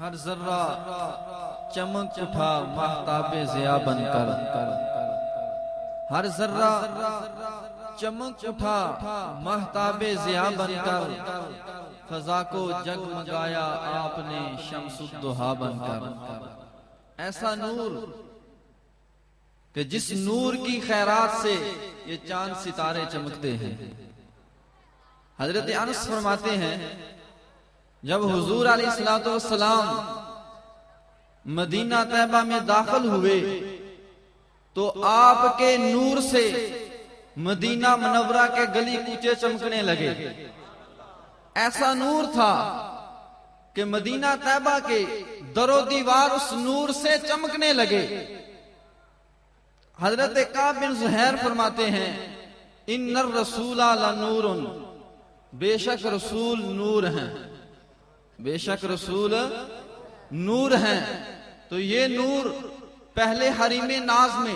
ہر ذرہ چمک اٹھا محتاب ضیا بن کر۔ ہر ذرہ چمک اٹھا محتاب ضیا بن کر۔ فضا کو جگمگایا آپ نے، شمس الدہا بن کر۔ ایسا نور کہ جس نور کی خیرات سے یہ چاند ستارے چمکتے ہیں۔ حضرت انس فرماتے ہیں جب حضور علیہ السلاۃ والسلام مدینہ طیبہ میں داخل ہوئے، تو آپ کے نور سے مدینہ منورہ کے گلی کوچے چمکنے لگے۔ ایسا نور تھا کہ مدینہ طیبہ کے در و دیوار اس نور سے چمکنے لگے۔ حضرت بن زہیر فرماتے ہیں، ان نر رسول نور بے شک رسول نور ہیں۔ بے شک رسول نور ہیں۔ تو یہ نور پہلے حریم ناز میں،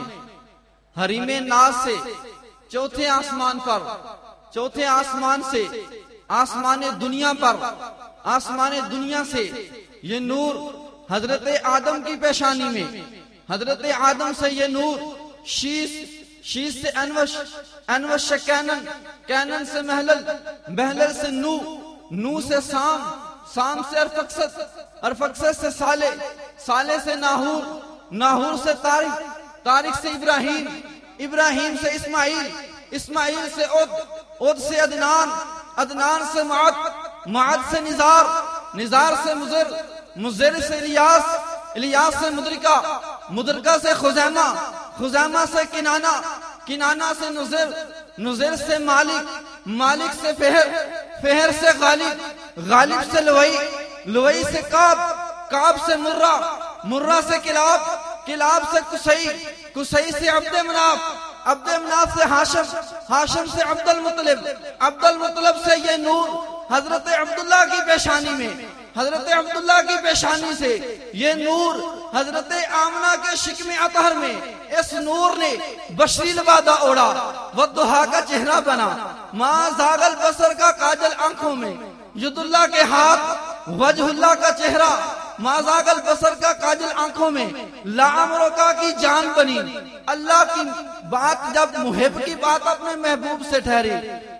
حریم ناز سے چوتھے آسمان پر، چوتھے آسمان سے آسمان دنیا پر، آسمان دنیا سے یہ نور حضرت آدم کی پیشانی میں، حضرت آدم سے یہ نور شیش شیش سے انوش انوش سے کینن کینن سے محلل محلل سے نو نو سے سام سام سے ارفقست ارفقست سے سالے سالے سے ناہور ناہور سے تاریخ تاریخ سے ابراہیم ابراہیم سے اسماعیل اسماعیل سے عد عد سے ادنان ادنان سے معد معد سے نزار نزار سے مزر مزر سے الیاس الیاس سے مدرکہ مدرکہ سے خزیمہ خزیمہ سے کنانا کنانا سے نظر نظر سے مالک مالک سے فہر فہر سے غالب غالب سے لوئی لوئی سے کاب کاب سے مرہ مرہ سے کلاب کلاب سے کسئی کسئی سے عبد مناف عبد مناف سے ہاشم ہاشم سے عبد المطلب عبد المطلب سے یہ نور، حضرت عبداللہ کی پیشانی میں۔ حضرت عبداللہ کی پیشانی سے، یہ نور حضرت آمنہ کے شکم اطہر میں، اس نور نے بشری لبادہ اوڑا ودہا کا چہرہ بنا۔ ماں زاغل بسر کا کاجل آنکھوں میں ید اللہ کے ہاتھ وجہ اللہ کا چہرہ ماں بسر کا کاجل آنکھوں میں لامرکا کی جان بنی۔ اللہ کی بات جب محب کی بات اپنے محبوب سے ٹھہری،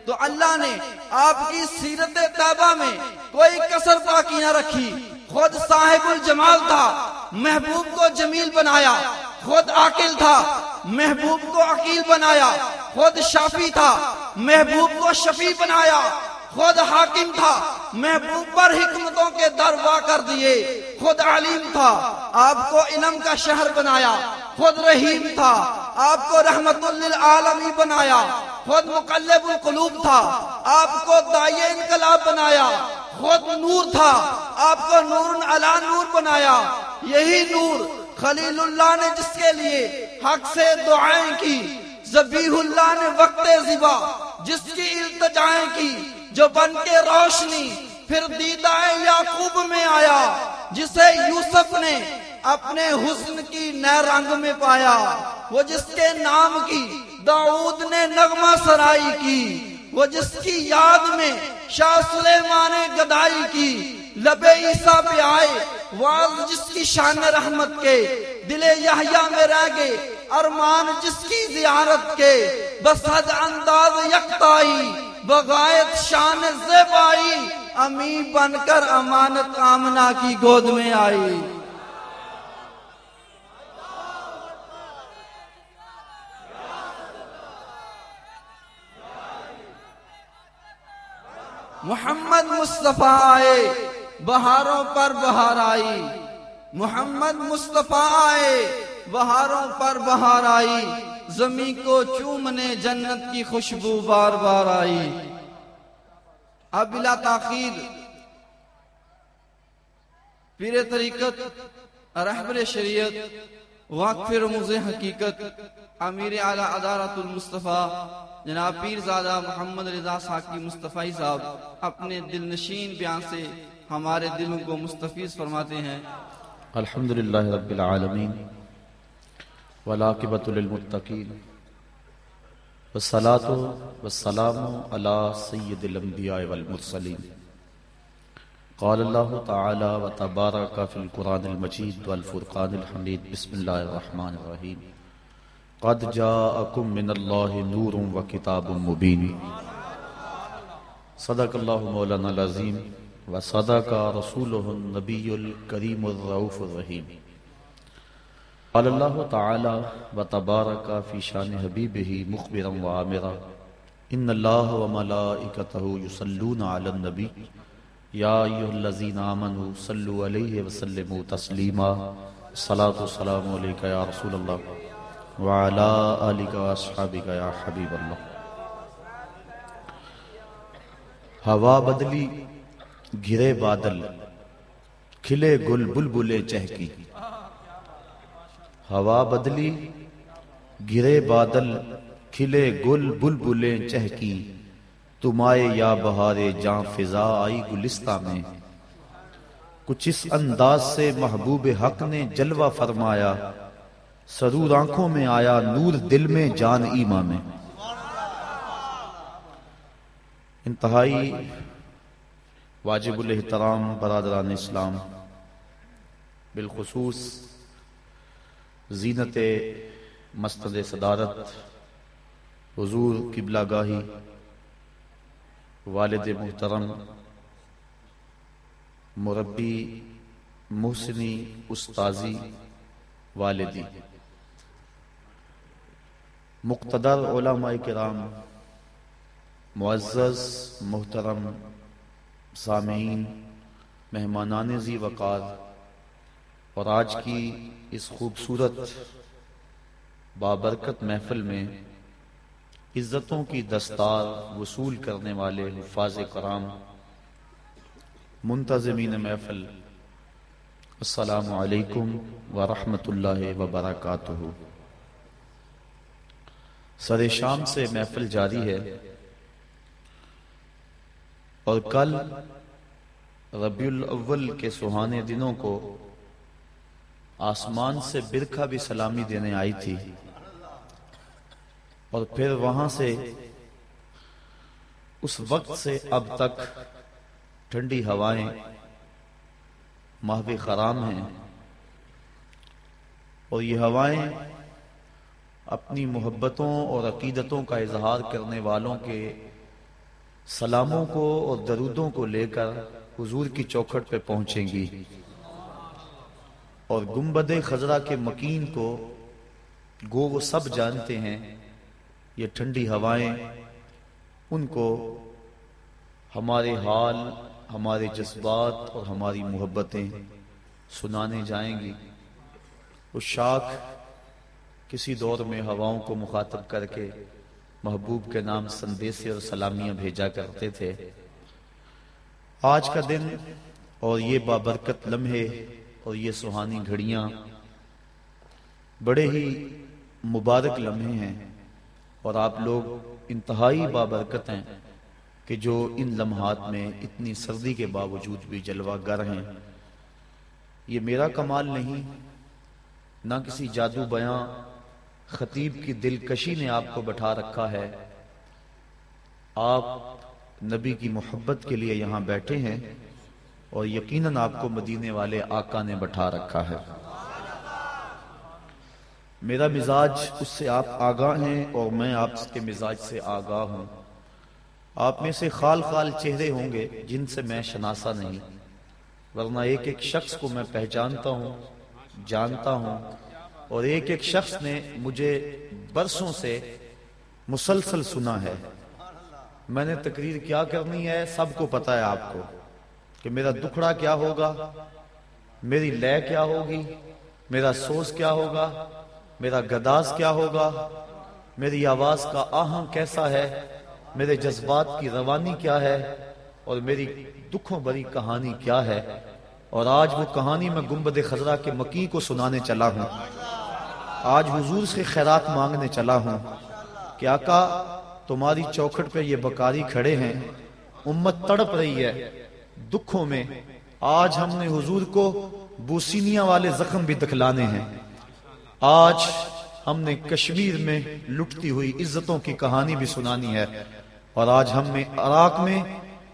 تو اللہ نے آپ کی سیرت طیبہ میں کوئی کسر باقی نہ رکھی۔ خود صاحب الجمال تھا، محبوب کو جمیل بنایا۔ خود عاقل تھا، محبوب کو عقیل بنایا۔ خود شافی تھا، محبوب کو شفی بنایا۔ خود حاکم تھا، محبوب پر حکمتوں کے در وا کر دیے۔ خود علیم تھا، آپ کو علم کا شہر بنایا۔ خود رحیم تھا، آپ کو رحمت للعالمی بنایا۔ خود مقلب القلوب تھا، آپ کو دائی انقلاب بنایا۔ خود نور تھا، آپ کو نور علا نور بنایا۔ یہی نور خلیل اللہ نے جس کے لیے حق سے دعائیں کی زبیح اللہ نے وقت زبا جس کی التجائیں کی۔ جو بن کے روشنی پھر دیدہ یعقوب میں آیا، جسے یوسف نے اپنے حسن کی نئے رنگ میں پایا۔ وہ جس کے نام کی داؤد نے نغمہ سرائی کی، وہ جس کی یاد میں شاہ سلیمان گدائی کی۔ لبے عیسیٰ پہ آئے، واز جس کی شان رحمت کے، دل یحییٰ میں رہ گئے، ارمان جس کی زیارت کے۔ بس حد انداز یکتائی بغایت شان زیبائی، امی بن کر امانت آمنہ کی گود میں آئی۔ محمد مصطفیٰ آئے، بہاروں پر بہار آئی۔ محمد مصطفیٰ آئے، بہاروں پر بہار آئی۔ زمین کو چومنے جنت کی خوشبو بار بار آئی۔ اب بلا تاخیر۔ پیر طریقت رحبر شریعت واقف رموز حقیقت، امیر اعلی ادارت المصطفیٰ، جناب پیر زادہ محمد رضا ساکی مصطفی صاحب اپنے دل نشین بیان سے ہمارے دلوں کو مستفیض فرماتے ہیں۔ الحمدللہ رب العالمین۔ والعاقبت للمتقین۔ والصلاة والسلام علی سید الانبیاء والمرسلین۔ قال الله تعالى وتبارك في القرآن المجيد والفرقان الحميد بسم الله الرحمن الرحيم قد جاءكم من الله نور وكتاب مبين صدق الله مولانا العظيم وصدق رسوله النبي الكريم الرؤوف الرحيم قال الله تعالى وتبارك في شان حبيبه مخبرا وآمرا ان الله وملائكته يصلون على النبي يا ايها الذين امنوا صلوا عليه وسلموا تسليما الصلاه والسلام عليك يا رسول الله وعلى اليك واصحابك يا حبيب الله ہوا بدلی، گرے بادل، کھلے گل، بلبلے چہکی. ہوا بدلی، گرے بادل، کھلے گل بلبلے چہکی تم آئے یا بہارے جاں فضا آئی گلستہ میں۔ کچھ اس انداز سے محبوب حق نے جلوہ فرمایا، سرور آنکھوں میں آیا نور دل میں جان ایما میں۔ انتہائی واجب الاحترام برادران اسلام، بالخصوص زینت مستد صدارت، حضور قبلہ گاہی، والد محترم، مربی، محسنی، استاذی، والدی۔ مقتدر علماء کرام، معزز، محترم، سامعین، مہمانان زی وقار اور آج کی اس خوبصورت بابرکت محفل میں عزتوں کی دستار وصول کرنے والے حفاظ کرام منتظمین محفل، السلام علیکم ورحمۃ اللہ وبرکاتہ۔ سر شام سے محفل جاری ہے اور کل ربیع الاول کے سہانے دنوں کو آسمان سے برکھا بھی سلامی دینے آئی تھی۔ اور پھر وہاں سے اس وقت سے اب تک ٹھنڈی ہوائیں محو خرام ہیں۔ اور یہ ہوائیں اپنی محبتوں اور عقیدتوں کا اظہار کرنے والوں کے سلاموں کو اور درودوں کو لے کر حضور کی چوکھٹ پہ پہنچیں گی۔ اور گنبد خزرہ کے مکین کو گو وہ سب جانتے ہیں، یہ ٹھنڈی ہوائیں، ان کو ہمارے حال، ہمارے جذبات اور ہماری محبتیں سنانے جائیں گی۔ وہ شاخ کسی دور میں ہواؤں کو مخاطب کر کے محبوب کے نام سندیسے اور سلامیاں بھیجا کرتے تھے۔ آج کا دن اور یہ بابرکت لمحے اور یہ سہانی گھڑیاں بڑے ہی مبارک لمحے ہیں اور آپ لوگ انتہائی بابرکت ہیں کہ جو ان لمحات میں اتنی سردی کے باوجود بھی جلوہ گر ہیں۔ یہ میرا کمال نہیں، نہ کسی جادو بیاں خطیب کی دلکشی نے آپ کو بٹھا رکھا ہے۔ آپ نبی کی محبت کے لیے یہاں بیٹھے ہیں۔ اور یقیناً آپ کو مدینے والے آقا نے بٹھا رکھا ہے۔ میرا مزاج اس سے آپ آگاہ ہیں اور میں آپ کے مزاج سے آگاہ ہوں۔ آپ میں سے خال خال چہرے ہوں گے جن سے میں شناسا نہیں۔ ورنہ ایک ایک شخص کو میں پہچانتا ہوں، جانتا ہوں۔ اور ایک ایک شخص نے مجھے برسوں سے مسلسل سنا ہے۔ میں نے تقریر کیا کرنی ہے؟ سب کو پتا ہے آپ کو۔ کہ میرا دکھڑا کیا ہوگا؟ میری لے کیا ہوگی؟ میرا سوز کیا ہوگا؟ میرا گداز کیا ہوگا؟ میری آواز کا آہن کیسا ہے؟ میرے جذبات کی روانی کیا ہے؟ اور میری دکھوں بری کہانی کیا ہے؟ اور آج وہ کہانی میں گنبد خزرہ کے مکی کو سنانے چلا ہوں۔ آج حضور سے خیرات مانگنے چلا ہوں۔ کہ آقا، تمہاری چوکھٹ پہ یہ بکاری کھڑے ہیں۔ امت تڑپ رہی ہے۔ دکھوں میں آج ہم نے حضور کو بوسینیاں والے زخم بھی دکھلانے ہیں۔ آج ہم نے کشمیر میں لٹتی ہوئی عزتوں کی کہانی بھی سنانی ہے۔ اور آج ہم نے عراق میں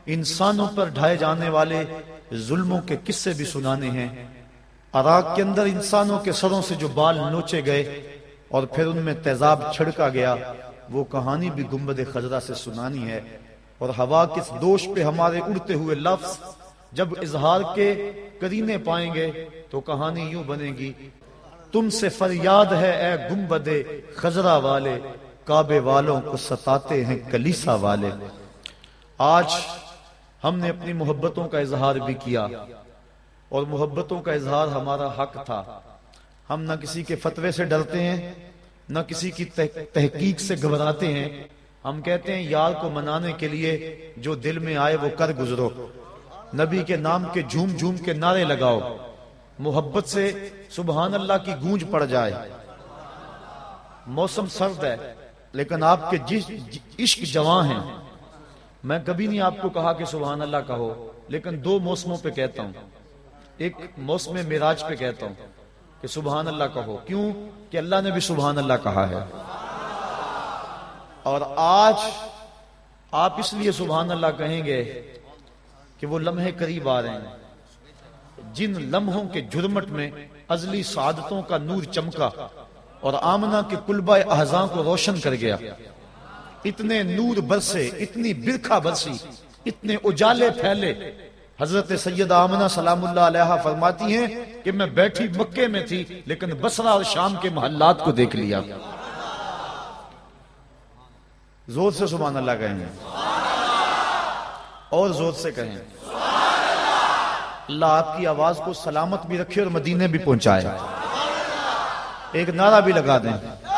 انسانوں پر ڈھائے جانے والے ظلموں کے قصے بھی سنانے ہیں۔ عراق کے اندر انسانوں کے سروں سے جو بال نوچے گئے اور پھر ان میں تیزاب چھڑکا گیا، وہ کہانی بھی گنبد خزرہ سے سنانی ہے۔ اور ہوا کس دوش پہ ہمارے اڑتے ہوئے لفظ جب اظہار کے کرینے پائیں گے تو کہانی یوں بنے گی، تم سے فریاد ہے اے گنبد خزرہ والے، کعبے والوں کو ستاتے ہیں کلیسا والے۔ آج ہم نے اپنی محبتوں کا اظہار بھی کیا اور محبتوں کا اظہار ہمارا حق تھا۔ ہم نہ کسی کے فتوے سے ڈرتے ہیں، نہ کسی کی تحقیق سے گھبراتے ہیں۔ ہم کہتے ہیں یار کو منانے کے لیے جو دل میں آئے وہ کر گزرو۔ نبی کے نام کے جھوم جھوم کے نعرے لگاؤ۔ محبت سے سبحان اللہ کی گونج پڑ جائے۔ موسم سرد ہے، لیکن آپ کے جس عشق جوان ہیں۔ میں کبھی نہیں آپ کو کہا کہ سبحان اللہ کہو، لیکن دو موسموں پہ کہتا ہوں۔ ایک موسم میراج پہ کہتا ہوں کہ سبحان اللہ کہو۔ کیوں؟ کہ اللہ نے بھی سبحان اللہ کہا ہے۔ اور آج آپ اس لیے سبحان اللہ کہیں گے کہ وہ لمحے قریب آ رہے ہیں۔ جن لمحوں کے جرمٹ میں ازلی سعادتوں کا نور چمکا اور آمنہ کے کلبہ احزاں کو روشن کر گیا۔ اتنے نور برسے، اتنی برکھا برسی، اتنے اجالے پھیلے۔ حضرت سید آمنہ سلام اللہ علیہ فرماتی ہیں کہ میں بیٹھی مکے میں تھی، لیکن بسرا اور شام کے محلات کو دیکھ لیا۔ زور سے سبحان اللہ کہیں اور زور سے کہیں۔ اللہ آپ کی آواز کو سلامت بھی رکھے اور مدینے بھی پہنچائے۔ ایک نعرہ بھی لگا دیں۔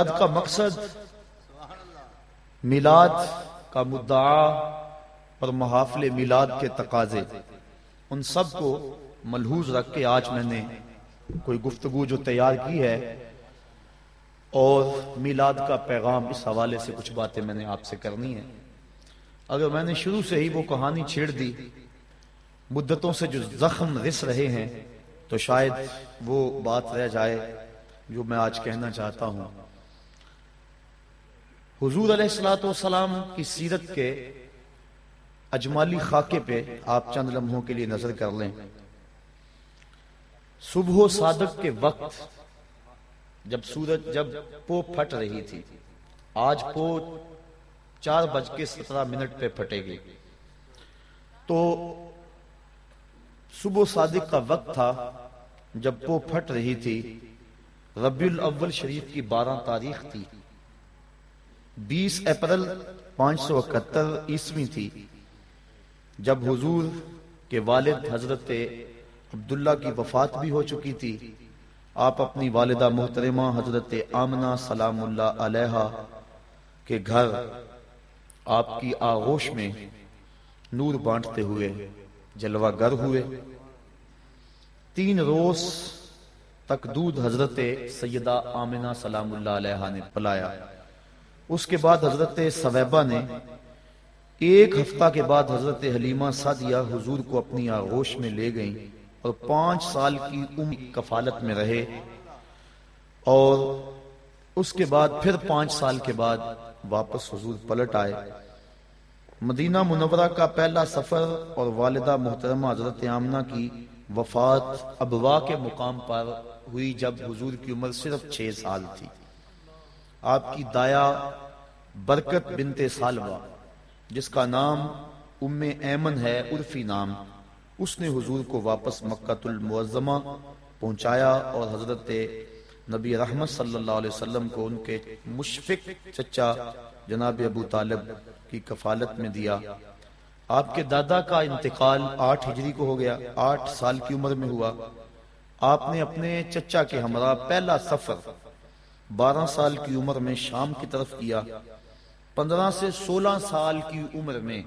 میلاد کا مقصد، میلاد کا مدعا اور محافل میلاد کے تقاضے۔ ان سب کو ملحوظ رکھ کے آج میں نے کوئی گفتگو جو تیار کی ہے اور میلاد کا پیغام اس حوالے سے کچھ باتیں میں نے آپ سے کرنی ہے اگر میں نے شروع سے ہی وہ کہانی چھیڑ دی، مدتوں سے جو زخم رس رہے ہیں، تو شاید وہ بات رہ جائے جو میں آج کہنا چاہتا ہوں۔ حضور علیہ السلاۃ والسلام کی سیرت کے اجمالی خاکے پہ آپ چند لمحوں کے لیے نظر کر لیں۔ صبح و صادق کے وقت جب سورج جب پو پھٹ رہی تھی، آج پو چار بج کے سترہ منٹ پہ پھٹے گی۔ تو صبح و صادق کا وقت تھا جب پو پھٹ رہی تھی۔ ربی الاول شریف کی بارہ تاریخ تھی۔ بیس اپریل پانچ سو اکہتر عیسوی تھی، جب حضور کے والد حضرت عبداللہ کی وفات بھی ہو چکی تھی، آپ اپنی والدہ محترمہ حضرت آمنہ سلام اللہ علیہ کے گھر آپ کی آغوش میں نور بانٹتے ہوئے، جلوہ گر ہوئے۔ تین روز تک دودھ حضرت سیدہ آمنہ سلام اللہ علیہ نے پلایا۔ اس کے بعد حضرت سویبہ نے ایک ہفتہ کے بعد حضرت حلیمہ سادیہ حضور کو اپنی آغوش میں لے گئیں اور پانچ سال کی ام کفالت میں رہے اور اس کے بعد پھر پانچ سال کے بعد واپس حضور پلٹ آئے۔ مدینہ منورہ کا پہلا سفر اور والدہ محترمہ حضرت آمنہ کی وفات ابوا کے مقام پر ہوئی جب حضور کی عمر صرف چھ سال تھی۔ آپ کی دایا برکت بنت سالوہ جس کا نام ام ایمن ہے، عرفی نام۔ اس نے حضور کو واپس مکہ المعظمہ پہنچایا اور حضرت نبی رحمت صلی اللہ علیہ وسلم کو ان کے مشفق چچا جناب ابو طالب کی کفالت میں دیا۔ آپ کے دادا کا انتقال آٹھ ہجری کو ہو گیا، آٹھ سال کی عمر میں ہوا۔ آپ نے اپنے چچا کے ہمراہ پہلا سفر بارہ سال کی عمر میں شام کی طرف کیا۔ پندرہ سے سولہ سال کی عمر میں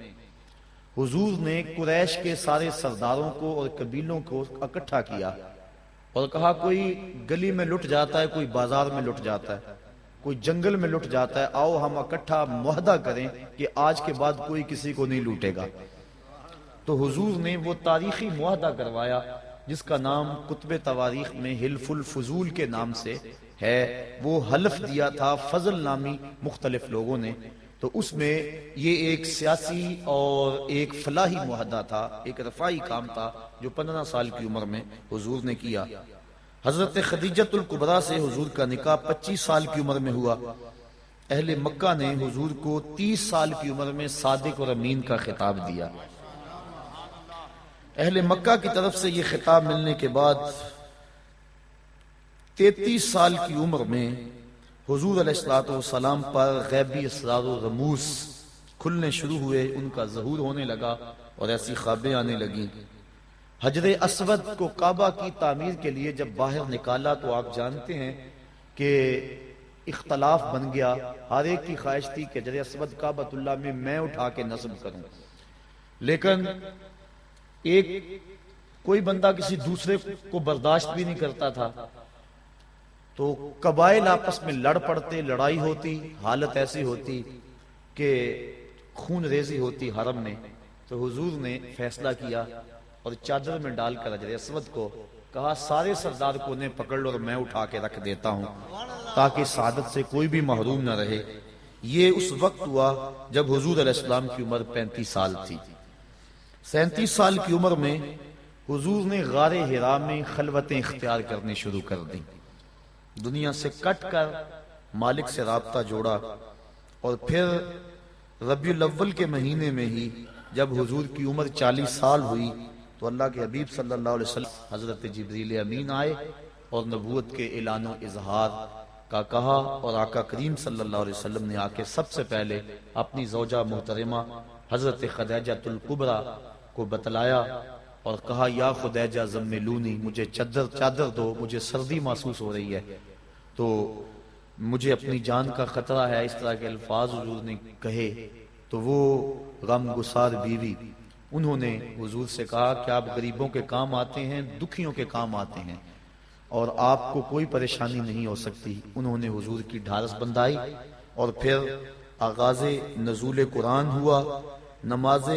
حضور نے قریش کے سارے سرداروں کو اور قبیلوں کو اکٹھا کیا اور کہا، کوئی گلی میں لٹ جاتا ہے، کوئی بازار میں لٹ جاتا ہے، کوئی جنگل میں لٹ جاتا ہے، آؤ ہم اکٹھا معاہدہ کریں کہ آج کے بعد کوئی کسی کو نہیں لوٹے گا۔ تو حضور نے وہ تاریخی معاہدہ کروایا، جس کا نام کتب تواریخ میں حلف الفضول کے نام سے ہے، وہ حلف دیا تھا فضل نامی مختلف لوگوں نے۔ تو اس میں یہ ایک سیاسی اور ایک فلاحی معاہدہ تھا، ایک رفائی کام تھا جو پندرہ سال کی عمر میں حضور نے کیا۔ حضرت خدیجت القبرا سے حضور کا نکاح پچیس سال کی عمر میں ہوا۔ اہل مکہ نے حضور کو تیس سال کی عمر میں صادق اور امین کا خطاب دیا۔ اہل مکہ کی طرف سے یہ خطاب ملنے کے بعد تینتیس سال کی عمر میں حضور علیہ السلاۃ والسلام پر غیبی اسرار و رموس کھلنے شروع ہوئے، ان کا ظہور ہونے لگا اور ایسی خوابیں آنے لگیں۔ حجر اسود کو کعبہ کی تعمیر کے لیے جب باہر نکالا تو آپ جانتے ہیں کہ اختلاف بن گیا۔ ہر ایک کی خواہش تھی کہ حجر اسود کعبۃ اللہ میں میں اٹھا کے نصب کروں۔ لیکن ایک کوئی بندہ کسی دوسرے کو برداشت بھی نہیں کرتا تھا۔ تو قبائل آپس میں لڑ پڑتے، لڑائی ہوتی، حالت ایسی ہوتی کہ خون ریزی ہوتی حرم میں تو حضور نے فیصلہ کیا اور چادر میں ڈال کر اجر اسود کو کہا، سارے سردار کو نے پکڑ لو اور میں اٹھا کے رکھ دیتا ہوں تاکہ سعادت سے کوئی بھی محروم نہ رہے۔ یہ اس وقت ہوا جب حضور علیہ السلام کی عمر پینتیس سال تھی۔ سینتیس سال کی عمر میں حضور نے غار ہرا میں خلوتیں اختیار کرنے شروع کر دیں۔ دنیا سے کٹ کر مالک سے رابطہ جوڑا اور پھر ربیع الاول کے مہینے میں ہی جب حضور کی عمر چالیس سال ہوئی تو اللہ کے حبیب صلی اللہ علیہ وسلم حضرت جبریل امین آئے اور نبوت کے اعلان و اظہار کا کہا اور آقا کریم صلی اللہ علیہ وسلم نے آ کے سب سے پہلے اپنی زوجہ محترمہ حضرت خدیجہ القبرا کو بتلایا اور کہا، یا خدیجہ زملونی مجھے چادر چادر دو، مجھے سردی محسوس ہو رہی ہے۔ تو مجھے اپنی جان کا خطرہ ہے، اس طرح کے الفاظ حضور نے کہے۔ تو وہ غم گسار بیوی، انہوں نے حضور سے کہا کہ آپ غریبوں کے کام آتے ہیں، دکھیوں کے کام آتے ہیں، اور آپ کو کوئی پریشانی نہیں ہو سکتی۔ انہوں نے حضور کی ڈھارس بندائی، اور پھر آغاز نزول قرآن ہوا۔ نماز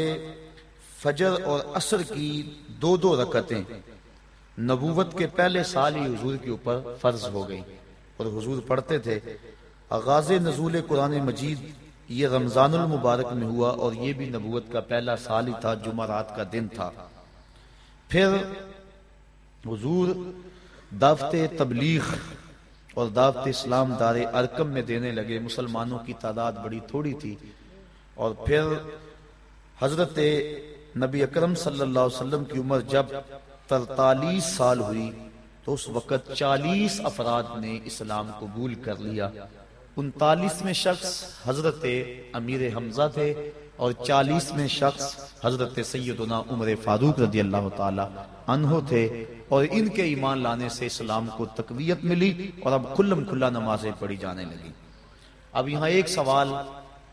فجر اور عصر کی دو دو رکعتیں۔ نبوت کے پہلے سال ہی حضور کے اوپر فرض ہو گئی۔ اور حضور پڑھتے تھے، آغاز نزول قرآن مجید یہ رمضان المبارک میں ہوا اور یہ بھی نبوت کا پہلا سال ہی تھا جمعرات کا دن تھا۔ پھر حضور دعوت تبلیغ اور دعوت اسلام دار ارکم میں دینے لگے۔ مسلمانوں کی تعداد بڑی تھوڑی تھی۔ اور پھر حضرت نبی اکرم صلی اللہ علیہ وسلم کی عمر جب ترتالیس سال ہوئی تو اس وقت چالیس افراد نے اسلام قبول کر لیا۔ انتالیس میں شخص حضرت امیر حمزہ تھے اور چالیس میں شخص حضرت سیدنا عمر فاروق رضی اللہ تعالی عنہ تھے اور ان کے ایمان لانے سے اسلام کو تقویت ملی اور اب کھلم کھلا نمازیں پڑھی جانے لگی اب یہاں ایک سوال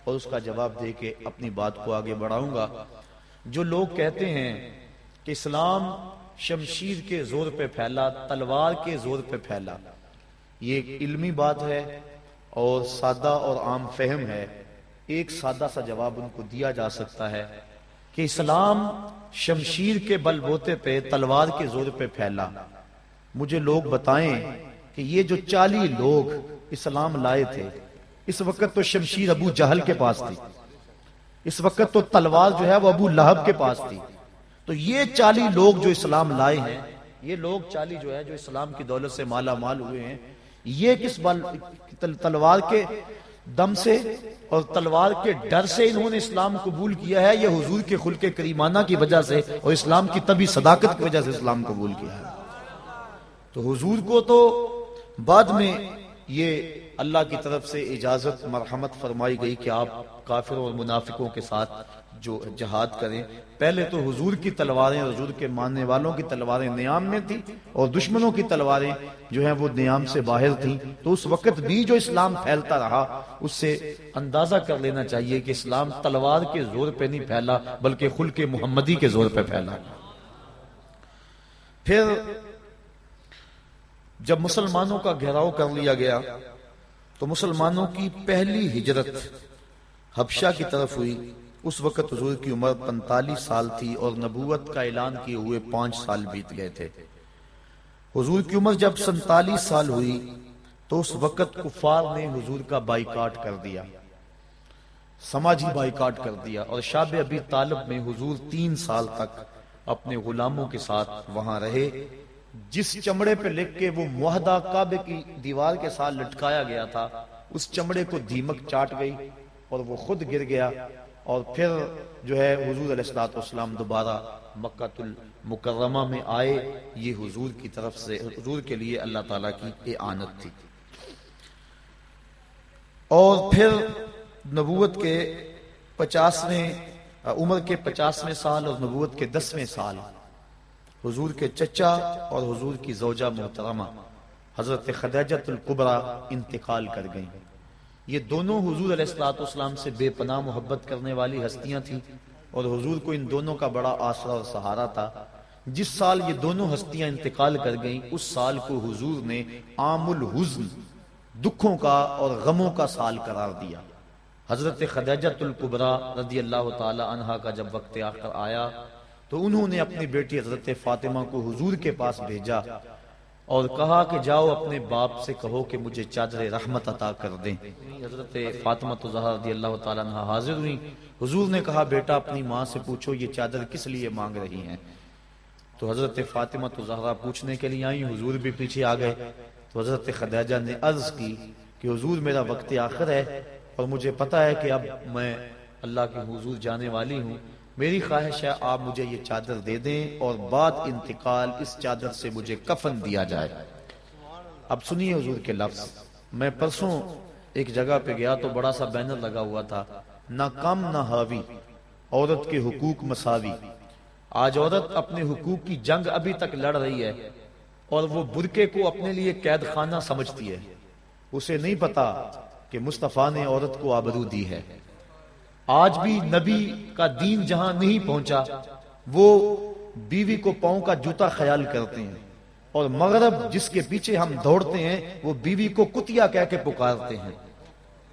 اور اس کا جواب دے کے اپنی بات کو آگے بڑھاؤں گا۔ جو لوگ کہتے ہیں کہ اسلام شمشیر کے زور پہ پھیلا، تلوار کے زور پہ پھیلا۔ یہ ایک علمی بات ہے اور سادہ اور عام فہم ہے۔ ایک سادہ سا جواب ان کو دیا جا سکتا ہے کہ اسلام شمشیر کے بل بوتے پہ، تلوار کے زور پہ پھیلا۔ مجھے لوگ بتائیں کہ یہ جو چالی لوگ اسلام لائے تھے، اس وقت تو شمشیر ابو جہل کے پاس تھی۔ اس وقت تو تلوار جو ہے وہ ابو لہب کے پاس تھی۔ تو یہ چالی لوگ جو اسلام لائے ہیں، یہ لوگ چالی جو ہے، جو اسلام کی دولت سے مالا مال ہوئے ہیں، یہ کس تلوار کے دم سے اور تلوار کے ڈر سے انہوں نے اسلام قبول کیا ہے، یہ حضور کے خلق کریمانہ کی وجہ سے اور اسلام کی طبی صداقت کی وجہ سے اسلام قبول کیا ہے۔ تو حضور کو تو بعد میں یہ اللہ کی طرف سے اجازت مرحمت فرمائی گئی کہ آپ کافروں اور منافقوں کے ساتھ جو جہاد کریں۔ پہلے تو حضور کی تلواریں، حضور کے ماننے والوں کی تلواریں نیام میں تھی اور دشمنوں کی تلواریں جو ہیں وہ نیام سے باہر تھیں۔ تو اس وقت بھی جو اسلام پھیلتا رہا، اس سے اندازہ کر لینا چاہیے کہ اسلام تلوار کے زور پہ نہیں پھیلا، بلکہ خل کے محمدی کے زور پہ پھیلا۔ پھر جب مسلمانوں کا گھیراؤ کر لیا گیا تو مسلمانوں کی پہلی ہجرت حبشہ کی طرف ہوئی۔ اس وقت حضور کی عمر پنتالیس سال تھی اور نبوت کا اعلان کیے ہوئے پانچ سال بیت گئے تھے۔ حضور کی عمر جب سنتالیس سال ہوئی، تو اس وقت کفار نے حضور کا بائی کاٹ کر دیا۔ سماجی بائی کاٹ کر دیا اور شاب ابی طالب میں حضور تین سال تک اپنے غلاموں کے ساتھ وہاں رہے۔ جس چمڑے پہ لکھ کے وہ معاہدہ کعبے کی دیوار کے ساتھ لٹکایا گیا تھا، اس چمڑے کو دیمک چاٹ گئی اور وہ خود گر گیا اور پھر جو ہے حضور علیہ السلاۃ والسلام دوبارہ مکہ المکرمہ میں آئے۔ یہ حضور کی طرف سے، حضور کے لیے اللہ تعالیٰ کی اعانت تھی۔ اور پھر نبوت کے پچاسویں، عمر کے پچاسویں سال اور نبوت کے دسویں سال۔ حضور کے چچا اور حضور کی زوجہ محترمہ حضرت خدیجت القبرہ انتقال کر گئیں۔ یہ دونوں حضور علیہ السلاۃ والسلام سے بے پناہ محبت کرنے والی ہستیاں تھیں اور حضور کو ان دونوں کا بڑا آسرا اور سہارا تھا۔ جس سال یہ دونوں ہستیاں انتقال کر گئیں، اس سال کو حضور نے عام الحزن، دکھوں کا اور غموں کا سال قرار دیا۔ حضرت خدیجت القبرہ رضی اللہ تعالی عنہ کا جب وقت آخر آیا تو انہوں نے اپنی بیٹی حضرت فاطمہ کو حضور کے پاس بھیجا اور کہا کہ جاؤ اپنے باپ سے کہو کہ مجھے چادر رحمت عطا کر دیں۔ حضرت فاطمہ تو زہر رضی اللہ تعالیٰ عنہ حاضر ہوئی حضور نے کہا، بیٹا، اپنی ماں سے پوچھو، یہ چادر کس لیے مانگ رہی ہیں؟ تو حضرت فاطمہ تو زہرا پوچھنے کے لیے آئی حضور بھی پیچھے آ گئے۔ تو حضرت خدیجہ نے عرض کی کہ حضور میرا وقت آخر ہے اور مجھے پتا ہے کہ اب میں اللہ کے حضور جانے والی ہوں۔ میری خواہش ہے آپ مجھے یہ چادر دے دیں اور بعد انتقال اس چادر سے مجھے کفن دیا جائے۔ اب سنیے حضور کے لفظ۔ میں پرسوں ایک جگہ پہ گیا تو بڑا سا بینر لگا ہوا تھا۔ نہ کم، نہ حاوی۔ عورت کے حقوق مساوی۔ آج عورت اپنے حقوق کی جنگ ابھی تک لڑ رہی ہے اور وہ برکے کو اپنے لیے قید خانہ سمجھتی ہے۔ اسے نہیں پتا کہ مصطفیٰ نے عورت کو آبرو دی ہے۔ آج بھی نبی کا دین جہاں نہیں پہنچا، وہ بیوی کو پاؤں کا جوتا خیال کرتے ہیں۔ اور مغرب جس کے پیچھے ہم دوڑتے ہیں، وہ بیوی کو کتیا کہہ کے پکارتے ہیں۔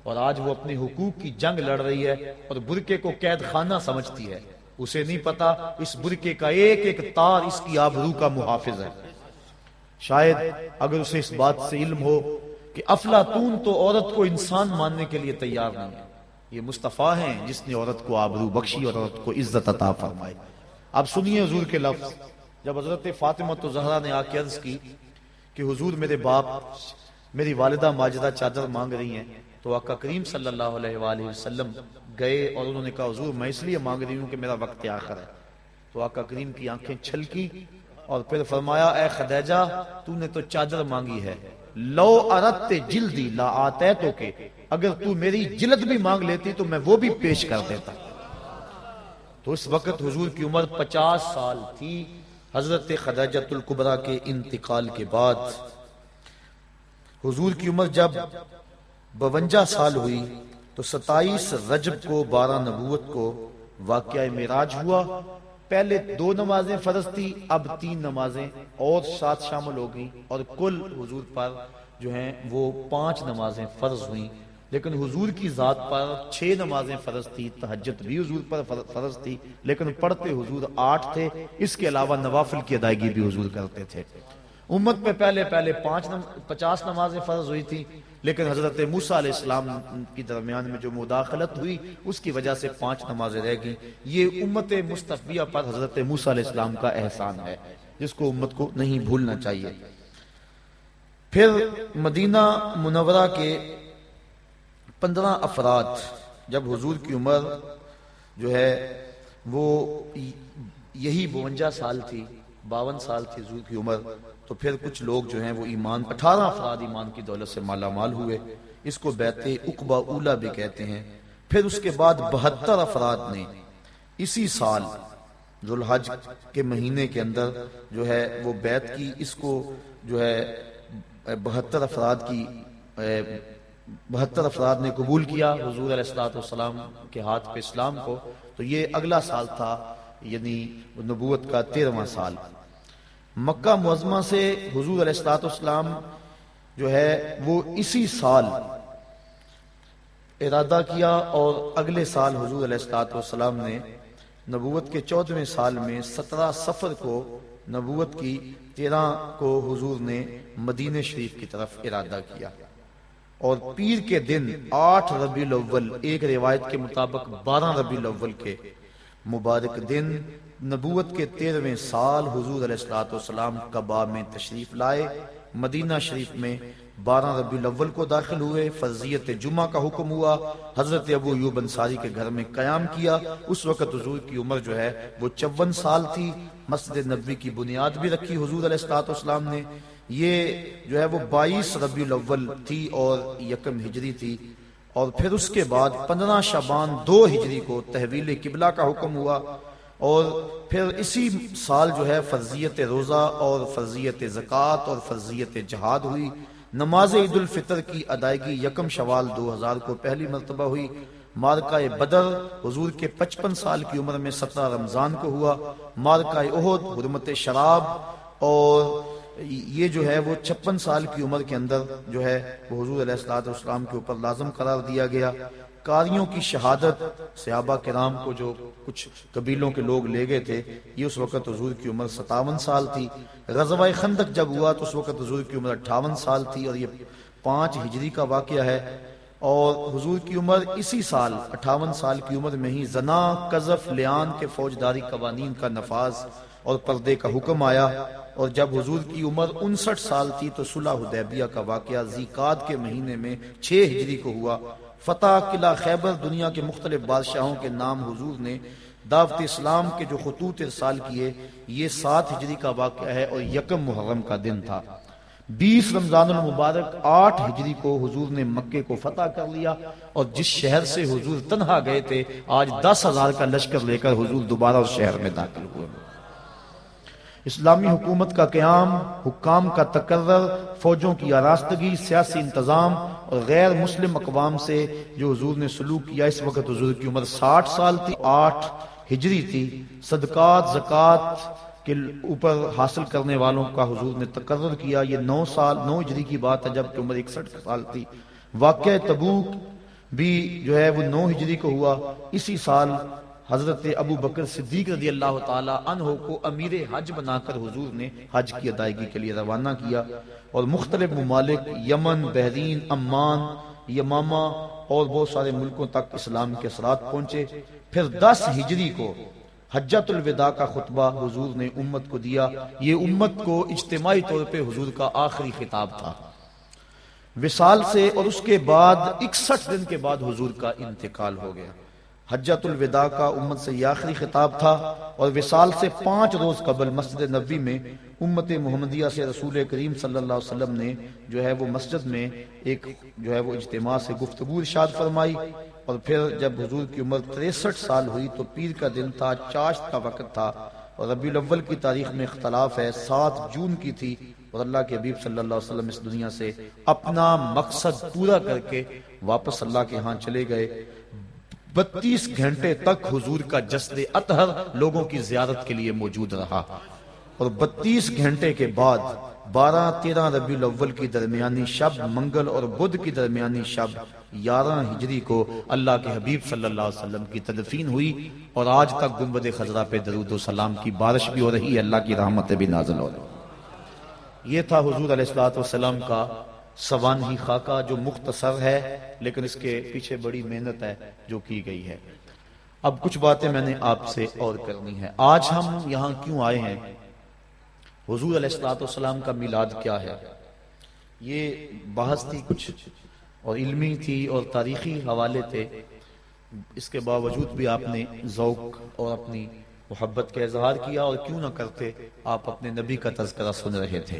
اور آج وہ اپنے حقوق کی جنگ لڑ رہی ہے اور برکے کو قید خانہ سمجھتی ہے۔ اسے نہیں پتا اس برکے کا ایک ایک تار اس کی آبرو کا محافظ ہے۔ شاید اگر اسے اس بات سے علم ہو کہ افلاطون تو عورت کو انسان ماننے کے لیے تیار نہیں ہے۔ یہ مصطفیٰ ہیں جس نے عورت کو آبرو بخشی اور عورت کو عزت عطا فرمائی۔ اب سنیے حضور کے لفظ۔ جب حضرت فاطمہ تو زہرا نے آ کے عرض کی کہ حضور میرے باپ، میری والدہ ماجدہ چادر مانگ رہی ہیں، تو آقا کریم صلی اللہ علیہ وآلہ وسلم گئے اور انہوں نے کہا، حضور، میں اس لیے مانگ رہی ہوں کہ میرا وقت آخر ہے۔ تو آقا کریم کی آنکھیں چھلکی اور پھر فرمایا، اے خدیجہ، تو نے تو چادر مانگی ہے۔ لو ارت جلدی، لا آتے تو کے اگر تو میری جلد بھی مانگ لیتی تو میں وہ بھی پیش کر دیتا۔ تو اس وقت حضور کی عمر پچاس سال تھی، حضرت خداجت القبرہ کے انتقال کے بعد۔ حضور کی عمر جب بونجا سال ہوئی تو ستائیس رجب کو، بارہ نبوت کو واقعہ میراج ہوا۔ پہلے دو نمازیں فرض تھی، اب تین نمازیں اور ساتھ شامل ہو گئی اور کل حضور پر جو ہیں وہ پانچ نمازیں فرض ہوئیں۔ لیکن حضور کی ذات پر چھ نمازیں فرض تھی تحجت بھی حضور پر فرض تھی، لیکن پڑھتے حضور آٹھ تھے، اس کے علاوہ نوافل کی ادائیگی بھی حضور کرتے تھے۔ امت میں پہلے پہلے پانچ نم... پچاس نمازیں فرض ہوئی تھی لیکن حضرت موسیٰ علیہ السلام کی درمیان میں جو مداخلت ہوئی، اس کی وجہ سے پانچ نمازیں رہ گئیں۔ یہ امت مصطفیہ پر حضرت موسیٰ علیہ السلام کا احسان ہے، جس کو امت کو نہیں بھولنا چاہیے۔ پھر مدینہ منورہ کے پندرہ افراد، جب حضور کی عمر جو ہے وہ یہی بونجا سال تھی، باون سال تھی حضور کی عمر، تو پھر کچھ لوگ جو ہیں وہ ایمان، اٹھارہ افراد ایمان کی دولت سے مالا مال ہوئے۔ اس کو بیت اقبا اولا بھی کہتے ہیں۔ پھر اس کے بعد بہتر افراد نے اسی سال ذوالحج کے مہینے کے اندر جو ہے وہ بیت کی، اس کو جو ہے بہتر افراد کی بہتر افراد نے قبول کیا حضور علیہ السلاۃ والسلام کے ہاتھ پہ اسلام کو، تو یہ اگلا سال تھا یعنی نبوت کا تیرواں سال۔ مکہ معظمہ سے حضور علیہ السلاۃ والسلام جو ہے، وہ اسی سال ارادہ کیا اور اگلے سال حضور علیہ السلاۃ والسلام نے نبوت کے چودہویں سال میں سترہ سفر کو نبوت کی، تیرہ کو حضور نے مدینہ شریف کی طرف ارادہ کیا۔ اور پیر کے دن آٹھ ربی الاول، ایک روایت کے مطابق بارہ ربی الاول کے مبارک دن نبوت کے تیرویں سال حضور علیہ السلاۃ والسلام کبا میں تشریف لائے۔ مدینہ شریف میں بارہ ربی الاول کو داخل ہوئے۔ فرضیت جمعہ کا حکم ہوا۔ حضرت ابو یوب انصاری کے گھر میں قیام کیا۔ اس وقت حضور کی عمر جو ہے وہ چون سال تھی۔ مسجد نبوی کی بنیاد بھی رکھی حضور علیہ السلاط والسلام نے۔ یہ جو ہے وہ بائیس ربی الاول تھی اور یکم ہجری تھی اور پھر اس کے بعد پندرہ شابان دو ہجری کو تحویل قبلہ کا حکم ہوا اور پھر اسی سال جو ہے فرضیت روزہ اور فرضیت زکوٰۃ اور فرضیت جہاد ہوئی۔ نماز عید الفطر کی ادائیگی یکم شوال دو ہزار کو پہلی مرتبہ ہوئی۔ مارکہ بدر حضور کے پچپن سال کی عمر میں سترہ رمضان کو ہوا۔ مارکہ احد، حرمت شراب اور یہ جو ہے وہ چھپن سال کی عمر کے اندر جو ہے وہ حضور علیہ السلاط والسلام کے اوپر لازم قرار دیا گیا۔ کاریوں کی شہادت صحابہ کرام کو جو کچھ قبیلوں کے لوگ لے گئے تھے، یہ اس وقت حضور کی عمر ستاون سال تھی۔ غزوہ خندق جب ہوا تو اس وقت حضور کی عمر اٹھاون سال تھی اور یہ پانچ ہجری کا واقعہ ہے۔ اور حضور کی عمر اسی سال، اٹھاون سال کی عمر میں ہی زنا، قذف، لیان کے فوجداری قوانین کا نفاذ اور پردے کا حکم آیا۔ اور جب حضور کی عمر انسٹھ سال تھی تو صلح حدیبیہ کا واقعہ زیقات کے مہینے میں چھ ہجری کو ہوا۔ فتح قلعہ خیبر دنیا کے مختلف بادشاہوں کے نام حضور نے دعوت اسلام کے جو خطوط ارسال کیے، یہ سات ہجری کا واقعہ ہے اور یکم محرم کا دن تھا۔ بیس رمضان المبارک آٹھ ہجری کو حضور نے مکے کو فتح کر لیا اور جس شہر سے حضور تنہا گئے تھے، آج دس ہزار کا لشکر لے کر حضور دوبارہ اس شہر میں داخل ہوئے۔ اسلامی حکومت کا قیام، حکام کا تقرر، فوجوں کی آراستگی، سیاسی انتظام اور غیر مسلم اقوام سے جو حضور نے سلوک کیا اس وقت حضور کی عمر ساٹھ سال تھی، آٹھ ہجری تھی۔ صدقات زکوٰۃ کے اوپر حاصل کرنے والوں کا حضور نے تقرر کیا۔ یہ نو سال، نو ہجری کی بات ہے جبکہ عمر اکسٹھ سال تھی۔ واقع تبوک بھی جو ہے، وہ نو ہجری کو ہوا۔ اسی سال حضرت ابو بکر صدیق رضی اللہ تعالی عنہ کو امیر حج بنا کر حضور نے حج کی ادائیگی کے لیے روانہ کیا اور مختلف ممالک، یمن، بحرین امان یمامہ اور بہت سارے ملکوں تک اسلام کے اثرات پہنچے۔ پھر دس ہجری کو حجت الوداع کا خطبہ حضور نے امت کو دیا۔ یہ امت کو اجتماعی طور پہ حضور کا آخری خطاب تھا۔ وصال سے اور اس کے بعد اکسٹھ دن کے بعد حضور کا انتقال ہو گیا۔ حجت الوداع کا امت سے یہ آخری خطاب تھا اور وصال سے پانچ روز قبل مسجد نبی میں امت محمدیہ سے رسول کریم صلی اللہ علیہ وسلم نے جو ہے وہ مسجد میں ایک جو ہے وہ اجتماع سے گفتگو ارشاد فرمائی اور پھر جب حضور کی عمر تریسٹھ سال ہوئی تو پیر کا دن تھا، چاشت کا وقت تھا اور ربی الاول کی تاریخ میں اختلاف ہے، سات جون کی تھی اور اللہ کے حبیب صلی اللہ علیہ وسلم اس دنیا سے اپنا مقصد پورا کر کے واپس اللہ کے ہاں چلے گئے۔ بتیس گھنٹے تک حضور کا جسد اطہر لوگوں کی زیارت کے لیے موجود رہا۔ اور بتیس گھنٹے کے بعد بارہ تیرہ ربی الاول کی درمیانی شب، منگل اور بدھ کی درمیانی شب، یارہ ہجری کو اللہ کے حبیب صلی اللہ علیہ وسلم کی تدفین ہوئی اور آج تک گنبد خزرہ پہ درود و سلام کی بارش بھی ہو رہی ہے۔ اللہ کی رحمت بھی نازل ہو رہی یہ تھا حضور علیہ السلام کا سوان ہی خاکہ جو مختصر ہے، لیکن اس کے پیچھے بڑی محنت ہے جو کی گئی ہے۔ اب کچھ باتیں میں نے آپ سے اور کرنی ہے آج ہم یہاں کیوں آئے ہیں؟ حضور علیہ السلاۃ والسلام کا میلاد کیا ہے؟ یہ بحث تھی کچھ اور علمی تھی اور تاریخی حوالے تھے۔ اس کے باوجود بھی آپ نے ذوق اور اپنی محبت کا اظہار کیا اور کیوں نہ کرتے آپ اپنے نبی کا تذکرہ سن رہے تھے۔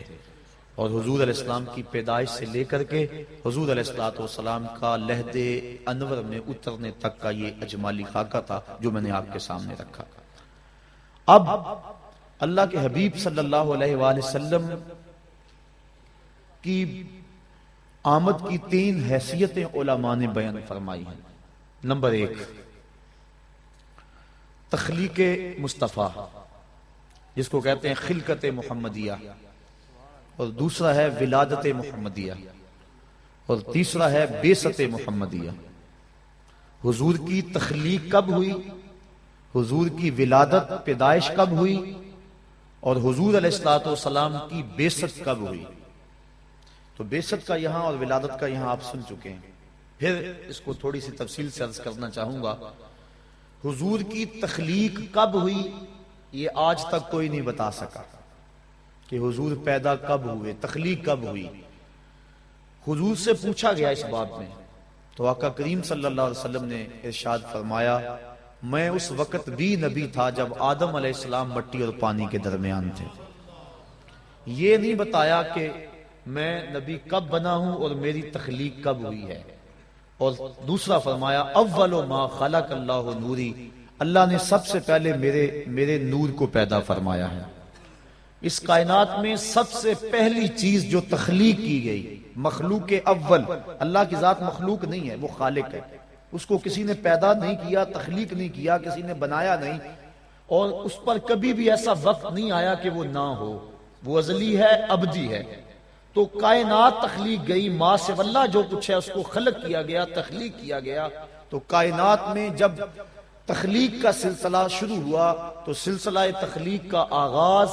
اور حضور علیہ السلام کی پیدائش سے لے کر کے حضور علیہ السلاۃ والسلام کا لہد انور میں اترنے تک کا یہ اجمالی خاکہ تھا جو میں نے آپ کے سامنے رکھا۔ اب اللہ کے حبیب صلی اللہ علیہ وآلہ وسلم کی آمد کی تین حیثیتیں علماء نے بیان فرمائی ہیں۔ نمبر ایک، تخلیق مصطفیٰ، جس کو کہتے ہیں خلقت محمدیہ۔ اور دوسرا ہے ولادت محمدیہ اور تیسرا ہے بیست محمدیہ۔ حضور کی تخلیق کب ہوئی؟ حضور کی ولادت پیدائش کب ہوئی؟ اور حضور علیہ السلاۃ والسلام کی بیست کب ہوئی؟ تو بیست کا یہاں اور ولادت کا یہاں آپ سن چکے ہیں۔ پھر اس کو تھوڑی سی تفصیل سے عرض کرنا چاہوں گا۔ حضور کی تخلیق کب ہوئی؟ یہ آج تک کوئی نہیں بتا سکا۔ کہ حضور پیدا کب ہوئے، تخلیق کب ہوئی؟ حضور سے پوچھا گیا اس بات میں۔ تو آقا کریم صلی اللہ علیہ وسلم نے ارشاد فرمایا، میں اس وقت بھی نبی تھا جب آدم علیہ السلام مٹی اور پانی کے درمیان تھے۔ یہ نہیں بتایا کہ میں نبی کب بنا ہوں اور میری تخلیق کب ہوئی ہے۔ اور دوسرا فرمایا، اول ما خلق اللہ نوری، اللہ نے سب سے پہلے میرے میرے نور کو پیدا فرمایا ہے۔ اس کائنات میں سب سے پہلی چیز جو تخلیق کی گئی، مخلوق اول۔ اللہ کی ذات مخلوق نہیں ہے، وہ خالق ہے۔ اس کو کسی نے پیدا نہیں کیا، تخلیق نہیں کیا، کسی نے بنایا نہیں۔ اور اس پر کبھی بھی ایسا وقت نہیں آیا کہ وہ نہ ہو۔ وہ ازلی ہے، ابدی ہے۔ تو کائنات تخلیق گئی ماں سے اللہ جو کچھ ہے، اس کو خلق کیا گیا، تخلیق کیا گیا۔ تو کائنات میں جب تخلیق کا سلسلہ شروع ہوا تو سلسلہ تخلیق کا آغاز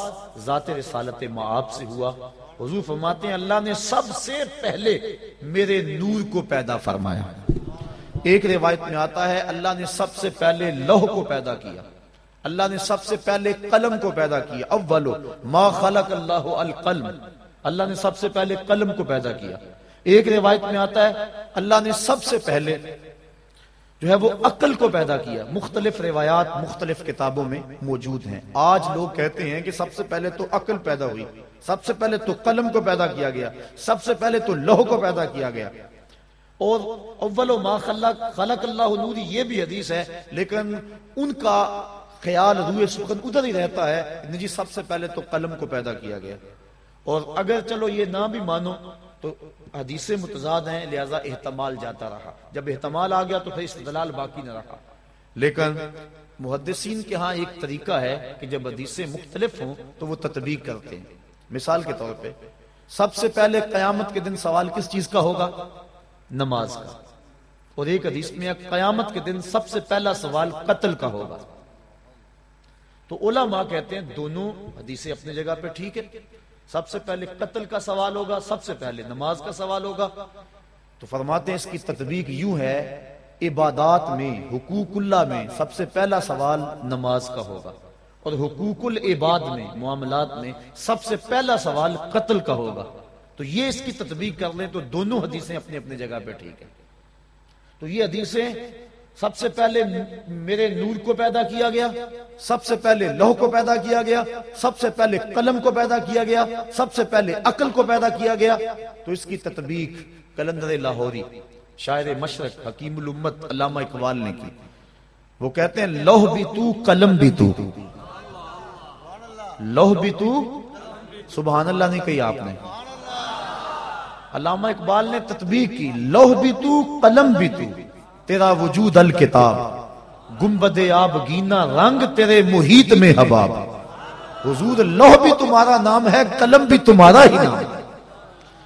ذات رسالت معاب سے ہوا۔ حضور فرماتے ہیں، اللہ نے سب سے پہلے میرے نور کو پیدا فرمایا۔ ایک روایت میں آتا ہے، اللہ نے سب سے پہلے لوہ کو پیدا کیا۔ اللہ نے سب سے پہلے قلم کو پیدا کیا۔ اولو ما خلق اللہ القلم۔ اللہ نے سب سے پہلے قلم کو پیدا کیا۔ ایک روایت میں آتا ہے، اللہ نے سب سے پہلے جو ہے وہ عقل کو پیدا کیا۔ مختلف روایات، مختلف کتابوں میں موجود ہیں۔ آج لوگ کہتے ہیں کہ سب سے پہلے تو عقل پیدا ہوئی۔ سب سے پہلے تو قلم کو پیدا کیا گیا۔ سب سے پہلے تو لوہ کو پیدا کیا گیا۔ اور اول و ما خلق خلق اللہ نوری، یہ بھی حدیث ہے۔ لیکن ان کا خیال روئے سخن ادھر ہی رہتا ہے۔ جی سب سے پہلے تو قلم کو پیدا کیا گیا۔ اور اگر چلو یہ نہ بھی مانو، تو حدیث متضاد ہیں، لہذا احتمال جاتا رہا۔ جب احتمال آ گیا تو پھر استدلال باقی نہ رہا۔ لیکن محدثین کے ہاں ایک طریقہ ہے کہ جب حدیثیں مختلف ہوں تو وہ تطبیق کرتے ہیں۔ مثال کے طور پہ، سب سے پہلے قیامت کے دن سوال کس چیز کا ہوگا؟ نماز کا۔ اور ایک حدیث میں قیامت کے دن سب سے پہلا سوال قتل کا ہوگا۔ تو علماء کہتے ہیں، دونوں حدیثیں اپنی جگہ پہ ٹھیک ہے سب سے پہلے قتل کا سوال ہوگا، سب سے پہلے نماز کا سوال ہوگا۔ تو فرماتے ہیں اس کی تطبیق یوں ہے، عبادات میں، حقوق اللہ میں سب سے پہلا سوال نماز کا ہوگا۔ اور حقوق العباد میں، معاملات میں سب سے پہلا سوال قتل کا ہوگا۔ تو یہ اس کی تطبیق کر لیں تو دونوں حدیثیں اپنی اپنی جگہ پہ ٹھیک ہے تو یہ حدیثیں سب سے پہلے میرے نور کو پیدا کیا گیا، سب سے پہلے لوہ کو پیدا کیا گیا، سب سے پہلے قلم کو پیدا کیا گیا، سب سے پہلے عقل کو پیدا کیا گیا۔ تو اس کی تطبیق کلندر لاہوری، شاعر مشرق حکیم الامت علامہ اقبال نے کی۔ وہ کہتے ہیں لوہ بھی تو، قلم بھی تو۔ لوہ بھی تو، سبحان اللہ نہیں کہی آپ نے۔ علامہ اقبال نے تطبیق کی لوہ بھی تو، قلم بھی تو۔ تیرا وجود الکتاب۔ گنبد آب گینا رنگ تیرے محیط میں حباب۔ حضور لوہ بھی تمہارا نام ہے، قلم بھی تمہارا ہی نام۔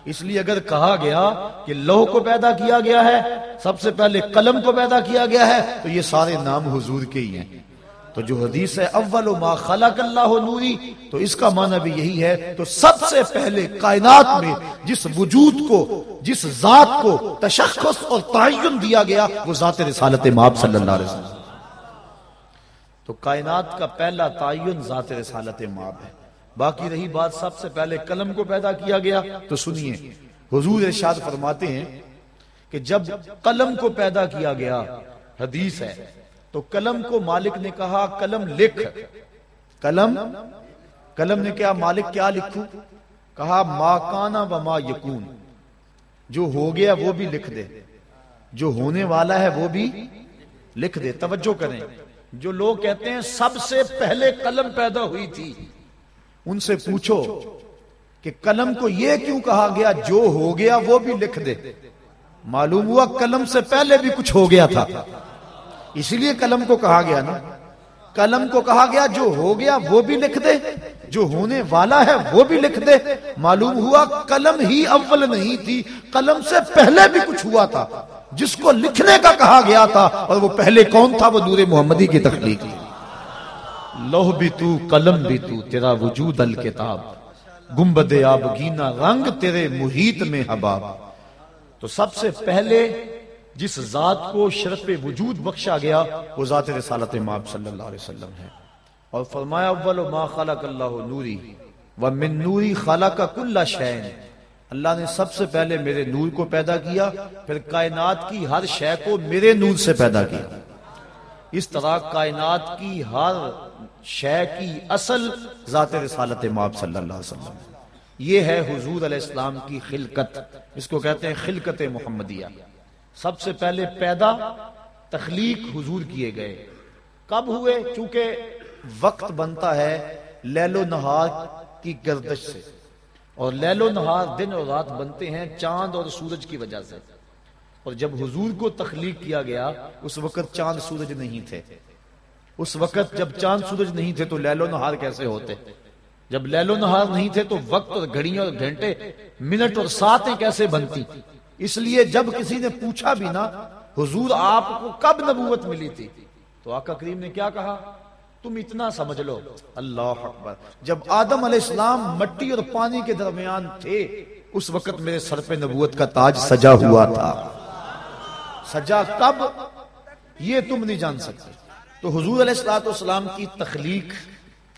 اس لیے اگر کہا گیا کہ لوہ کو پیدا کیا گیا ہے، سب سے پہلے قلم کو پیدا کیا گیا ہے، تو یہ سارے نام حضور کے ہی ہیں۔ تو جو حدیث ہے، اول ما خلق اللہ نوری، تو اس کا معنی بھی یہی ہے، تو سب سے پہلے کائنات میں جس وجود کو، جس ذات کو تشخص اور تعین دیا گیا، وہ ذات رسالت ماب صلی اللہ علیہ وسلم۔ تو کائنات کا پہلا تعین ذات رسالت ماب ہے۔ باقی رہی بات سب سے پہلے قلم کو پیدا کیا گیا۔ تو سنیے، حضور ارشاد فرماتے ہیں کہ جب قلم کو پیدا کیا گیا، حدیث ہے تو قلم کو مالک نے کہا، قلم لکھ۔ قلم؟ قلم نے کیا مالک کیا لکھوں؟ کہا، ما کانا و ما یکون۔ جو ہو گیا وہ بھی لکھ دے۔ جو ہونے والا ہے وہ بھی لکھ دے۔ توجہ کریں۔ جو لوگ کہتے ہیں، سب سے پہلے قلم پیدا ہوئی تھی۔ ان سے پوچھو کہ قلم کو یہ کیوں کہا گیا؟ جو ہو گیا وہ بھی لکھ دے۔ معلوم ہوا قلم سے پہلے بھی کچھ ہو گیا تھا۔ اسی لیے قلم کو کہا گیا نا۔ قلم کو کہا گیا، جو ہو گیا وہ بھی لکھ دے، جو ہونے والا ہے وہ بھی لکھ دے۔ معلوم ہوا قلم ہی اول نہیں تھی، قلم سے پہلے بھی کچھ ہوا تھا۔ جس کو لکھنے کا کہا گیا تھا، اور وہ پہلے کون تھا؟ وہ نور محمدی کی تخلیق۔ لوہ بھی تو، قلم بھی تو، تیرا وجود الکتاب۔ گنبد آب گینا رنگ تیرے محیط میں حباب۔ تو سب سے پہلے جس ذات کو شرف وجود بخشا گیا، وہ ذات رسالت امام صلی اللہ علیہ وسلم ہے۔ اور فرمایا، اول ما خلق اللہ نوری ومن نوری خلق کل شین اللہ نے سب سے پہلے میرے نور کو پیدا کیا، پھر کائنات کی ہر شے کو میرے نور سے پیدا کیا۔ اس طرح کائنات کی ہر شے کی اصل ذات رسالت امام صلی اللہ علیہ وسلم یہ ہے حضور علیہ السلام کی خلقت، اس کو کہتے ہیں خلقت محمدیہ۔ سب سے پہلے پیدا تخلیق حضور کیے گئے۔ کب ہوئے؟ چونکہ وقت بنتا ہے لیل و نہار کی گردش سے۔ اور لیل و نہار دن اور رات بنتے ہیں چاند اور سورج کی وجہ سے۔ اور جب حضور کو تخلیق کیا گیا، اس وقت چاند سورج نہیں تھے۔ اس وقت جب چاند سورج نہیں تھے تو لیل و نہار کیسے ہوتے؟ جب لیل و نہار نہیں تھے تو وقت اور گھڑیاں اور گھنٹے، منٹ اور ساتیں کیسے بنتی؟ اس لیے جب کسی نے پوچھا بھی نا، حضور آپ کو کب نبوت ملی تھی؟ تو آقا کریم نے کیا کہا، تم اتنا سمجھ لو۔ اللہ اکبر۔ جب آدم علیہ السلام مٹی اور پانی کے درمیان تھے، اس وقت میرے سر پہ نبوت کا تاج سجا ہوا تھا۔ سجا کب؟ یہ تم نہیں جان سکتے۔ تو حضور علیہ السلاۃ والسلام کی تخلیق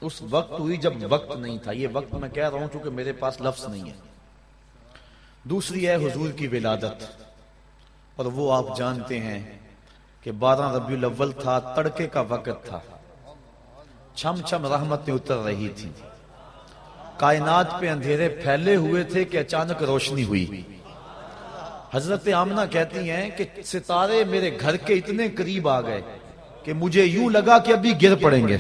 اس وقت ہوئی جب وقت نہیں تھا۔ یہ وقت میں کہہ رہا ہوں چونکہ میرے پاس لفظ نہیں ہے۔ دوسری ہے حضور کی ولادت۔ اور وہ آپ جانتے ہیں کہ بارہ ربیع الاول تھا، تڑکے کا وقت تھا۔ چھم چھم رحمتیں اتر رہی تھی کائنات پہ اندھیرے پھیلے ہوئے تھے کہ اچانک روشنی ہوئی۔ حضرت آمنہ کہتی ہیں کہ ستارے میرے گھر کے اتنے قریب آ گئے کہ مجھے یوں لگا کہ ابھی گر پڑیں گے۔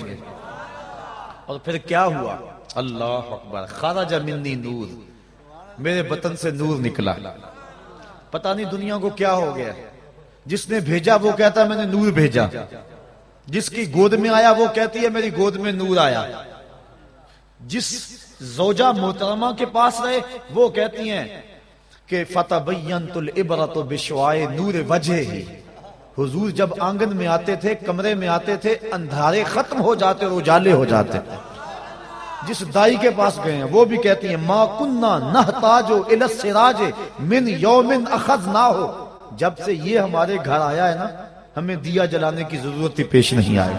اور پھر کیا ہوا؟ اللہ اکبر خارج منی نور۔ میرے بطن سے نور نکلا۔ پتہ نہیں دنیا کو کیا ہو گیا۔ جس نے بھیجا وہ کہتا میں نے نور بھیجا۔ جس کی گود میں آیا وہ کہتی ہے میری گود میں نور آیا۔ جس زوجہ محترمہ کے پاس رہے وہ کہتی ہیں کہ فتح بینت العبرت بشوائے نور وجہ ہی حضور جب آنگن میں آتے تھے، کمرے میں آتے تھے، اندھارے ختم ہو جاتے اور اجالے ہو جاتے۔ جس دائی کے پاس گئے ہیں، وہ بھی کہتی ہیں، ما کننا نحتاجو الاسراج من یومن اخذ نہ ہو جب سے یہ ہمارے گھر آیا ہے نا، ہمیں دیا جلانے کی ضرورت ہی پیش نہیں آئی۔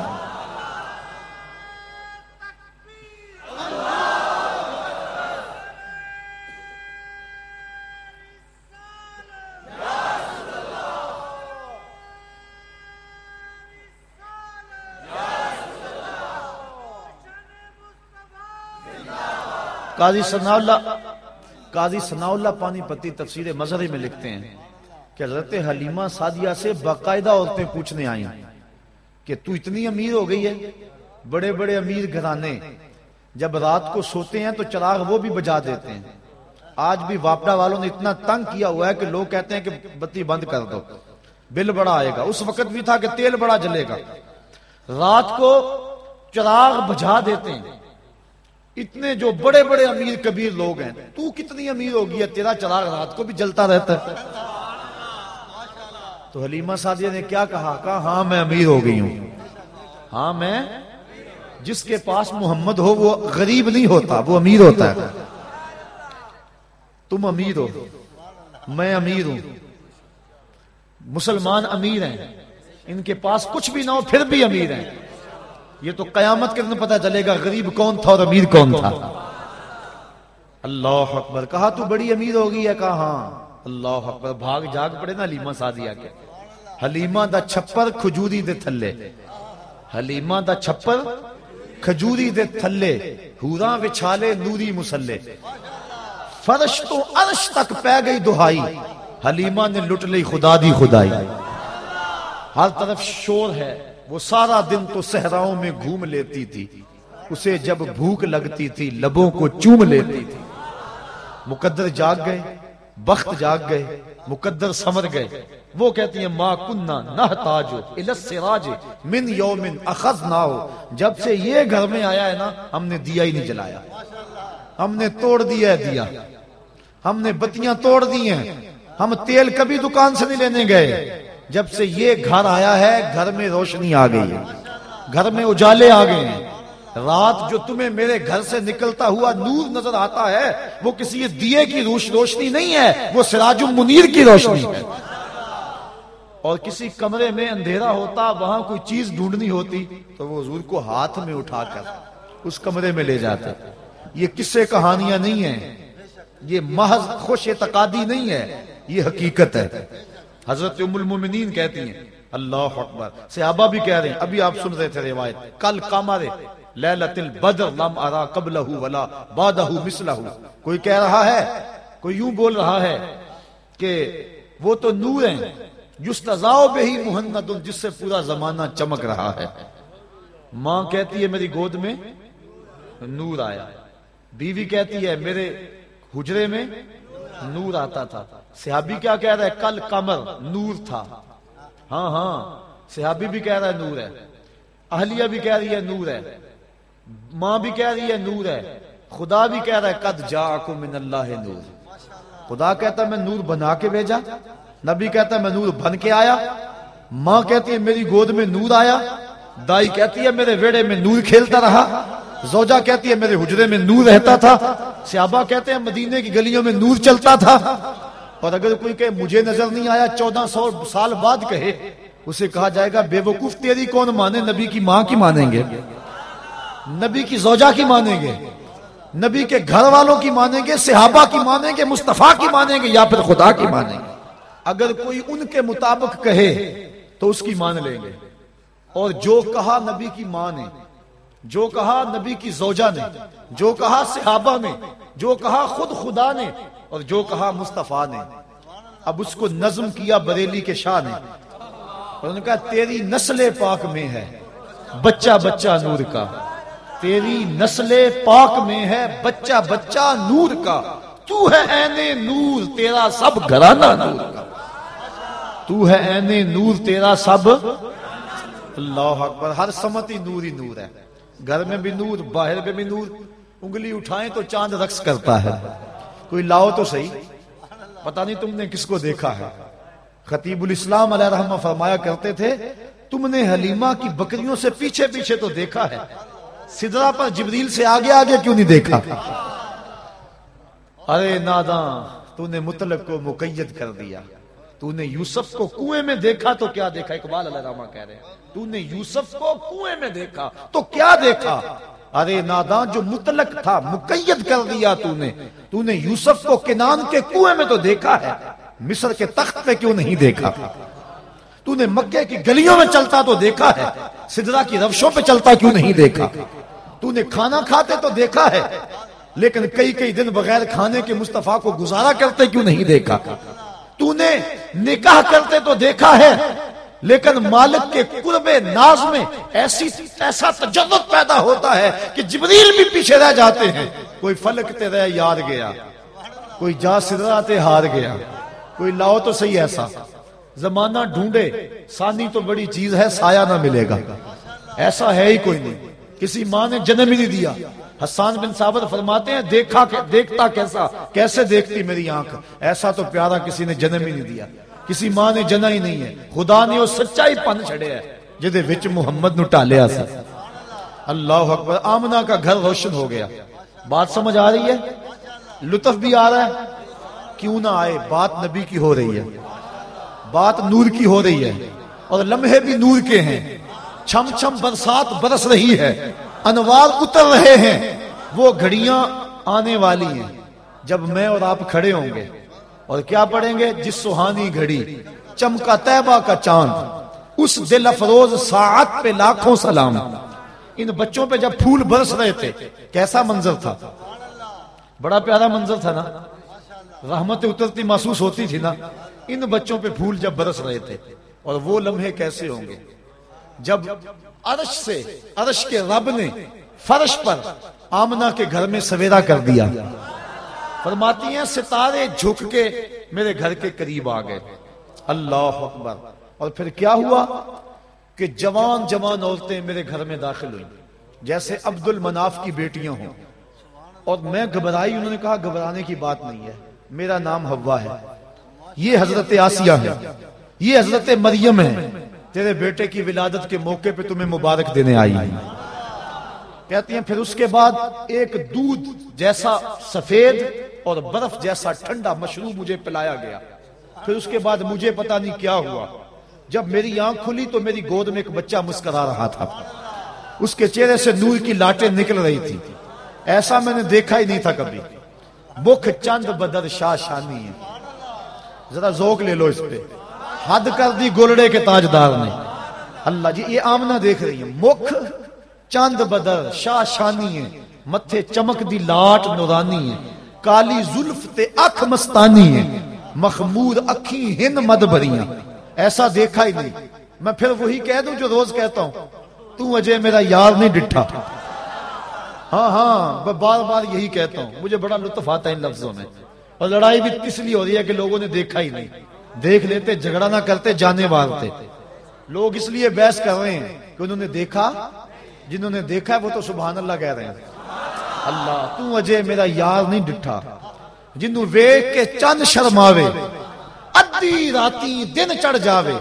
قاضی ثناء اللہ قاضی ثناء اللہ پانی پتی تفسیر مظہری میں لکھتے ہیں کہ حضرت حلیمہ سادیہ سے باقاعدہ عورتیں پوچھنے آئیں کہ تو اتنی امیر ہو گئی ہے؟ بڑے بڑے امیر گھرانے، جب رات کو سوتے ہیں تو چراغ وہ بھی بجا دیتے ہیں۔ آج بھی واپڈا والوں نے اتنا تنگ کیا ہوا ہے کہ لوگ کہتے ہیں کہ بتی بند کر دو۔ بل بڑا آئے گا۔ اس وقت بھی تھا کہ تیل بڑا جلے گا۔ رات کو چراغ بجا دیتے ہیں۔ اتنے جو بڑے بڑے امیر کبیر لوگ ہیں، تو کتنی امیر ہوگی ہے تیرا چراغ رات کو بھی جلتا رہتا ہے؟ تو حلیمہ سادیہ نے کیا کہا؟ کہا ہاں میں امیر ہو گئی ہوں۔ ہاں میں جس کے پاس محمد ہو، وہ غریب نہیں ہوتا، وہ امیر ہوتا ہے۔ تم امیر ہو، میں امیر ہوں۔ مسلمان امیر ہیں۔ ان کے پاس کچھ بھی نہ ہو، پھر بھی امیر ہیں۔ یہ تو قیامت کے دن پتا چلے گا غریب کون تھا اور امیر کون تھا۔ اللہ اکبر، کہا تو بڑی امیر ہوگی ہے، کہا ہاں۔ اللہ اکبر، بھاگ جاگ پڑے نا حلیمہ سادیا کے۔ حلیمہ دا چھپر کھجوری دے تھلے۔ حلیمہ دا چھپر کھجوری دے تھلے۔ ہوراں وچھالے، نوری مسلے۔ فرش تو عرش تک پہ گئی دہائی۔ حلیمہ نے لٹ لی خدا دی خدائی۔ ہر طرف شور ہے۔ وہ سارا دن تو صحراؤں میں گھوم لیتی تھی۔ اسے جب بھوک لگتی تھی، لبوں کو چوم لیتی تھی۔ مقدر جاگ گئے، بخت جاگ گئے، مقدر سمر گئے۔ وہ کہتی ہیں ما کننا نہ تاجو السراج من یومن اخذ نہ ہو جب سے یہ گھر میں آیا ہے نا، ہم نے دیا ہی نہیں جلایا۔ ہم نے توڑ دیا ہے دیا۔ ہم نے بتیاں توڑ دی ہیں۔ ہم تیل کبھی دکان سے نہیں لینے گئے۔ جب سے یہ گھر آیا ہے، گھر میں روشنی آ گئی ہے۔ گھر میں اجالے آ گئے ہیں۔ رات جو تمہیں میرے گھر سے نکلتا ہوا نور نظر آتا ہے، وہ کسی دیے کی روش روشنی نہیں ہے، وہ سراج منیر کی روشنی ہے۔ اور کسی کمرے میں اندھیرا ہوتا، وہاں کوئی چیز ڈھونڈنی ہوتی، تو وہ حضور کو ہاتھ میں اٹھا کر اس کمرے میں لے جاتے۔ یہ کسے کہانیاں نہیں ہیں۔ یہ محض خوش اعتقادی نہیں ہے، یہ حقیقت ہے۔ حضرت ام المومنین کہتی ہیں، اللہ اکبر۔ صحابہ بھی کہہ رہے ہیں، ابھی آپ سن رہے تھے روایت۔ کل کامارے لیلت البدر لم ارا قبلہ ولا بعدہ مثلہ۔ کوئی کہہ رہا ہے؟ کوئی یوں بول رہا ہے کہ وہ تو نور ہیں۔ یستزاؤ بہی محمد جس سے پورا زمانہ چمک رہا ہے۔ ماں کہتی ہے، میری گود میں نور آیا۔ بیوی کہتی ہے، میرے حجرے میں نور آتا تھا۔ صحابی کیا کہہ رہا ہے؟ کل کمر نور تھا۔ ہاں ہاں۔ صحابی بھی کہہ رہا ہے نور ہے۔ اہلیہ بھی کہہ رہی ہے نور ہے۔ ماں بھی کہہ رہی ہے نور ہے۔ خدا بھی کہہ رہا ہے، قد جاکم من اللہ نور۔ خدا کہتا ہے، میں نور بنا کے بھیجا۔ نبی کہتا ہے، میں نور بن کے آیا۔ ماں کہتی ہے، میری گود میں نور آیا۔ دائی کہتی ہے، میرے ویڑے میں نور کھیلتا رہا۔ زوجہ کہتی ہے، میرے حجرے میں نور رہتا تھا۔ سیابہ کہتے ہیں، مدینے کی گلیوں میں نور چلتا تھا۔ اور اگر کوئی کہ مجھے نظر نہیں آیا چودہ سو سال بعد کہے، اسے کہا جائے گا بے وقوف تیری کون مانے؟ نبی کی ماں کی مانیں گے۔ نبی کی زوجہ کی مانیں گے۔ نبی کے گھر والوں کی مانیں گے، صحابہ کی مانیں گے، مصطفیٰ کی مانیں گے یا پھر خدا کی مانیں گے۔ اگر کوئی ان کے مطابق کہے، تو اس کی مان لیں گے۔ اور جو کہا نبی کی ماں نے، جو کہا نبی کی زوجہ نے، جو کہا صحابہ نے، جو کہا خود خدا نے اور جو کہا مصطفیٰ نے۔ اب اس کو نظم کیا بریلی کے شاہ نے۔ اور انہوں نے کہا، تیری نسل پاک میں ہے، بچہ بچہ نور کا۔ تیری نسل پاک میں ہے، بچہ بچہ نور کا۔ تو ہے این نور، تیرا سب گھرانہ نور کا۔ تو ہے این نور، تیرا سب۔ اللہ اکبر، ہر سمتی نور ہی نور ہے۔ گھر میں بھی نور، باہر میں بھی نور۔ انگلی اٹھائیں تو چاند رقص کرتا ہے۔ کوئی لاؤ تو صحیح۔ پتہ نہیں تم نے کس کو دیکھا ہے۔ خطیب الاسلام علیہ رحمہ فرمایا کرتے تھے، تم نے حلیمہ کی بکریوں سے پیچھے پیچھے تو دیکھا ہے۔ سدرا پر جبریل سے آگے آگے کیوں نہیں دیکھا؟ ارے ناداں، تو نے مطلق کو مقید کر دیا۔ تو نے یوسف کو کنویں میں دیکھا تو کیا دیکھا؟ اقبال علیہ رحمہ کہہ رہے ہیں۔ تو نے یوسف کو کنویں میں دیکھا تو کیا دیکھا؟ ارے نادان جو مطلق تھا، مقید کر دیا تو نے تو نے یوسف کو کنان کے کنویں میں تو دیکھا ہے، مصر کے تخت پہ کیوں نہیں دیکھا؟ تو نے مکے کی گلیوں میں چلتا تو دیکھا ہے سدرا کی روشوں پہ چلتا کیوں نہیں دیکھا؟ تو نے کھانا کھاتے تو دیکھا ہے، لیکن کئی کئی دن بغیر کھانے کے مصطفیٰ کو گزارا کرتے کیوں نہیں دیکھا؟ تو نے نکاح کرتے تو دیکھا ہے، لیکن مالک کے قرب ناز میں ایسی ایسا تجربت پیدا ہوتا ہے کہ جبریل بھی پیچھے رہ جاتے ہیں۔ کوئی فلک تے رہ یاد گیا۔ کوئی جا سدرا تے ہار گیا۔ کوئی لاؤ تو صحیح ایسا۔ زمانہ ڈھونڈے سانی تو بڑی چیز ہے، سایہ نہ ملے گا۔ ایسا ہے ہی کوئی نہیں۔ کسی ماں نے جنم ہی نہیں دیا۔ حسان بن ثابت فرماتے ہیں، دیکھا دیکھتا کیسا؟ کیسے دیکھتی میری آنکھ؟ ایسا تو پیارا کسی نے جنم ہی نہیں دیا۔ کسی ماں نے جنا ہی نہیں ہے۔ خدا نے وہ سچائی پن چھڑیا ہے جدے وچ محمد نو ٹالیا سا۔ اللہ اکبر، آمنہ کا گھر روشن ہو گیا۔ بات سمجھ آ رہی ہے؟ لطف بھی آ رہا ہے۔ کیوں نہ آئے، بات نبی کی ہو رہی ہے۔ بات نور کی ہو رہی ہے۔ اور لمحے بھی نور کے ہیں۔ چھم چھم برسات برس رہی ہے۔ انوار اتر رہے ہیں۔ وہ گھڑیاں آنے والی ہیں۔ جب میں اور آپ کھڑے ہوں گے۔ اور کیا پڑھیں گے؟ جس سہانی گھڑی چمکا تیبہ کا چاند۔ اس دل افروز ساعت پہ لاکھوں سلام۔ ان بچوں پہ جب پھول برس رہے تھے، کیسا منظر تھا؟ بڑا پیارا منظر تھا نا؟ رحمت اترتی محسوس ہوتی تھی نا؟ ان بچوں پہ پھول جب برس رہے تھے، اور وہ لمحے کیسے ہوں گے؟ جب عرش سے، عرش کے رب نے فرش پر آمنا کے گھر میں سویرا کر دیا۔ فرماتی ہیں، ستارے جھک کے میرے گھر کے قریب آ گئے۔ اللہ اکبر۔ اور پھر کیا ہوا؟ کہ جوان جوان عورتیں میرے گھر میں داخل ہوئی جیسے عبد المناف کی بیٹیاں ہوں۔ اور میں گھبرائی، انہوں نے کہا، گھبرانے کی بات نہیں ہے۔ میرا نام ہوا ہے۔ یہ حضرت آسیہ ہے یہ حضرت مریم ہے تیرے بیٹے کی ولادت کے موقع پہ تمہیں مبارک دینے آئی کہتی ہیں، پھر اس کے بعد ایک دودھ جیسا سفید اور برف جیسا ٹھنڈا مشروب مجھے پلایا گیا۔ پھر اس کے بعد مجھے پتا نہیں کیا ہوا۔ جب میری آنکھ کھلی تو میری گود میں ایک بچہ مسکرا رہا تھا۔ اس کے چہرے سے نور کی لاٹیں نکل رہی تھی ایسا میں نے دیکھا ہی نہیں تھا کبھی۔ بخ چند بدر شاہ شانی ہے ذرا ذوق لے لو اس پہ۔ حد کر دی گولڑے کے تاجدار نے۔ اللہ جی یہ آمنا دیکھ رہی ہے مکھ چند بدر شاہ شانی ہے متھے چمک دی لاٹ نورانی ہے کالی زلف تے اکھ مستانی ہے مخمود اکھی ہن مد بھریاں ایسا دیکھا ہی نہیں۔ میں پھر وہی کہہ دوں جو روز کہتا ہوں۔ تو اجے میرا یار نہیں ڈٹھا۔ ہاں ہاں میں بار بار یہی کہتا ہوں۔ مجھے بڑا لطف آتا ہے ان لفظوں میں۔ اور لڑائی بھی اس لیے ہو رہی ہے کہ لوگوں نے دیکھا ہی نہیں۔ دیکھ لیتے، جھگڑا نہ کرتے، جانے والتے۔ لوگ اس لیے بحث کر رہے ہیں کہ انہوں نے دیکھا، جنہوں نے دیکھا ہے وہ تو سبحان اللہ کہہ رہے ہیں۔ اللہ، تو اجے میرا یار نہیں ڈٹھا۔ جنہوں ویک کے چند شرماوے۔ ادی راتی دن چڑھ جاوے،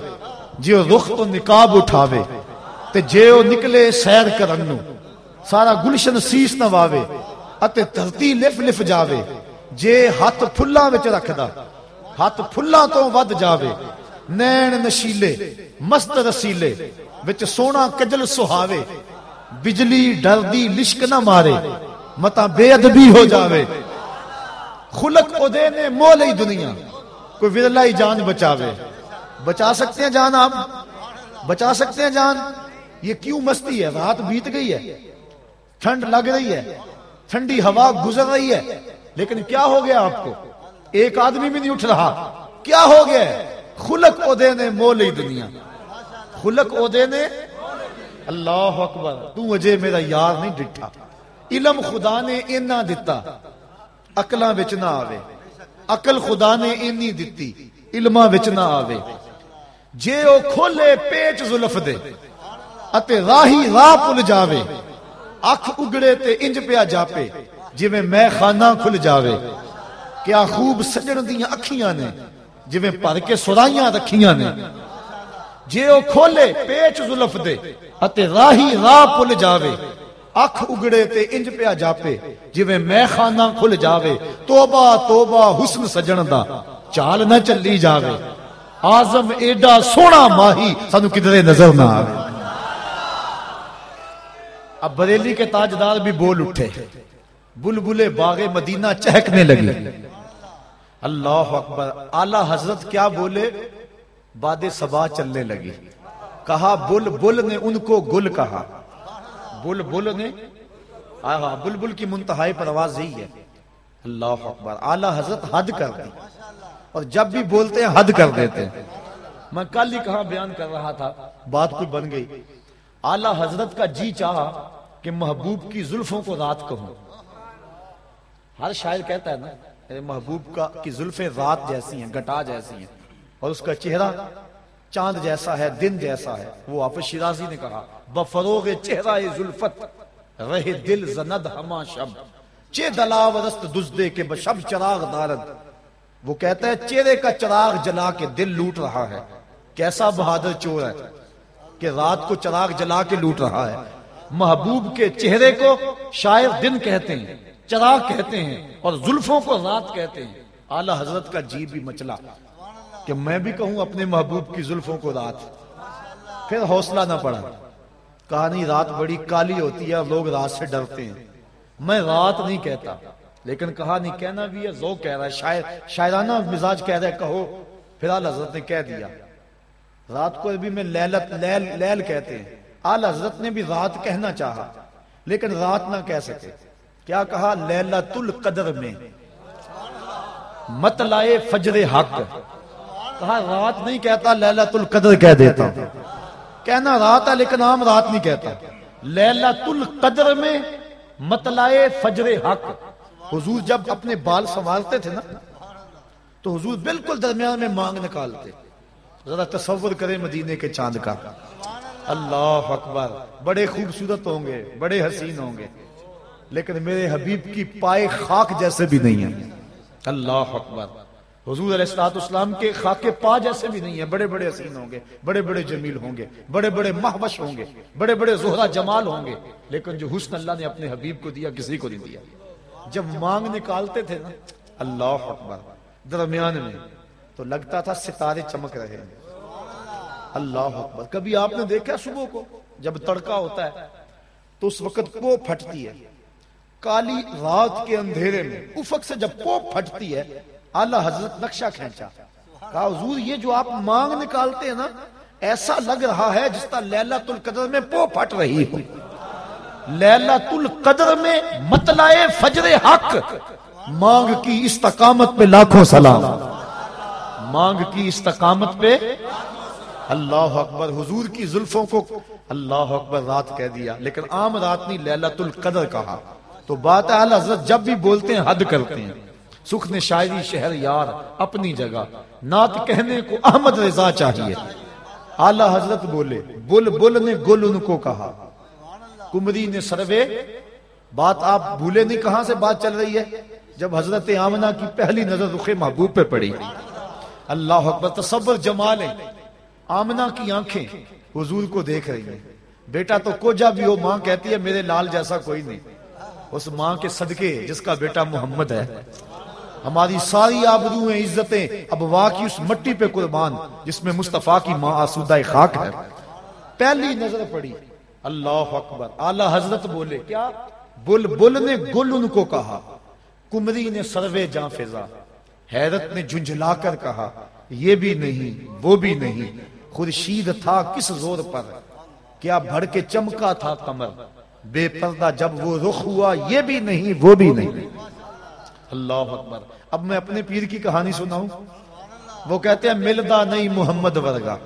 جیو رخ تو نکاب اٹھاوے، تے جیو نکلے سیر کرنو سارا گلشن سیس نواوے اتے دھرتی لف لف جاوے۔ جے ہاتھ پھلاں وچ رکھدا، ہاتھ پھلاں تو ود جاوے۔ نین نشیلے، مست رسیلے، وچ سونا کجل سہاوے۔ بجلی ڈردی لشک نہ مارے متا بے ادبی ہو جاوے۔ خلق او دے نے مولئی دنیا۔ کوئی ورلہ ہی جان بچاوے۔ بچا سکتے ہیں جان آپ؟ بچا سکتے ہیں جان؟ یہ کیوں مستی ہے؟ رات بیت گئی ہے۔ ٹھنڈ لگ رہی ہے۔ ٹھنڈی ہوا گزر رہی ہے۔ لیکن کیا ہو گیا آپ کو؟ ایک آدمی بھی نہیں اٹھ رہا۔ کیا ہو گیا؟ خلق او دے نے مولی دنیا۔ خلق او دے نے اللہ اکبر۔ تو وجہ میرا یار نہیں ڈٹھا۔ علم خدا نے اینا دیتا اکلاں وچ نہ آوے۔ عقل خدا نے اینی دتی علما وچ نہ آوے۔ جے او کھولے پیچ زلف دے اتے راہی راہ پل جاوے، اکھ اگڑے تے انج پیا جاپے، جویں میں خانہ کھل جاوے۔ کیا خوب سجن دیاں اکھیاں نے، جویں پر کے سرائیاں رکھیاں نے۔ جے او کھولے پیچ زلف دے اتے راہی راہ پل جاوے۔ اکھ اگڑے تے انج پیا جاپے۔ جویں میں خانہ کھل جاوے، توبہ توبہ، حسن سجن دا۔ چال نہ چلی جاوے۔ آزم ایڈا سونا ماہی، سانو کدھرے نظر نہ آوے۔ اب بریلی کے تاجدار بھی بول اٹھے۔ بلبلے باغ مدینہ چہکنے لگے۔ اللہ اکبر، اعلی حضرت کیا بولے؟ باد سبا چلنے لگی کہا، بل بل نے ان کو گل کہا۔ بل بل نے؟ بل بل کی منتہائی پر آواز یہی ہے۔ اللہ اکبر۔ اعلی حضرت حد کر دی اور جب بھی بولتے ہیں، حد کر دیتے ہیں۔ میں کل ہی کہاں بیان کر رہا تھا؟ بات کوئی بن گئی۔ اعلی حضرت کا جی چاہا کہ محبوب کی زلفوں کو رات کہوں۔ ہر شاعر کہتا ہے نا محبوب کا کی زلفیں رات جیسی ہیں گٹا جیسی ہیں۔ اور اس کا چہرہ چاند جیسا ہے، دن جیسا ہے۔ وہ آپ شیرازی نے کہا۔ بفروغ چہرہ زلفت رہ دل زند ہما شب چے دلاو رست دزدے کے بشب چراغ دارد وہ کہتا ہے، چہرے کا چراغ جلا کے دل لوٹ رہا ہے۔ کیسا بہادر چور ہے کہ رات کو چراغ جلا کے لوٹ رہا ہے۔ محبوب کے چہرے کو شاید دن کہتے ہیں، چراغ کہتے ہیں اور زلفوں کو رات کہتے ہیں۔ اعلی حضرت کا جی بھی مچلا کہ میں بھی کہوں اپنے محبوب کی زلفوں کو رات۔ پھر حوصلہ نہ پڑا۔ کہانی رات بڑی کالی ہوتی ہے لوگ رات سے ڈرتے ہیں۔ میں رات نہیں کہتا، لیکن کہا نہیں کہنا بھی ہے زو کہہ رہا ہے، شاعر شاعرانہ مزاج کہہ رہا ہے، کہو۔ پھر آل حضرت نے کہہ دیا۔ رات کو بھی میں لیلت لیل لیل کہتے ہیں۔ آل حضرت نے بھی رات کہنا چاہا، لیکن رات نہ کہہ سکے۔ کیا کہا؟ لیلت القدر میں۔ مت لائے فجر حق۔ کہا، رات نہیں کہتا لیلت القدر کہہ دیتا ہوں۔ کہنا رات ہے لیکن عام رات نہیں کہتا۔ لیلت القدر میں مت فجر حق۔ حضور جب اپنے بال سنوارتے تھے نا، تو حضور بالکل درمیان میں مانگ نکالتے۔ ذرا تصور کریں مدینے کے چاند کا۔ اللہ اکبر، بڑے خوبصورت ہوں گے، بڑے حسین ہوں گے۔ لیکن میرے حبیب کی پائے خاک جیسے بھی نہیں ہیں۔ اللہ اکبر۔ حضور علیہ السلاط اسلام کے خاک پا جیسے بھی نہیں ہیں، بڑے بڑے حسین ہوں گے، بڑے بڑے جمیل ہوں گے، بڑے بڑے محبش ہوں گے، بڑے بڑے زہرا جمال ہوں گے، لیکن جو حسن اللہ نے اپنے حبیب کو دیا، کسی کو نہیں دیا۔ جب مانگ نکالتے تھے نا، اللہ اکبر، درمیان میں، تو لگتا تھا ستارے چمک رہے ہیں۔ اللہ اکبر، کبھی آپ نے دیکھا صبح کو جب تڑکا ہوتا ہے، تو اس وقت پو پھٹتی ہے۔ کالی رات کے اندھیرے میں، افق سے جب پو پھٹتی ہے اللہ حضرت نقشہ کھینچا۔ کہا، حضور، یہ جو آپ مانگ نکالتے ہیں نا، ایسا لگ رہا ہے جس طرح لیلت القدر میں پو پھٹ رہی ہو۔ لیلت القدر میں مطلع فجر حق۔ مانگ کی استقامت پہ لاکھوں سلام۔ مانگ کی استقامت پہ اللہ اکبر۔ حضور کی زلفوں کو اللہ اکبر رات کہہ دیا۔ لیکن عام رات نہیں لیلت القدر کہا۔ تو بات ہے حضرت جب بھی بولتے ہیں، حد کرتے ہیں۔ سکھ نے شاعری شہر یار، اپنی جگہ۔ نات کہنے کو احمد رضا چاہیے۔ اعلی حضرت بولے، بل بل نے گل ان کو کہا۔ کمری نے سروے، بات آپ بھولے نہیں کہاں سے بات چل رہی ہے؟ جب حضرت آمنہ کی پہلی نظر رخ محبوب پہ پڑی۔ اللہ اکبر، تصور جمال ہے۔ آمنہ کی آنکھیں حضور کو دیکھ رہی ہیں۔ بیٹا تو کو جا بھی ہو، ماں کہتی ہے میرے لال جیسا کوئی نہیں۔ اس ماں کے صدقے، جس کا بیٹا محمد ہے۔ ہماری ساری آبرویں عزتیں اب واقعی اس مٹی پہ قربان، جس میں مصطفیٰ کی ماں آسودہ خاک ہے۔ پہلی نظر پڑی۔ اللہ اکبر۔ اعلی حضرت بولے، کیا؟ بل بل نے گل ان کو کہا۔ کمری نے سروے جاں فضا۔ حیرت نے جھنجھلا کر کہا، یہ بھی نہیں، وہ بھی نہیں۔ خورشید تھا کس زور پر؟ کیا بھڑ کے چمکا تھا کمر؟ بے پردہ جب وہ رخ ہوا، یہ بھی نہیں، وہ بھی نہیں۔ اللہ اکبر. اب میں اپنے پیر کی کہانی سناؤں. وہ کہتے ہیں، ملدا نہیں محمد ورگا.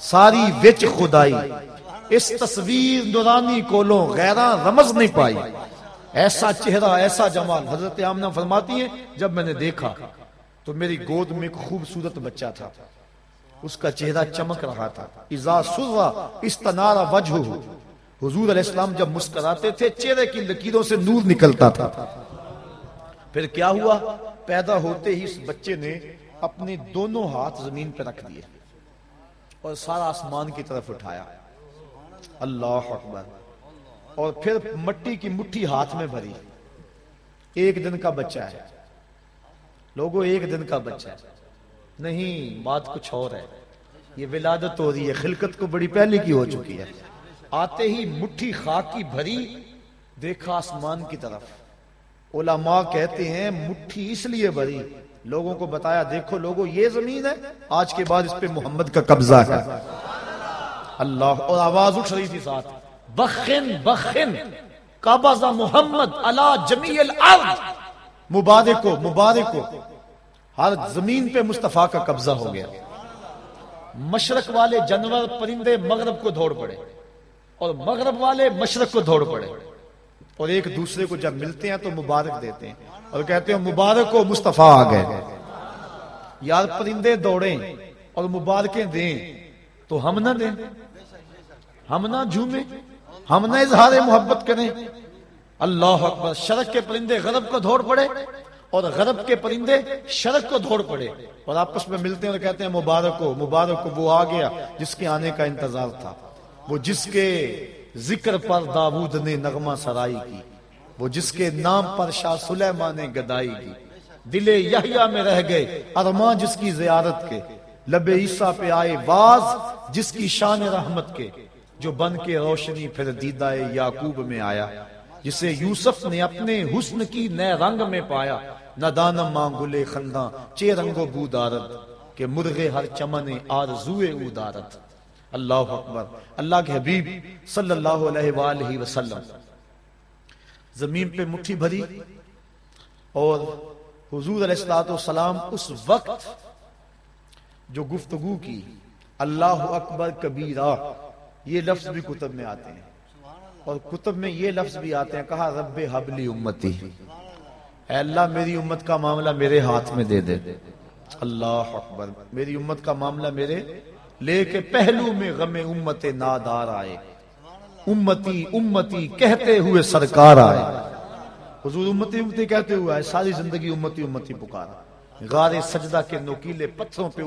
ساری وچ خدائی. اس تصویر نورانی کولوں غیرہ رمز نہیں پائی. ایسا چہرہ، ایسا جمال حضرت آمنہ فرماتی ہیں، جب میں نے دیکھا، تو میری گود میں ایک خوبصورت بچہ تھا۔ اس کا چہرہ چمک رہا تھا۔ اذا سرا استنارا وجہ حضور علیہ السلام جب مسکراتے تھے، چہرے کی لکیروں سے نور نکلتا تھا۔ پھر کیا ہوا؟ پیدا ہوتے ہی اس بچے نے اپنے دونوں ہاتھ زمین پہ رکھ دیے اور سارا آسمان کی طرف اٹھایا۔ اللہ اکبر۔ اور پھر مٹی کی مٹھی ہاتھ میں بھری۔ ایک دن کا بچہ ہے۔ لوگوں، ایک دن کا بچہ ہے۔ نہیں، بات کچھ اور ہے۔ یہ ولادت ہو رہی ہے۔ خلقت کو بڑی پہلے کی ہو چکی ہے۔ آتے ہی مٹھی خاک کی بھری، دیکھا آسمان کی طرف۔ علماء کہتے ہیں مٹھی اس لیے بھری لوگوں کو بتایا، دیکھو لوگوں یہ زمین ہے، آج کے بعد اس پہ محمد کا قبضہ ہے۔ اللہ، اور آواز اٹھ رہی تھی ساتھ۔ بخن بخن۔ قبض محمد اللہ جمیع الارض۔ مبارک کو مبارک کو ہر زمین پہ مصطفیٰ کا قبضہ ہو گیا۔ مشرق والے جانور پرندے مغرب کو دوڑ پڑے، اور مغرب والے مشرق کو دوڑ پڑے۔ اور ایک دوسرے کو جب ملتے ہیں تو مبارک دیتے ہیں اور کہتے ہیں مبارک کو مصطفیٰ آ گئے۔ یار پرندے دوڑیں اور مبارکیں دیں تو ہم نہ دیں۔ ہم نہ جھومیں۔ ہم نہ اظہار محبت کریں۔ اللہ اکبر، شرک کے پرندے غرب کو دوڑ پڑے اور غرب کے پرندے شرک کو دوڑ پڑے اور آپس میں ملتے ہیں اور کہتے ہیں مبارک ہو مبارک ہو، وہ آ گیا جس کے آنے کا انتظار تھا۔ وہ جس کے ذکر پر داود نے نغمہ سرائی کی، وہ جس کے نام پر شاہ سلیمان نے گدائی کی۔ دل یحییٰ میں رہ گئے، ارمان جس کی زیارت کے۔ لب عیسیٰ پہ آئے باز جس کی شان رحمت کے۔ جو بن کے روشنی پھر دیدہ یعقوب میں آیا، جسے یوسف نے اپنے حسن کی نئے رنگ میں پایا۔ نہ دانم ماں گلے خنداں، چے رنگو بو دارت کہ مرغے ہر چمن آرزوے او دارت اللہ اکبر، اللہ کے حبیب صلی اللہ علیہ وآلہ وسلم۔ زمین پہ مٹھی بھری اور حضور علیہ السلاۃ والسلام اس وقت جو گفتگو کی، اللہ اکبر کبیرہ، یہ لفظ بھی کتب میں آتے ہیں۔ اور کتب میں یہ لفظ بھی آتے ہیں، کہا، رب حبلی امتی۔ اے اللہ، میری امت کا معاملہ میرے ہاتھ میں دے دے۔ اللہ اکبر، میری امت کا معاملہ میرے لے کے پہلو میں غم امت نادار آئے۔ امتی امتی کہتے ہوئے سرکار آئے۔ حضور امتی امتی کہتے ہوئے آئے۔ ساری زندگی امتی امتی پکارا۔ غار سجدہ کے نوکیلے پتھروں پہ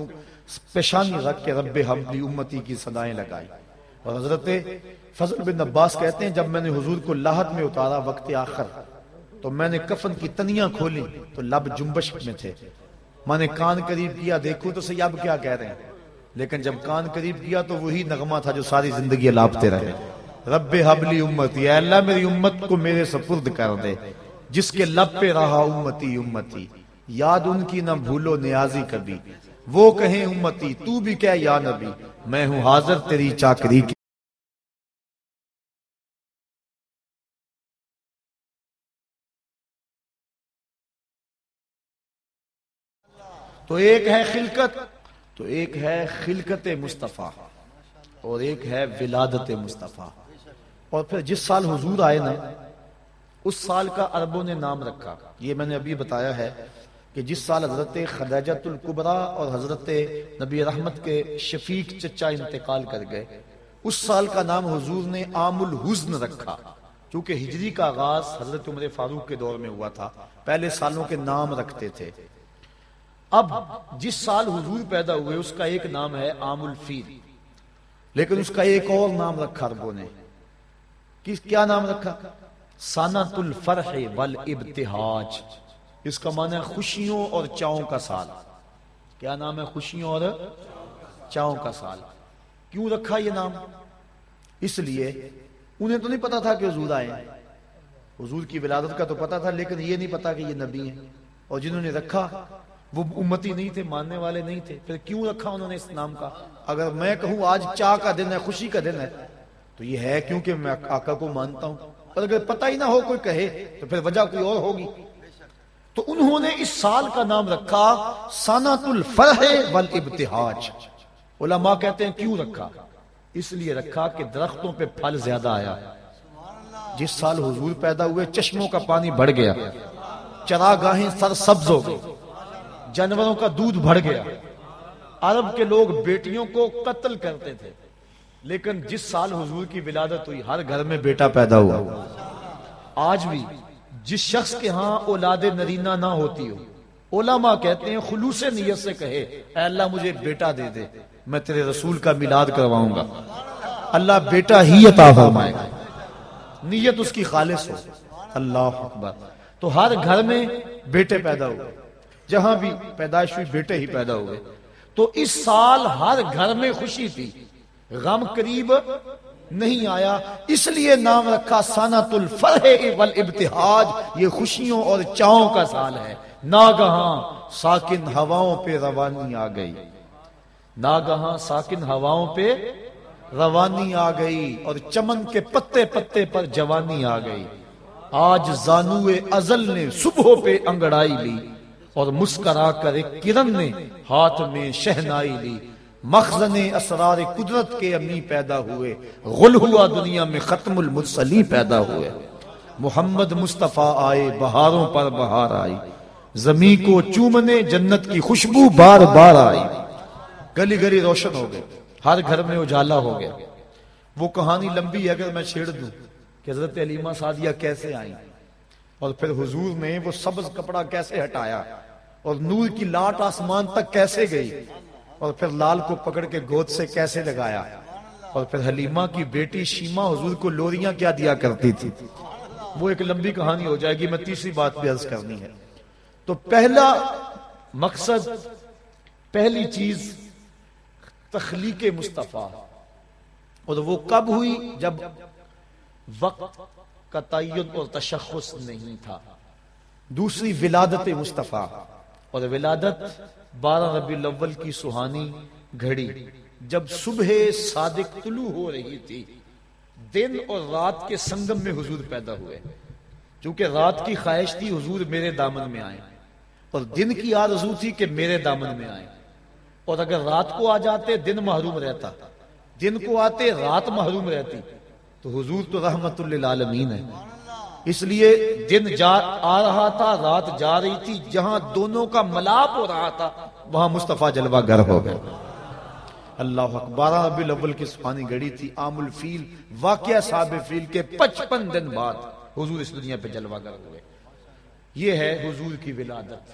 پیشانی رکھ کے رب حملی امتی کی صدایں لگائی۔ اور حضرت فضل بن عباس کہتے ہیں، جب میں نے حضور کو لاہت میں اتارا وقت آخر، تو میں نے کفن کی تنیاں کھولی تو لب جنبش میں تھے۔ میں نے کان قریب کیا، دیکھو تو سیاب کیا کہہ رہے ہیں۔ لیکن جب کان قریب کیا تو وہی نغمہ تھا جو ساری زندگی لاپتے رہے۔ رب حبلی امتی، اے اللہ میری امت کو میرے سپرد کر دے، جس کے لب پہ رہا امتی امتی۔ یاد ان کی نہ بھولو، نیازی کبھی۔ وہ کہیں امتی، تو بھی کہہ یا نبی، میں ہوں حاضر تیری چاکری کی۔ تو ایک ہے خلقت۔ تو ایک ہے خلقت مصطفیٰ اور ایک ہے ولادت مصطفیٰ۔ اور پھر جس سال حضور آئے نا، اس سال کا عربوں نے نام رکھا۔ یہ میں نے ابھی بتایا ہے کہ جس سال حضرت خدیجت القبرا اور حضرت نبی رحمت کے شفیق چچا انتقال کر گئے، اس سال کا نام حضور نے عام الحزن رکھا۔ کیونکہ ہجری کا آغاز حضرت عمر فاروق کے دور میں ہوا تھا، پہلے سالوں کے نام رکھتے تھے۔ اب جس سال حضور پیدا ہوئے، اس کا ایک نام ہے عام الفیل لیکن اس کا ایک اور نام رکھا ربوں نے۔ کس کیا نام رکھا؟ سانت الفرح والابتہاج۔ اس کا معنی ہے خوشیوں اور چاؤں کا سال۔ کیا نام ہے خوشیوں اور چاؤں کا سال؟ کیوں رکھا یہ نام؟ اس لیے انہیں تو نہیں پتا تھا کہ حضور آئے حضور کی ولادت کا تو پتا تھا، لیکن یہ نہیں پتا کہ یہ نبی ہیں۔ اور جنہوں نے رکھا وہ امتی نہیں تھے، ماننے والے نہیں تھے۔ پھر کیوں رکھا انہوں نے اس نام کا؟ اگر میں کہوں آج چاہ کا دن ہے، خوشی کا دن ہے، تو یہ ہے کیونکہ میں آقا کو مانتا ہوں۔ اور اگر پتہ ہی نہ ہو کوئی کہے، تو پھر وجہ کوئی اور ہوگی۔ تو انہوں نے اس سال کا نام رکھا سانت الفرح والابتہاج علماء کہتے ہیں، کیوں رکھا؟ اس لیے رکھا کہ درختوں پہ پھل زیادہ آیا۔ جس سال حضور پیدا ہوئے، چشموں کا پانی بڑھ گیا۔ چراگاہیں سر سبز ہو گئی جانوروں کا دودھ بڑھ گیا۔ عرب کے لوگ بیٹیوں کو قتل کرتے تھے۔ لیکن جس سال حضور کی ولادت ہوئی، ہر گھر میں بیٹا پیدا ہوا۔ آج بھی جس شخص کے ہاں اولاد نرینہ نہ ہوتی ہو، علماء کہتے ہیں، خلوص نیت سے کہے، اے اللہ مجھے بیٹا دے دے، میں تیرے رسول کا میلاد کرواؤں گا۔ اللہ بیٹا ہی عطا فرمائے گا۔ نیت اس کی خالص ہو۔ اللہ اکبر۔ تو ہر گھر میں بیٹے پیدا ہوئے۔ جہاں بھی پیدائش ہوئی، بیٹے ہی پیدا ہوئے۔ تو اس سال ہر گھر میں خوشی تھی۔ غم قریب نہیں آیا، اس لیے نام رکھا سانت الفرح والابتحاج یہ خوشیوں اور چاؤں کا سال ہے۔ ناگہاں ساکن ہواؤں پہ روانی آ گئی۔ ناگہاں ساکن ہواؤں پہ روانی آ گئی اور چمن کے پتے پتے پر جوانی آ گئی۔ آج زانو ازل نے صبح پہ انگڑائی لی۔ اور مسکرا کر ایک کرن نے ہاتھ میں شہنائی لی۔ مخزن اسرار قدرت کے امی پیدا ہوئے۔ غل ہوا دنیا میں ختم المرسلی پیدا ہوئے۔ محمد مصطفیٰ آئے بہاروں پر بہار آئی۔ زمین کو چومنے جنت کی خوشبو بار بار آئی۔ گلی گلی روشن ہو گئے۔ ہر گھر میں اجالا ہو گیا۔ وہ کہانی لمبی ہے، اگر میں چھیڑ دوں کہ حضرت علیمہ سعدیہ کیسے آئی اور پھر حضور نے وہ سبز کپڑا کیسے ہٹایا اور نور کی لاٹ آسمان تک کیسے گئی اور پھر لال کو پکڑ کے گود سے کیسے لگایا اور پھر حلیمہ کی بیٹی شیما حضور کو لوریاں کیا دیا کرتی تھی؟ وہ ایک لمبی کہانی ہو جائے گی، میں تیسری بات بھی عرض کرنی ہے۔ تو پہلا مقصد، پہلی چیز تخلیق مصطفیٰ۔ اور وہ کب ہوئی؟ جب وقت کا تعین اور تشخص نہیں تھا۔ دوسری ولادت مصطفیٰ۔ اور ولادت بارہ ربی الاول کی سہانی گھڑی۔ جب صبح صادق طلوع ہو رہی تھی دن اور رات کے سنگم میں حضور پیدا ہوئے۔ چونکہ رات کی خواہش تھی حضور میرے دامن میں آئے۔ اور دن کی آرزو تھی کہ میرے دامن میں آئے۔ اور اگر رات کو آ جاتے دن محروم رہتا۔ دن کو آتے رات محروم رہتی۔ تو حضور تو رحمت للعالمین ہے۔ اس لیے دن جا آ رہا تھا، رات جا رہی تھی، جہاں دونوں کا ملاپ ہو رہا تھا، وہاں مصطفیٰ جلوہ گر ہو گئے۔ اللہ بارہ ربی الاول کی سفانی گڑی تھی، عام الفیل، واقعہ صاحب فیل کے پچپن دن بعد حضور اس دنیا پہ جلوہ گر ہوئے۔ یہ ہے حضور کی ولادت۔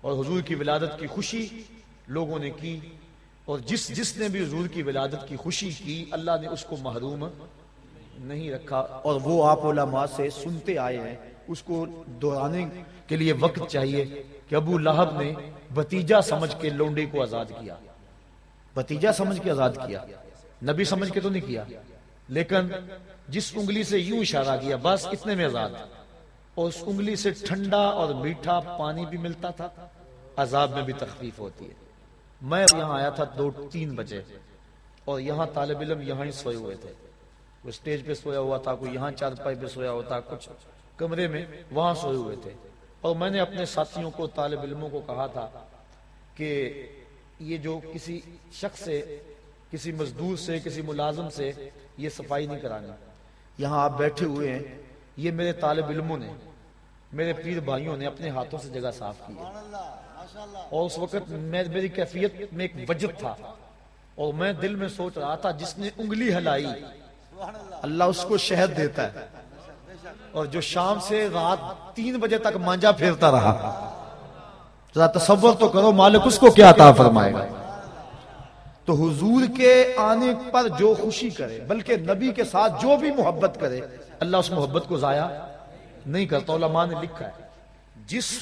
اور حضور کی ولادت کی خوشی لوگوں نے کی۔ اور جس جس نے بھی حضور کی ولادت کی خوشی کی، اللہ نے اس کو محروم نہیں رکھا اور وہ آپ علماء سے سنتے آئے ہیں۔ اس کو دہرانے کے لیے وقت چاہیے کہ ابو لہب نے بتیجا سمجھ کے لونڈے کو آزاد کیا۔ بتیجا سمجھ کے آزاد کیا۔ نبی سمجھ کے تو نہیں کیا۔ لیکن جس انگلی سے یوں اشارہ کیا، بس اتنے میں آزاد۔ اور اس انگلی سے ٹھنڈا اور میٹھا پانی بھی ملتا تھا۔ عذاب میں بھی تخفیف ہوتی ہے۔ میں یہاں آیا تھا دو تین بجے اور یہاں طالب علم یہاں ہی سوئے ہوئے تھے۔ کوئی اسٹیج پہ سویا ہوا تھا، کوئی یہاں چار پائی پہ سویا ہوتا، کچھ کمرے میں وہاں سوئے ہوئے تھے۔ اور میں نے اپنے ساتھیوں کو، طالب علموں کو کہا تھا کہ یہ جو کسی شخص سے، کسی مزدور سے، کسی ملازم سے یہ صفائی نہیں کرانی۔ یہاں آپ بیٹھے ہوئے ہیں، یہ میرے طالب علموں نے، میرے پیر بھائیوں نے اپنے ہاتھوں سے جگہ صاف کی اور اس وقت میں، میری کیفیت میں ایک وجد تھا۔ اور میں دل میں سوچ رہا تھا، جس نے انگلی ہلائی اللہ. اس کو شہد دیتا ہے۔ اور جو شام سے رات تین بجے تک مانجا پھیرتا رہا۔ ذرا تصور تو کرو، مالک اس کو کیا عطا فرمائے گا؟ تو حضور کے آنے پر جو خوشی کرے، بلکہ نبی کے ساتھ جو بھی محبت کرے، اللہ اس محبت کو ضائع نہیں کرتا۔ علماء نے لکھا ہے، جس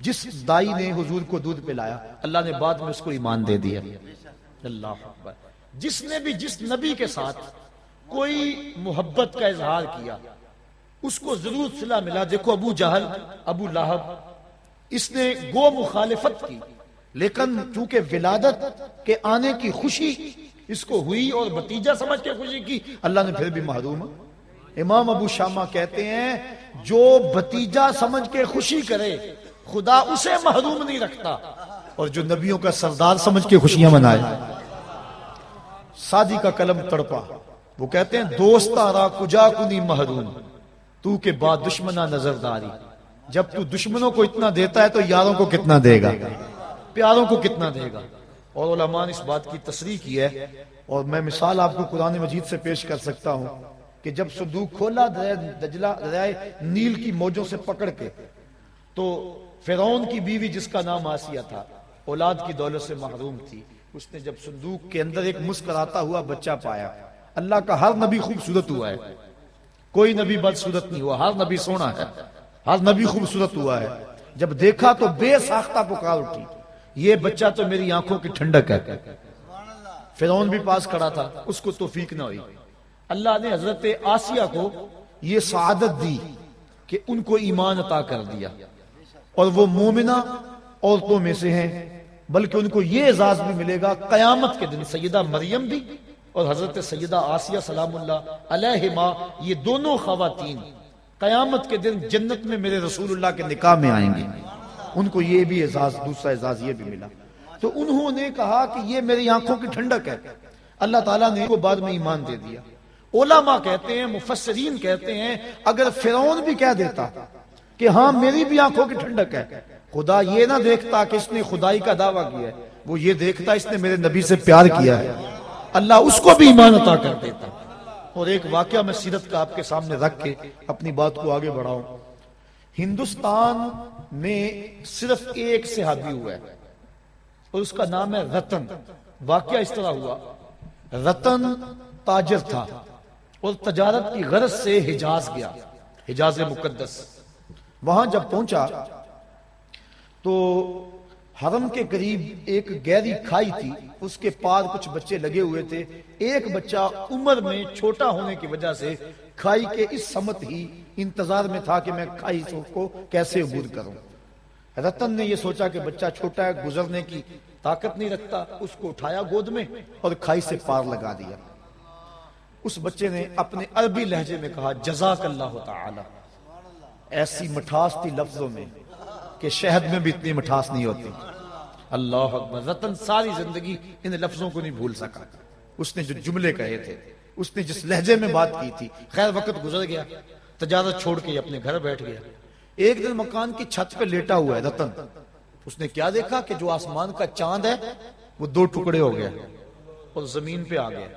جس دائی نے حضور کو دودھ پلایا، اللہ نے بعد میں اس کو ایمان دے دیا۔ اللہ جس نے بھی، جس نبی کے ساتھ کوئی محبت کا اظہار کیا۔ اس کو ضرور صلح ملا۔ دیکھو ابو جہل، ابو لاہب اس نے گو مخالفت کی۔ لیکن چونکہ ولادت کے آنے کی خوشی اس کو ہوئی اور بتیجا سمجھ کے خوشی کی، اللہ نے پھر بھی محروم۔ امام ابو شامہ کہتے ہیں، جو بتیجا سمجھ کے خوشی کرے، خدا اسے محروم نہیں رکھتا۔ اور جو نبیوں کا سردار سمجھ کے خوشیاں منائے۔ سادی کا قلم تڑپا۔ وہ کہتے ہیں، دوست آرا کجا کنی محروم؟ تو کے بعد دشمنا نظر داری جب تو دشمنوں کو اتنا دیتا ہے تو یاروں کو کتنا دے گا؟ پیاروں کو کتنا دے گا؟ اور علماء نے اس بات کی تصریح کی ہے اور میں مثال آپ کو قرآن مجید سے پیش کر سکتا ہوں کہ جب صندوق کھولا دجلہ دریائے نیل کی موجوں سے پکڑ کے، تو فیرون کی بیوی جس کا نام آسیہ تھا، اولاد کی دولت سے محروم تھی، اس نے جب صندوق کے اندر ایک مسکراتا ہوا بچہ پایا اللہ کا ہر نبی خوبصورت ہوا ہے۔ کوئی نبی بدصورت نہیں ہوا، ہر نبی سونا ہے۔ ہر نبی خوبصورت ہوا ہے۔ جب دیکھا تو بے ساختہ پکار اٹھی۔ یہ بچہ تو میری آنکھوں کی ٹھنڈک ہے۔ فرعون بھی پاس کھڑا تھا، اس کو توفیق نہ ہوئی۔ اللہ نے حضرت آسیہ کو یہ سعادت دی کہ ان کو ایمان عطا کر دیا۔ اور وہ مومنہ عورتوں میں سے ہیں، بلکہ ان کو یہ اعزاز بھی ملے گا، قیامت کے دن سیدہ مریم بھی۔ اور حضرت سیدہ آسیہ سلام اللہ علیہ یہ دونوں خواتین قیامت کے دن جنت میں میرے رسول اللہ کے نکاح میں آئیں گے۔ ان کو یہ بھی اعزاز، دوسرا اعزاز یہ بھی ملا۔ تو انہوں نے کہا کہ یہ میری آنکھوں کی ٹھنڈک ہے۔ اللہ تعالیٰ نے کو بعد میں ایمان دے دیا۔ علماء کہتے ہیں، مفسرین کہتے ہیں، اگر فرعون بھی کہہ دیتا کہ ہاں میری بھی آنکھوں کی ٹھنڈک ہے، خدا یہ نہ دیکھتا کہ اس نے خدائی کا دعویٰ کیا ہے۔ وہ یہ دیکھتا اس نے میرے نبی سے پیار کیا ہے۔ اللہ اس کو بھی ایمان عطا کر دیتا اور ایک واقعہ میں سیرت کا آپ کے سامنے رکھ کے اپنی بات کو آگے بڑھاؤں۔ ہندوستان میں صرف ایک صحابی ہوا ہے اور اس کا نام ہے رتن۔ واقعہ اس طرح ہوا۔ رتن تاجر تھا اور تجارت کی غرض سے حجاز گیا، حجاز مقدس۔ وہاں جب پہنچا تو حرم کے قریب ایک گہری کھائی تھی، اس کے پار کچھ بچے لگے ہوئے تھے۔ ایک بچہ عمر میں چھوٹا ہونے کی وجہ سے کھائی کے اس سمت ہی انتظار میں تھا کہ میں کھائی کو کیسے عبور کروں۔ رتن نے یہ سوچا کہ بچہ چھوٹا ہے، گزرنے کی طاقت نہیں رکھتا، اس کو اٹھایا گود میں اور کھائی سے پار لگا دیا۔ اس بچے نے اپنے عربی لہجے میں کہا، جزاک اللہ تعالی۔ ایسی مٹھاس تھی لفظوں میں۔ کہ شہد میں بھی اتنی مٹھاس نہیں ہوتی۔ اللہ اکبر رتن ساری زندگی ان لفظوں کو نہیں بھول سکا۔ اس نے جو جملے کہے تھے، اس نے جس لہجے میں بات کی تھی، خیر وقت گزر گیا، تجارت چھوڑ کے اپنے گھر بیٹھ گیا۔ ایک دن مکان کی چھت پہ لیٹا ہوا ہے رتن۔ اس نے کیا دیکھا کہ جو آسمان کا چاند ہے، وہ دو ٹکڑے ہو گیا اور زمین پہ آ گیا۔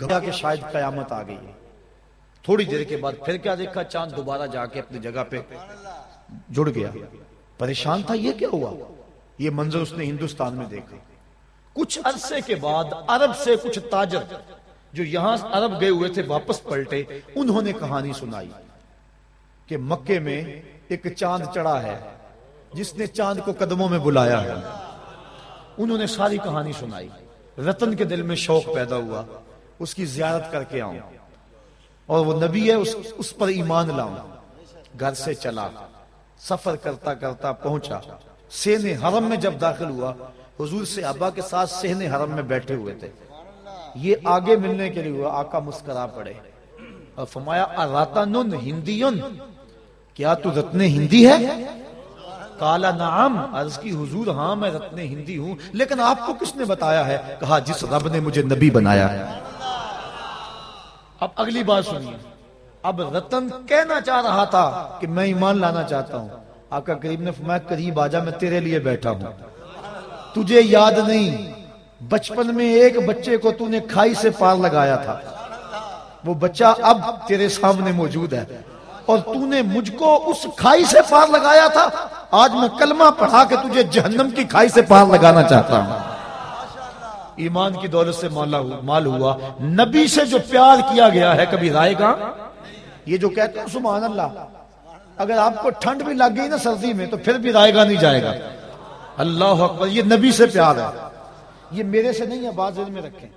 گھبرا کہ شاید قیامت آ گئی۔ ہے تھوڑی دیر کے بعد پھر کیا دیکھا، چاند دوبارہ جا کے اپنی جگہ پہ جڑ گیا۔ پریشان تھا یہ کیا ہوا؟ یہ منظر اس نے ہندوستان میں دیکھا۔ کچھ عرصے کے بعد عرب سے کچھ تاجر جو یہاں عرب گئے ہوئے تھے واپس پلٹے انہوں نے کہانی سنائی کہ مکے میں ایک چاند چڑھا ہے جس نے چاند کو قدموں میں بلایا ہے۔ انہوں نے ساری کہانی سنائی۔ رتن کے دل میں شوق پیدا ہوا اس کی زیارت کر کے آؤں اور وہ نبی ہے اس, اس پر ایمان لاؤں۔ گھر سے چلا۔ سفر کرتا کرتا پہنچا۔ سین حرم میں جب داخل ہوا، حضور سے ابا کے ساتھ سہن حرم میں بیٹھے ہوئے تھے۔ یہ آگے ملنے کے لیے ہوا آقا مسکرا پڑے۔ اور فرمایا راتا نن ہندی کیا تو رتن ہندی ہے؟ کالا نعم۔ عرض کی، حضور ہاں میں رتن ہندی ہوں۔ لیکن آپ کو کس نے بتایا ہے؟ کہا، جس رب نے مجھے نبی بنایا ہے۔ اب اگلی بات سنیے۔ اب رتن کہنا چاہ رہا تھا کہ میں ایمان لانا چاہتا ہوں۔ آقا کریم نے فرمایا، قریب آجا میں تیرے لیے بیٹھا ہوں۔ تجھے یاد نہیں، بچپن میں ایک بچے کو تو نے کھائی سے پار لگایا تھا۔ وہ بچہ اب تیرے سامنے موجود ہے۔ اور تو نے مجھ کو اس کھائی سے پار لگایا تھا۔ آج میں کلمہ پڑھا کے تجھے جہنم کی کھائی سے پار لگانا چاہتا ہوں۔ ایمان کی دولت سے مال ہوا۔ نبی سے جو پیار کیا گیا ہے، کبھی رائے گا یہ جو کہتے ہیں، سبحان اللہ، اگر آپ کو ٹھنڈ بھی لگ گئی نا سردی میں، تو پھر بھی رائے گا نہیں جائے گا۔ اللہ اکبر، یہ نبی سے پیار ہے۔ یہ میرے سے نہیں ہے بات میں رکھیں۔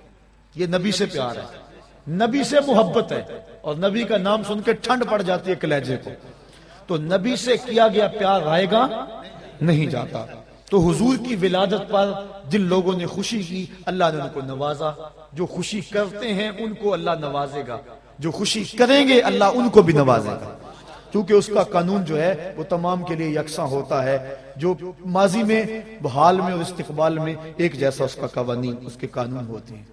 یہ نبی سے پیار ہے۔ نبی سے محبت ہے۔ اور نبی کا نام سن کے ٹھنڈ پڑ جاتی ہے کلیجے کو۔ تو نبی سے کیا گیا پیار رائے گا نہیں جاتا۔ تو حضور کی ولادت پر جن لوگوں نے خوشی کی، اللہ نے ان کو نوازا۔ جو خوشی کرتے ہیں، ان کو اللہ نوازے گا۔ جو خوشی کریں گے، اللہ ان کو بھی نوازے گا۔ کیونکہ اس کا قانون جو ہے، وہ تمام کے لیے یکساں ہوتا ہے، جو ماضی میں، بحال میں اور استقبال میں ایک جیسا اس کا قوانین، اس کے قانون ہوتے ہیں۔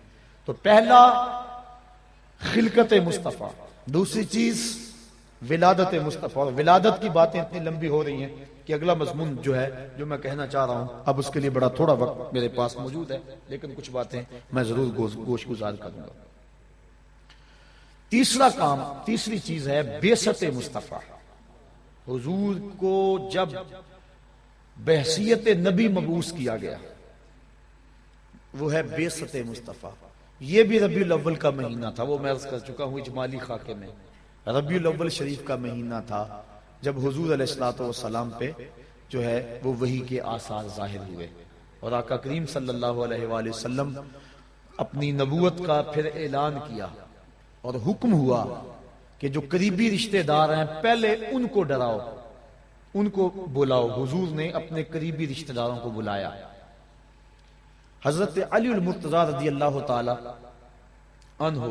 تو پہلا، خلقت مصطفیٰ۔ دوسری چیز، ولادت مصطفیٰ۔ اور ولادت کی باتیں اتنی لمبی ہو رہی ہیں کہ اگلا مضمون جو ہے، جو میں کہنا چاہ رہا ہوں، اب اس کے لیے بڑا تھوڑا وقت میرے پاس موجود ہے، لیکن کچھ باتیں میں ضرور گوش گزار کروں گا۔ تیسرا کام، تیسری چیز ہے بیست مصطفیٰ۔ حضور کو جب بحثیت نبی مبوس کیا گیا، وہ ہے بیست مصطفیٰ۔ یہ بھی ربیع الاول کا مہینہ تھا، وہ میں عرض کر چکا ہوں اجمالی خاکے میں۔ ربیع الاول شریف کا مہینہ تھا، جب حضور علیہ السلاۃ والسلام پہ جو ہے وہ وہی کے آثار ظاہر ہوئے۔ اور آقا کریم صلی اللہ علیہ وآلہ وسلم اپنی نبوت کا پھر اعلان کیا۔ اور حکم ہوا کہ جو قریبی رشتہ دار ہیں، پہلے ان کو ڈراؤ۔ ان کو بلاؤ۔ حضور نے اپنے قریبی رشتہ داروں کو بلایا۔ حضرت علی المرتضی رضی اللہ تعالی عنہ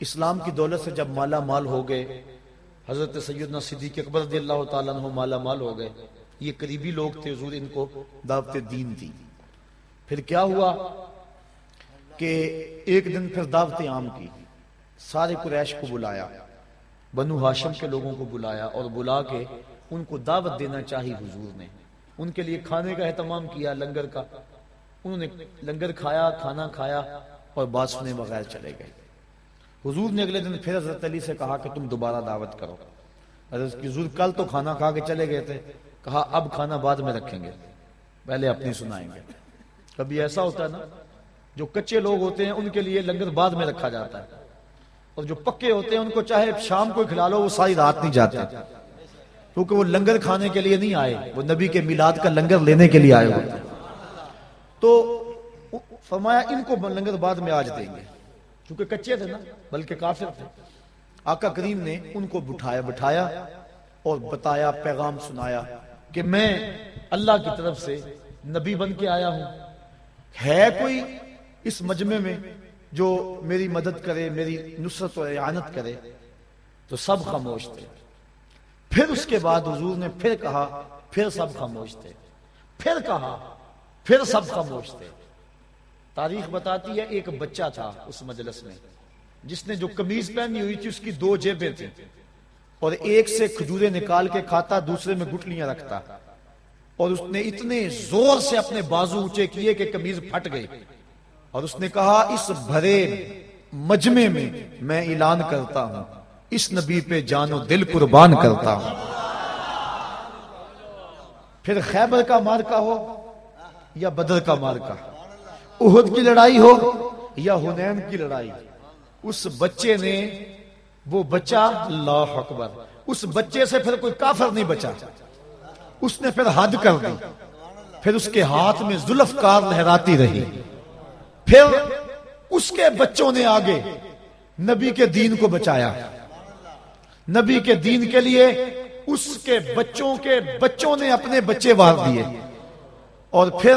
اسلام کی دولت سے جب مالا مال ہو گئے، حضرت سیدنا صدیق اکبر رضی اللہ تعالیٰ عنہ مالا مال ہو گئے۔ یہ قریبی لوگ تھے، حضور ان کو دعوت دین دی۔ پھر کیا ہوا کہ ایک دن پھر دعوت عام کی۔ سارے قریش کو بلایا، بنو ہاشم کے لوگوں کو بلایا اور بلا کے ان کو دعوت دینا چاہی حضور نے۔ ان کے لیے کھانے کا اہتمام کیا، لنگر کا۔ انہوں نے لنگر کھایا، کھانا کھایا اور بات سنے بغیر چلے گئے۔ حضور نے اگلے دن پھر حضرت علی سے کہا کہ تم دوبارہ دعوت کرو۔ حضرت کی حضور کل تو کھانا کھا کے چلے گئے تھے۔ کہا، اب کھانا بعد میں رکھیں گے۔ پہلے اپنی سنائیں گے۔ کبھی ایسا ہوتا ہے نا، جو کچے لوگ ہوتے ہیں، ان کے لیے لنگر بعد میں رکھا جاتا ہے۔ اور جو پکے ہوتے ہیں ان کو چاہے شام کو کھلا لو، وہ ساری رات نہیں جاتے۔ کیونکہ وہ لنگر کھانے کے لیے نہیں آئے، وہ نبی کے میلاد کا لنگر لینے کے لیے آئے ہوتے ہیں۔ تو فرمایا، ان کو لنگر بعد میں آج دیں گے۔ کیونکہ کچے تھے نا، بلکہ کافر تھے۔ آقا کریم نے ان کو بٹھایا بٹھایا اور بتایا، پیغام سنایا کہ میں اللہ کی طرف سے نبی بن کے آیا ہوں۔ ہے کوئی اس مجمع میں جو میری مدد کرے، میری نصرت و اعانت کرے، تو سب خاموش تھے۔ پھر اس کے بعد حضور نے پھر کہا، پھر سب خاموش تھے۔ پھر کہا، پھر سب خاموش تھے۔ تاریخ بتاتی ہے، ایک بچہ تھا اس مجلس میں، جس نے جو کمیز پہنی ہوئی تھی، اس کی دو جیبیں تھیں۔ اور ایک سے کھجورے نکال کے کھاتا، دوسرے میں گٹلیاں رکھتا۔ اور اس نے اتنے زور سے اپنے بازو اونچے کیے کہ کمیز پھٹ گئی اور اس نے کہا، اس بھرے مجمے میں میں اعلان کرتا ہوں۔ اس نبی پہ جان و دل قربان کرتا ہوں۔ پھر خیبر کا مارکا ہو یا بدر کا مارکا احد کی لڑائی ہو یا ہنین کی لڑائی؟ اس بچے نے، وہ بچہ اللہ اکبر۔ اس بچے سے پھر کوئی کافر نہیں بچا۔ اس نے پھر حد کر دی۔ پھر اس کے ہاتھ میں زلف کار لہراتی رہی۔ پھر اس کے بچوں نے آگے نبی کے دین کو بچایا۔ نبی کے دین کے لیے اس کے بچوں کے بچوں نے اپنے بچے وار دیے۔ اور پھر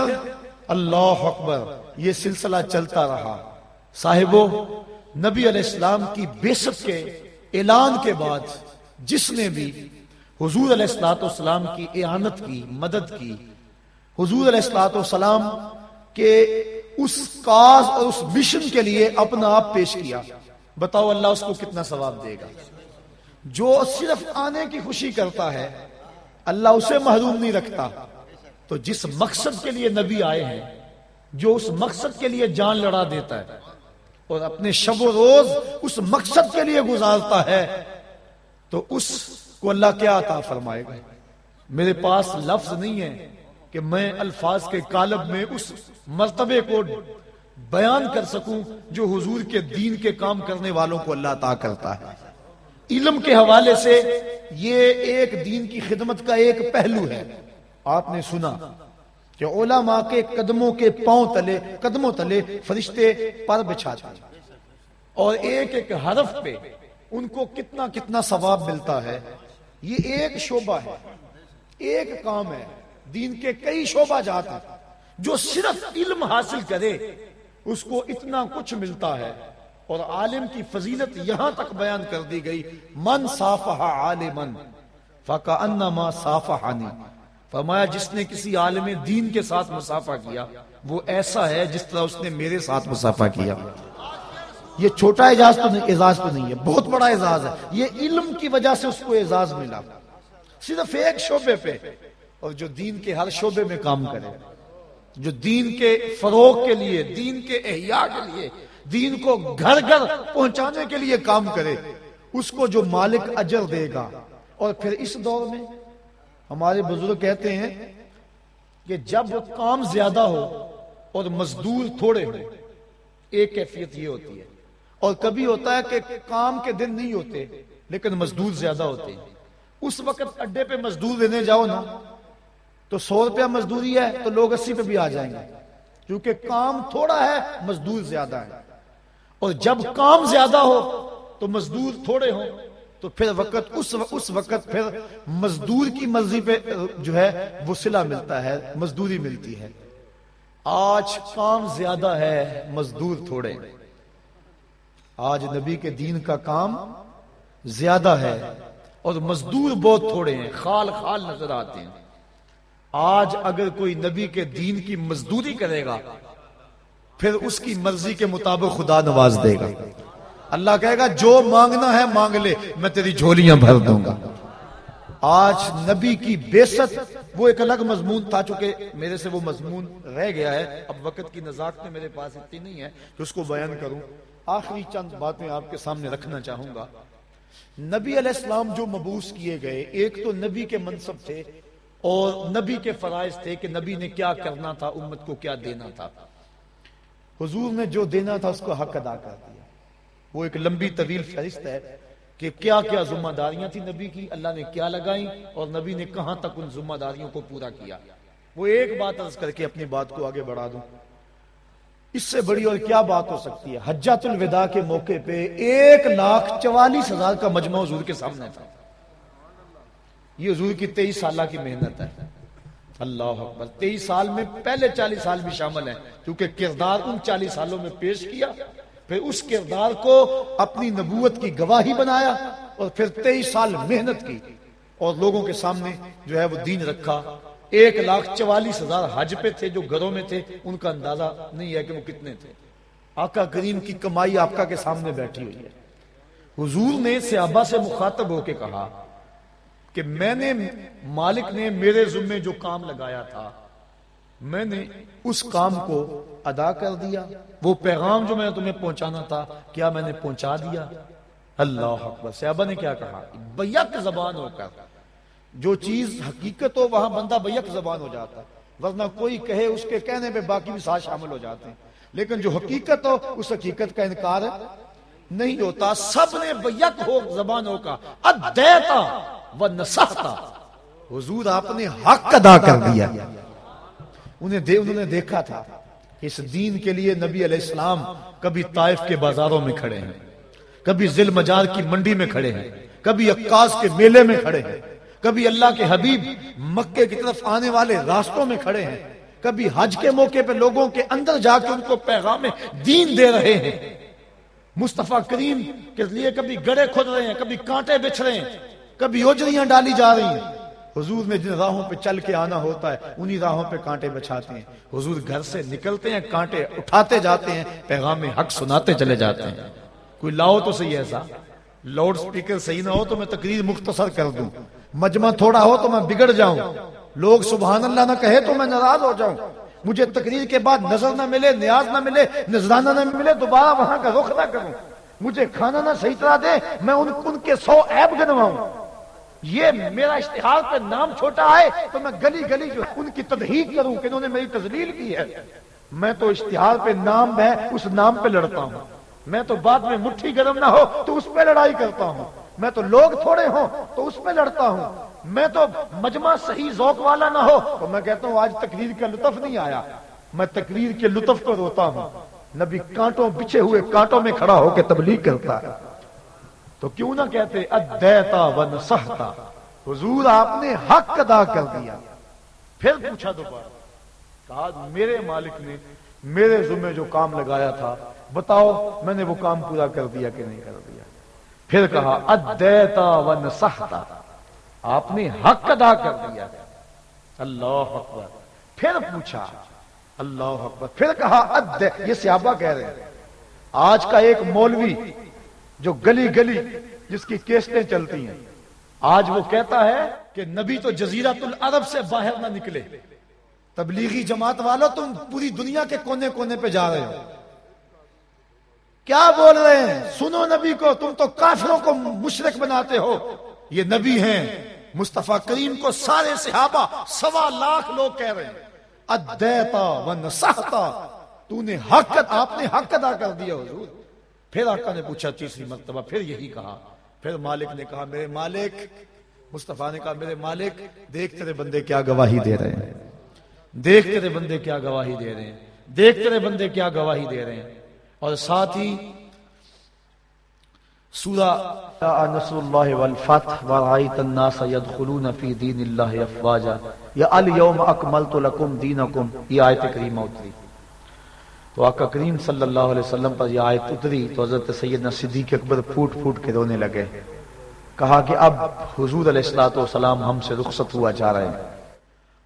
اللہ اکبر، یہ سلسلہ چلتا رہا۔ صاحبوں نبی علیہ السلام کی بیست کے اعلان کے بعد جس نے بھی حضور علیہ السلاۃ والسلام کی اعانت کی، مدد کی۔ حضور علیہ السلاۃ والسلام کے اس کاز اور اس مشن کے لیے اپنا آپ پیش کیا۔ بتاؤ اللہ اس کو کتنا ثواب دے گا۔ جو صرف آنے کی خوشی کرتا ہے، اللہ اسے محروم نہیں رکھتا۔ تو جس مقصد کے لیے نبی آئے ہیں، جو اس مقصد کے لیے جان لڑا دیتا ہے، اور اپنے شب و روز اس مقصد کے لیے گزارتا ہے، تو اس کو اللہ کیا عطا فرمائے گا؟ میرے پاس لفظ نہیں ہے۔ کہ میں الفاظ کے کالب میں اس مرتبے کو بیان کر سکوں جو حضور کے دین کے کام کرنے والوں کو اللہ عطا کرتا ہے۔ علم کے حوالے سے یہ ایک دین کی خدمت کا ایک پہلو ہے۔ آپ نے سنا کہ علماء کے قدموں کے پاؤں تلے، قدموں تلے فرشتے پر بچھاتے اور ایک ایک حرف پہ ان کو کتنا کتنا ثواب ملتا ہے۔ یہ ایک شعبہ ہے۔ ایک کام ہے۔ دین کے کئی شعبہ جاتے ہیں، جو صرف علم حاصل کرے، اس کو اتنا کچھ ملتا ہے۔ اور عالم کی فضیلت یہاں تک بیان کر دی گئی، من صافہ عالمن فکا صافحانی فرمایا، جس نے کسی عالم دین کے ساتھ مسافہ کیا، وہ ایسا ہے جس طرح اس نے میرے ساتھ مسافہ کیا۔ یہ چھوٹا اعزاز تو نہیں، اعزاز تو نہیں ہے، بہت بڑا اعزاز ہے۔ یہ علم کی وجہ سے اس کو اعزاز ملا۔ صرف ایک شعبے پہ اور جو دین کے ہر شعبے میں کام کرے، جو دین کے فروغ کے لیے، دین کے احیاء کے لیے، دین کو گھر گھر پہنچانے کے لیے کام کرے، اس کو جو مالک اجر دے گا۔ اور پھر اس دور میں ہمارے بزرگ کہتے ہیں کہ جب کام زیادہ ہو اور مزدور تھوڑے ہو ایک کیفیت یہ ہوتی ہے۔ اور کبھی ہوتا ہے کہ کام کے دن نہیں ہوتے، لیکن مزدور زیادہ ہوتے ہیں۔ اس وقت اڈے پہ مزدور دینے جاؤ نا تو سو روپیہ مزدوری ہے تو لوگ اسی پہ بھی آ جائیں گے۔ کیونکہ کام تھوڑا ہے، مزدور زیادہ ہے اور جب کام زیادہ ہو تو مزدور تھوڑے ہوں۔ تو پھر وقت، اس اس وقت پھر مزدور کی مرضی پہ جو ہے وہ سلا ملتا ہے، مزدوری ملتی ہے۔ آج کام زیادہ ہے، مزدور تھوڑے۔ آج نبی کے دین کا کام زیادہ ہے اور مزدور بہت تھوڑے ہیں، خال خال نظر آتے ہیں۔ آج اگر کوئی نبی کے دین کی مزدوری کرے گا، پھر اس کی مرضی کے مطابق خدا نواز دے گا۔ اللہ کہے گا، جو مانگنا ہے مانگ لے، میں تیری جھولیاں بھر دوں گا۔ آج نبی کی بیست وہ ایک الگ مضمون تھا، چونکہ میرے سے وہ مضمون رہ گیا ہے۔ اب وقت کی نزاکت میرے پاس اتنی نہیں ہے کہ اس کو بیان کروں۔ آخری چند باتیں آپ کے سامنے رکھنا چاہوں گا۔ نبی علیہ السلام جو مبوس کیے گئے، ایک تو نبی کے منصب تھے اور نبی کے فرائض تھے کہ نبی نے کیا کرنا تھا، امت کو کیا دینا تھا۔ حضور نے جو دینا تھا، اس کو حق ادا کر دیا۔ وہ ایک لمبی طویل فہرست ہے کہ کیا کیا ذمہ داریاں تھی نبی کی، اللہ نے کیا لگائیں اور نبی نے کہاں تک ان ذمہ داریوں کو پورا کیا۔ وہ ایک بات عرض کر کے اپنی بات کو آگے بڑھا دوں۔ اس سے بڑی اور کیا بات ہو سکتی ہے؟ حجت الوداع کے موقع پہ ایک لاکھ چوالیس ہزار کا مجمع حضور کے سامنے تھا۔ یہ حضور کی تیئیس سالہ کی محنت ہے۔ اللہ اکبر۔ تیئیس سال میں پہلے چالیس سال بھی شامل ہیں۔ کیونکہ کردار ان چالیس سالوں میں پیش کیا، پھر اس کردار کو اپنی نبوت کی گواہی بنایا اور پھر تیئیس سال محنت کی۔ اور لوگوں کے سامنے جو ہے وہ دین رکھا۔ ایک لاکھ چوالیس ہزار حج پہ تھے جو گھروں میں تھے، ان کا اندازہ نہیں ہے کہ وہ کتنے تھے۔ آقا کریم کی کمائی آپ کے سامنے بیٹھی ہوئی ہے۔ حضور نے صحابہ سے مخاطب ہو کے کہا کہ میں نے مالک نے میرے ذمے جو کام لگایا تھا، میں نے اس کام کو ادا کر دیا۔ وہ پیغام جو میں تمہیں پہنچانا تھا، کیا میں نے پہنچا دیا؟ اللہ اکبر۔ صحابہ نے کیا کہا؟ بیک زبان ہو کر۔ جو چیز حقیقت ہو، وہاں بندہ بیک زبان ہو جاتا۔ ورنہ کوئی کہے، اس کے کہنے پہ باقی بھی ساتھ شامل ہو جاتے ہیں۔ لیکن جو حقیقت ہو، اس حقیقت کا انکار نہیں ہوتا۔ سب نے بیک ہو زبانوں کا ادیتا و نسختا حضور آپ نے حق ادا کر دیا۔ انہیں دے انہوں نے دیکھا تھا اس دین کے لیے نبی علیہ السلام کبھی طائف کے بازاروں میں کھڑے ہیں، کبھی ذل مجار کی منڈی میں کھڑے ہیں، کبھی عکاس کے میلے میں کھڑے ہیں، کبھی اللہ کے حبیب مکے کی طرف آنے والے راستوں میں کھڑے ہیں، کبھی حج کے موقع پہ لوگوں کے اندر جا کے ان کو پیغام دین دے رہے ہیں۔ مصطفیٰ کریم کے لیے کبھی گڑے کھود رہے ہیں، کبھی کانٹے بچھ رہے ہیں۔ کبھی اوجریاں ڈالی جا رہی ہیں۔ حضور میں جن راہوں پہ چل کے آنا ہوتا ہے انہی راہوں پہ کانٹے بچھاتے ہیں۔ حضور گھر سے نکلتے ہیں کانٹے اٹھاتے جاتے ہیں پیغام حق سناتے چلے جاتے ہیں۔ کوئی لاؤ تو صحیح ایسا۔ لاؤڈ سپیکر صحیح نہ ہو تو میں تقریر مختصر کر دوں۔ مجمع تھوڑا ہو تو میں بگڑ جاؤں۔ لوگ سبحان اللہ نہ کہے تو میں ناراض ہو جاؤں۔ مجھے تقریر کے بعد نظر نہ ملے نیاز نہ ملے نذرانہ نہ ملے دوبارہ وہاں کا رخ نہ کروں۔ مجھے کھانا نہ صحیح طرح دے میں ان, ان کے سو ایب گنواؤں۔ یہ میرا اشتہار پہ نام چھوٹا ہے تو میں گلی گلی جو ان کی تدہیق کروں کہ انہوں نے میری تزلیل کی ہے۔ میں تو اشتہار پہ نام ہے اس نام پہ لڑتا ہوں۔ میں تو بعد میں مٹھی گرم نہ ہو تو اس پہ لڑائی کرتا ہوں۔ میں تو لوگ تھوڑے ہوں تو اس پہ لڑتا ہوں۔ میں تو مجمع صحیح ذوق والا نہ ہو تو میں کہتا ہوں آج تقریر کا لطف نہیں آیا۔ میں تقریر کے لطف کو روتا ہوں۔ نبی کانٹوں بچھے ہوئے کانٹوں میں کھڑا ہو کے تبلیغ کرتا ہے۔ تو کیوں نہ کہتے، ادیتا ون سہتا. حضور آپ نے حق ادا کر دیا۔ پھر پوچھا دوبارہ، کہا، میرے مالک نے میرے ذمہ جو کام لگایا تھا، بتاؤ میں نے وہ کام پورا کر دیا کہ نہیں کر دیا؟ پھر کہا، ادیتا ون سہتا. آپ نے حق ادا کر دیا۔ اللہ اکبر۔ پھر پوچھا، اللہ اکبر. پھر کہا، ادے یہ سیابا کہہ رہے ہیں۔ آج کا ایک مولوی جو گلی گلی جس کی کیسٹیں چلتی ہیں۔ آج وہ کہتا ہے کہ نبی تو جزیرت العرب سے باہر نہ نکلے۔ تبلیغی جماعت والو، تم پوری دنیا کے کونے کونے پہ جا رہے ہو۔ کیا بول رہے ہیں؟ سنو نبی کو، تم تو کافروں کو مشرق بناتے ہو۔ یہ نبی ہیں۔ مصطفیٰ کریم کو سارے صحابہ سوا لاکھ لوگ کہہ رہے ہیں۔ ادیتا و نسختا تو نے حق، آپ نے حق ادا کر دیا، حضور۔ پھر آقا نے پوچھا تیسری مرتبہ، پھر یہی کہا۔ پھر مالک نے کہا، میرے مالک، مصطفیٰ نے کہا، میرے مالک، دیکھ تیرے بندے کیا گواہی دے رہے ہیں۔ دیکھ تیرے بندے کیا گواہی دے رہے ہیں۔ دیکھ تیرے بندے کیا گواہی دے رہے ہیں۔ اور ساتھ ہی سورہ نصر اللہ والفتح ورائیت الناس يدخلون فی دین اللہ افواجا۔ یا الیوم اکملت لکم دینکم، یہ آیت کریمہ اتری۔ تو آقا کریم صلی اللہ علیہ وسلم پر یہ آیت اتری تو حضرت سیدنا صدیق اکبر پھوٹ پھوٹ کے رونے لگے۔ کہا کہ اب حضور علیہ السلام ہم سے رخصت ہوا جا رہے ہیں۔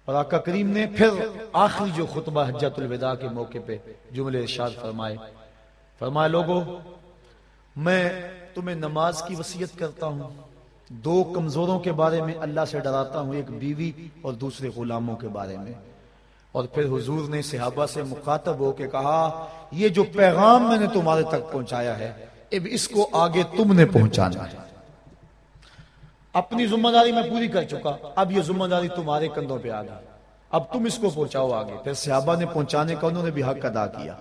اور آقا کریم نے پھر آخری جو خطبہ حجت الوداع کے موقع پہ جملے ارشاد فرمائے۔ فرمائے لوگوں میں تمہیں نماز کی وسیعت کرتا ہوں۔ دو کمزوروں کے بارے میں اللہ سے ڈراتا ہوں، ایک بیوی اور دوسرے غلاموں کے بارے میں۔ اور پھر حضور نے صحابہ سے مخاطب ہو کے کہا، یہ جو پیغام میں نے تمہارے تک پہنچایا ہے، اب اس کو آگے تم نے پہنچانا ہے۔ اپنی ذمہ داری میں پوری کر چکا، اب یہ ذمہ داری تمہارے کندھوں پہ آ گئی۔ اب تم اس کو پہنچاؤ آگے۔ پھر صحابہ نے پہنچانے کا انہوں نے بھی حق ادا کیا۔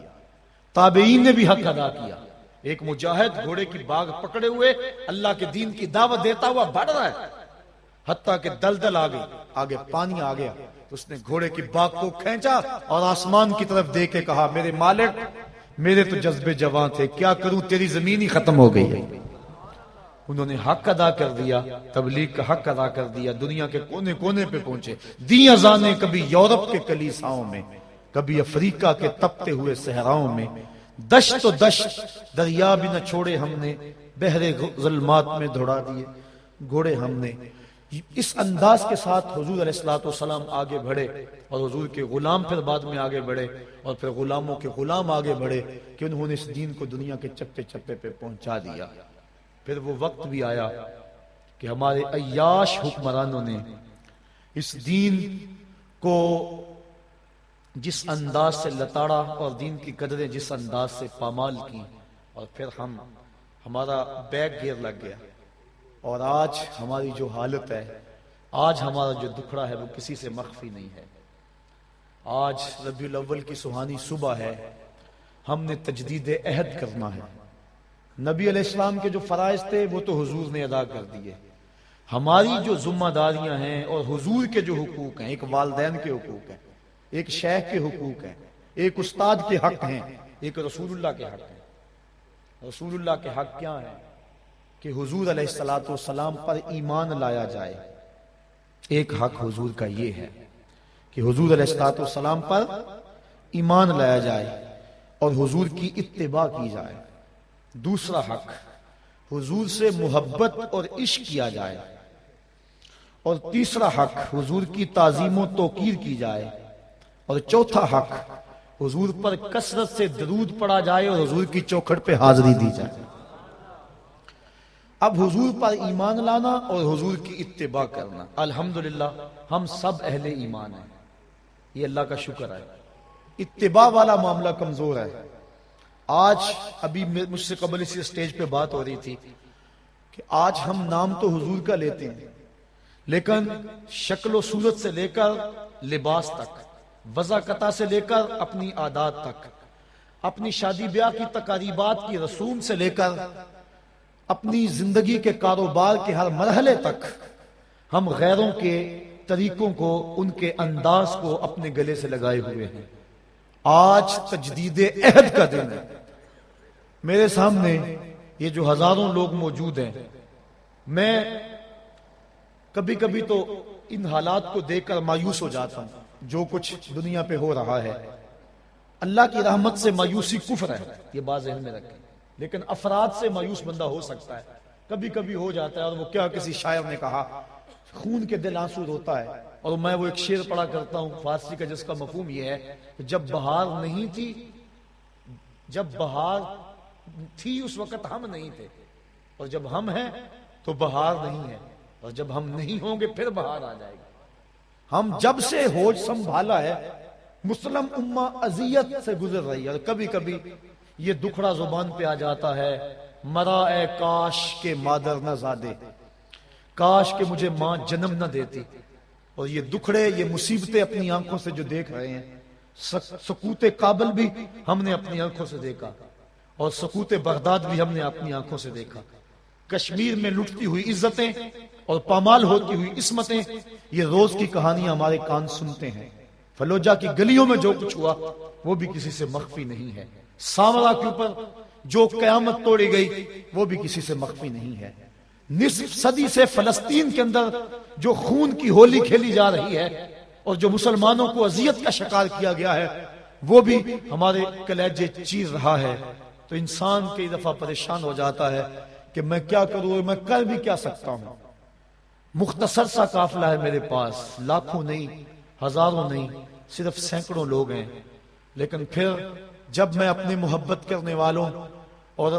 تابعین نے بھی حق ادا کیا۔ ایک مجاہد گھوڑے کی باغ پکڑے ہوئے اللہ کے دین کی دعوت دیتا ہوا بڑھ رہا ہے۔ حتیٰ کہ دلدل آ گئی، آگے پانی آ گیا۔ اس نے گھوڑے کی باغ کو کھینچا اور آسمان کی طرف دے کے کہا، میرے مالک، میرے تو جذبے جوان تھے، کیا کروں، تیری زمین ہی ختم ہو گئی ہے. انہوں نے حق ادا کر دیا، تبلیغ کا حق ادا کر دیا، دنیا کے کونے کونے پہ پہنچے دی ازانے کبھی یورپ کے کلیساؤں میں، کبھی افریقہ کے تپتے ہوئے صحراؤں میں، دشت تو دشت، دریا بھی نہ چھوڑے ہم نے بہرے ظلمات میں دوڑا دیے، گھوڑے ہم نے اس انداز کے ساتھ حضور علیہ السلاۃ والسلام آگے بڑھے اور حضور کے غلام پھر بعد میں آگے بڑھے اور پھر غلاموں کے غلام آگے بڑھے کہ انہوں نے اس دین کو دنیا کے چپے چپے پہ پہنچا دیا۔ پھر وہ وقت بھی آیا کہ ہمارے عیاش حکمرانوں نے اس دین کو جس انداز سے لتاڑا اور دین کی قدریں جس انداز سے پامال کی اور پھر ہم ہمارا بیگ گیئر لگ گیا۔ اور آج ہماری جو حالت ہے، آج ہمارا جو دکھڑا ہے، وہ کسی سے مخفی نہیں ہے۔ آج ربیع الاول کی سہانی صبح ہے۔ ہم نے تجدید عہد کرنا ہے۔ نبی علیہ السلام کے جو فرائض تھے، وہ تو حضور نے ادا کر دیے۔ ہماری جو ذمہ داریاں ہیں اور حضور کے جو حقوق ہیں، ایک والدین کے حقوق ہیں، ایک شیخ کے حقوق ہیں، ایک استاد کے حق ہیں، ایک رسول اللہ کے حق ہیں۔ رسول اللہ کے حق کیا ہیں؟ کہ حضور علیہ السلاۃ والسلام پر ایمان لایا جائے۔ ایک حق حضور کا یہ ہے کہ حضور علیہ السلاۃ والسلام پر ایمان لایا جائے اور حضور کی اتباع کی جائے۔ دوسرا حق، حضور سے محبت اور عشق کیا جائے۔ اور تیسرا حق، حضور کی تعظیم و توقیر کی جائے۔ اور چوتھا حق، حضور پر کثرت سے درود پڑا جائے اور حضور کی چوکھٹ پہ حاضری دی جائے۔ اب حضور پر ایمان لانا اور حضور کی اتباع کرنا۔ الحمدللہ، ہم سب اہل ایمان ہیں۔ یہ اللہ کا شکر ہے۔ اتباع والا معاملہ کمزور ہے۔ آج ابھی مجھ سے قبل اسی اسٹیج پہ بات ہو رہی تھی کہ آج ہم نام تو حضور کا لیتے ہیں، لیکن شکل و صورت سے لے کر لباس تک، وضاقتہ سے لے کر اپنی عادات تک، اپنی شادی بیاہ کی تقاریبات کی رسوم سے لے کر اپنی زندگی کے کاروبار کے ہر مرحلے تک ہم غیروں کے طریقوں کو، ان کے انداز کو اپنے گلے سے لگائے ہوئے ہیں۔ آج تجدید عہد کا دن ہے۔ میرے سامنے یہ جو ہزاروں لوگ موجود ہیں، میں کبھی کبھی تو ان حالات کو دیکھ کر مایوس ہو جاتا ہوں، جو کچھ دنیا پہ ہو رہا ہے۔ اللہ کی رحمت سے مایوسی کفر ہے، یہ بات ذہن میں رکھیں۔ لیکن افراد سے مایوس بندہ ہو سکتا ہے۔ کبھی کبھی ہو جاتا ہے اور وہ کیا کسی شاعر نے کہا، خون کے دل آنسود ہوتا ہے۔ اور میں وہ ایک شیر پڑا کرتا ہوں، فارسی کا جس کا مفہوم یہ ہے کہ جب بہار نہیں تھی، جب بہار تھی اس وقت ہم نہیں تھے۔ اور جب ہم ہیں تو بہار نہیں ہے۔ اور جب ہم نہیں ہوں گے، پھر بہار آ جائے گی۔ ہم جب سے ہوش سنبھالا ہے، مسلم امہ اذیت سے گزر رہی ہے۔ اور کبھی کبھی یہ دکھڑا زبان پہ آ جاتا ہے۔ مرا اے کاش کے مادر نہ زادے۔ کاش کے مجھے ماں جنم نہ دیتی۔ اور یہ دکھڑے، یہ مصیبتیں اپنی آنکھوں سے جو دیکھ رہے ہیں سکوت کابل بھی ہم نے اپنی آنکھوں سے دیکھا۔ اور سکوت بغداد بھی ہم نے اپنی آنکھوں سے دیکھا۔ کشمیر میں لٹتی ہوئی عزتیں اور پامال ہوتی ہوئی عصمتیں، یہ روز کی کہانی ہمارے کان سنتے ہیں۔ فلوجا کی گلیوں میں جو کچھ ہوا، وہ بھی کسی سے مخفی نہیں ہے۔ سامرا کے اوپر جو قیامت توڑی گئی، وہ بھی کسی سے مخفی نہیں ہے۔ نصف صدی سے فلسطین کے اندر جو خون کی ہولی کھیلی جا رہی ہے اور جو مسلمانوں کو اذیت کا شکار کیا گیا ہے، وہ بھی ہمارے کلیجے چیر رہا ہے۔ تو انسان کئی دفعہ پریشان ہو جاتا ہے کہ میں کیا کروں میں کر بھی کیا سکتا ہوں۔ مختصر سا قافلہ ہے میرے پاس، لاکھوں نہیں، ہزاروں نہیں، صرف سینکڑوں لوگ ہیں۔ لیکن پھر جب میں اپنے محبت کرنے والوں اور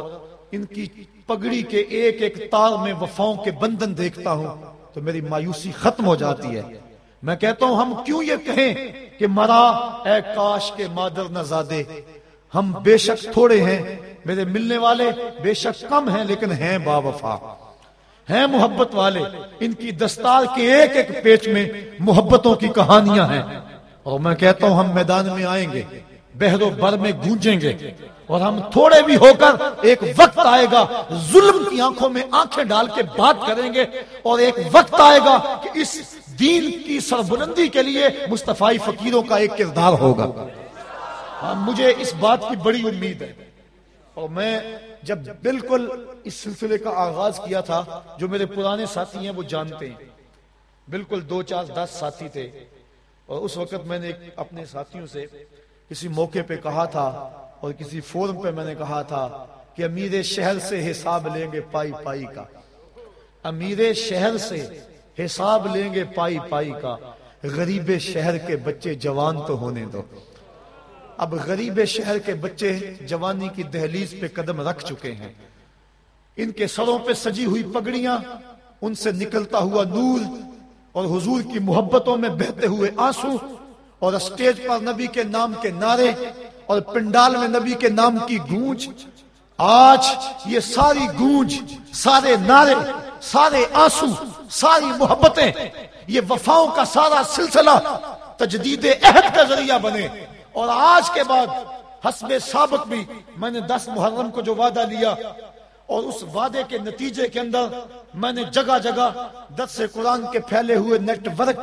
ان کی پگڑی کے ایک ایک تار میں وفاؤں کے بندن دیکھتا ہوں، تو میری مایوسی ختم ہو جاتی ہے۔ میں کہتا ہوں، ہم کیوں یہ کہیں کہ مرا، اے کاش کے مادر نزادے ہم بے شک تھوڑے ہیں، میرے ملنے والے بے شک کم ہیں، لیکن ہیں با وفا۔ ہیں محبت والے، ان کی دستار کے ایک ایک پیچ میں محبتوں کی کہانیاں ہیں۔ اور میں کہتا ہوں، ہم میدان میں آئیں گے۔ بہر و بر میں گونجیں گے اور ہم تھوڑے بھی ہو کر ایک وقت آئے گا ظلم کی آنکھوں میں آنکھیں ڈال کے بات کریں گے اور ایک وقت آئے گا کہ اس دین کی سربلندی کے لیے مصطفی فقیروں کا ایک کردار ہوگا۔ ہاں، مجھے اس بات کی بڑی امید ہے۔ اور میں جب بالکل اس سلسلے کا آغاز کیا تھا جو میرے پرانے ساتھی ہیں وہ جانتے ہیں۔ بالکل دو چار دس ساتھی تھے۔ اور اس وقت میں نے اپنے ساتھیوں سے کسی موقع پہ کہا تھا اور کسی فورم پہ میں نے کہا تھا کہ امیر شہر سے حساب لیں گے پائی پائی کا۔ امیر شہر سے حساب لیں گے پائی پائی کا۔ غریب شہر کے بچے جوان تو ہونے دو۔ اب غریب شہر کے بچے جوانی کی دہلیز پہ قدم رکھ چکے ہیں۔ ان کے سروں پہ سجی ہوئی پگڑیاں، ان سے نکلتا ہوا نور اور حضور کی محبتوں میں بہتے ہوئے آنسو اور اسٹیج پر نبی کے نام کے نعرے اور پنڈال میں نبی کے نام کی گونج، آج یہ ساری گونج، سارے نعرے، سارے آنسو، ساری محبتیں، یہ وفاؤں کا سارا سلسلہ تجدید عہد کا ذریعہ بنے۔ اور آج کے بعد حسب سابق بھی میں نے دس محرم کو جو وعدہ لیا، اور اس وعدے کے نتیجے کے اندر میں نے جگہ جگہ دس قرآن کے پھیلے ہوئے نیٹ ورک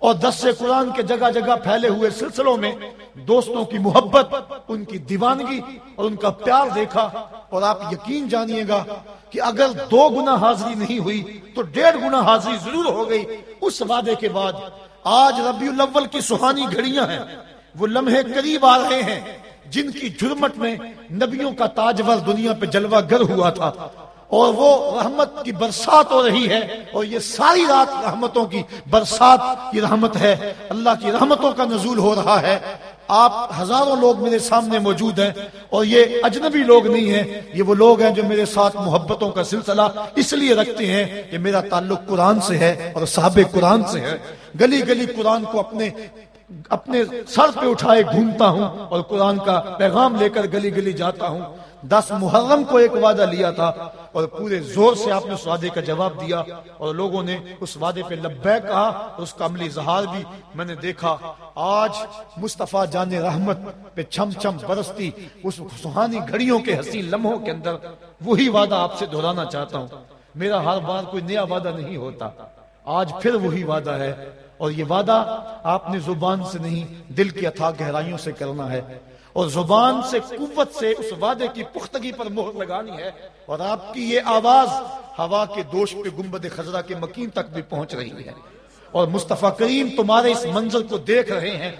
اور دس سے قرآن کے جگہ جگہ پھیلے ہوئے سلسلوں میں دوستوں کی محبت، ان کی دیوانگی اور ان کا پیار دیکھا اور آپ یقین جانیے گا کہ اگر دو گنا حاضری نہیں ہوئی تو ڈیڑھ گنا حاضری ضرور ہو گئی۔ اس وعدے کے بعد آج ربیع الاول کی سہانی گھڑیاں ہیں۔ وہ لمحے قریب آ رہے ہیں جن کی جرمت میں نبیوں کا تاجور دنیا پہ جلوہ گر ہوا تھا۔ اور وہ رحمت کی برسات ہو رہی ہے اور یہ ساری رات رحمتوں کی برسات کی رحمت ہے اللہ کی رحمتوں کا نزول ہو رہا ہے آپ ہزاروں لوگ میرے سامنے موجود ہیں اور یہ اجنبی لوگ نہیں ہیں یہ وہ لوگ ہیں جو میرے ساتھ محبتوں کا سلسلہ اس لیے رکھتے ہیں کہ میرا تعلق قرآن سے ہے اور صحاب قرآن سے ہے گلی گلی قرآن کو اپنے اپنے سر پہ اٹھائے گھومتا ہوں اور قرآن کا پیغام لے کر گلی گلی جاتا ہوں دس محرم کو ایک وعدہ لیا تھا اور پورے زور سے آپ نے اس وعدے کا جواب دیا اور لوگوں نے اس وعدے پہ لبے کہا اور اس کا عملی اظہار بھی میں نے دیکھا۔ آج مصطفیٰ جان رحمت پہ چھم چھم برستی اس سہانی گھڑیوں کے حسین لمحوں کے اندر وہی وعدہ آپ سے دہرانا چاہتا ہوں۔ میرا ہر بار کوئی نیا وعدہ نہیں ہوتا۔ آج پھر وہی وعدہ ہے اور یہ وعدہ آپ نے زبان سے نہیں، دل کی اتھا گہرائیوں سے کرنا ہے۔ اور زبان سے قوت سے اس وعدے کی پختگی پر مہر لگانی ہے اور آپ کی یہ آواز ہوا کے دوش پہ گنبد خزرہ کے مکین تک بھی پہنچ رہی ہے اور مصطفیٰ کریم تمہارے اس منظر کو دیکھ رہے ہیں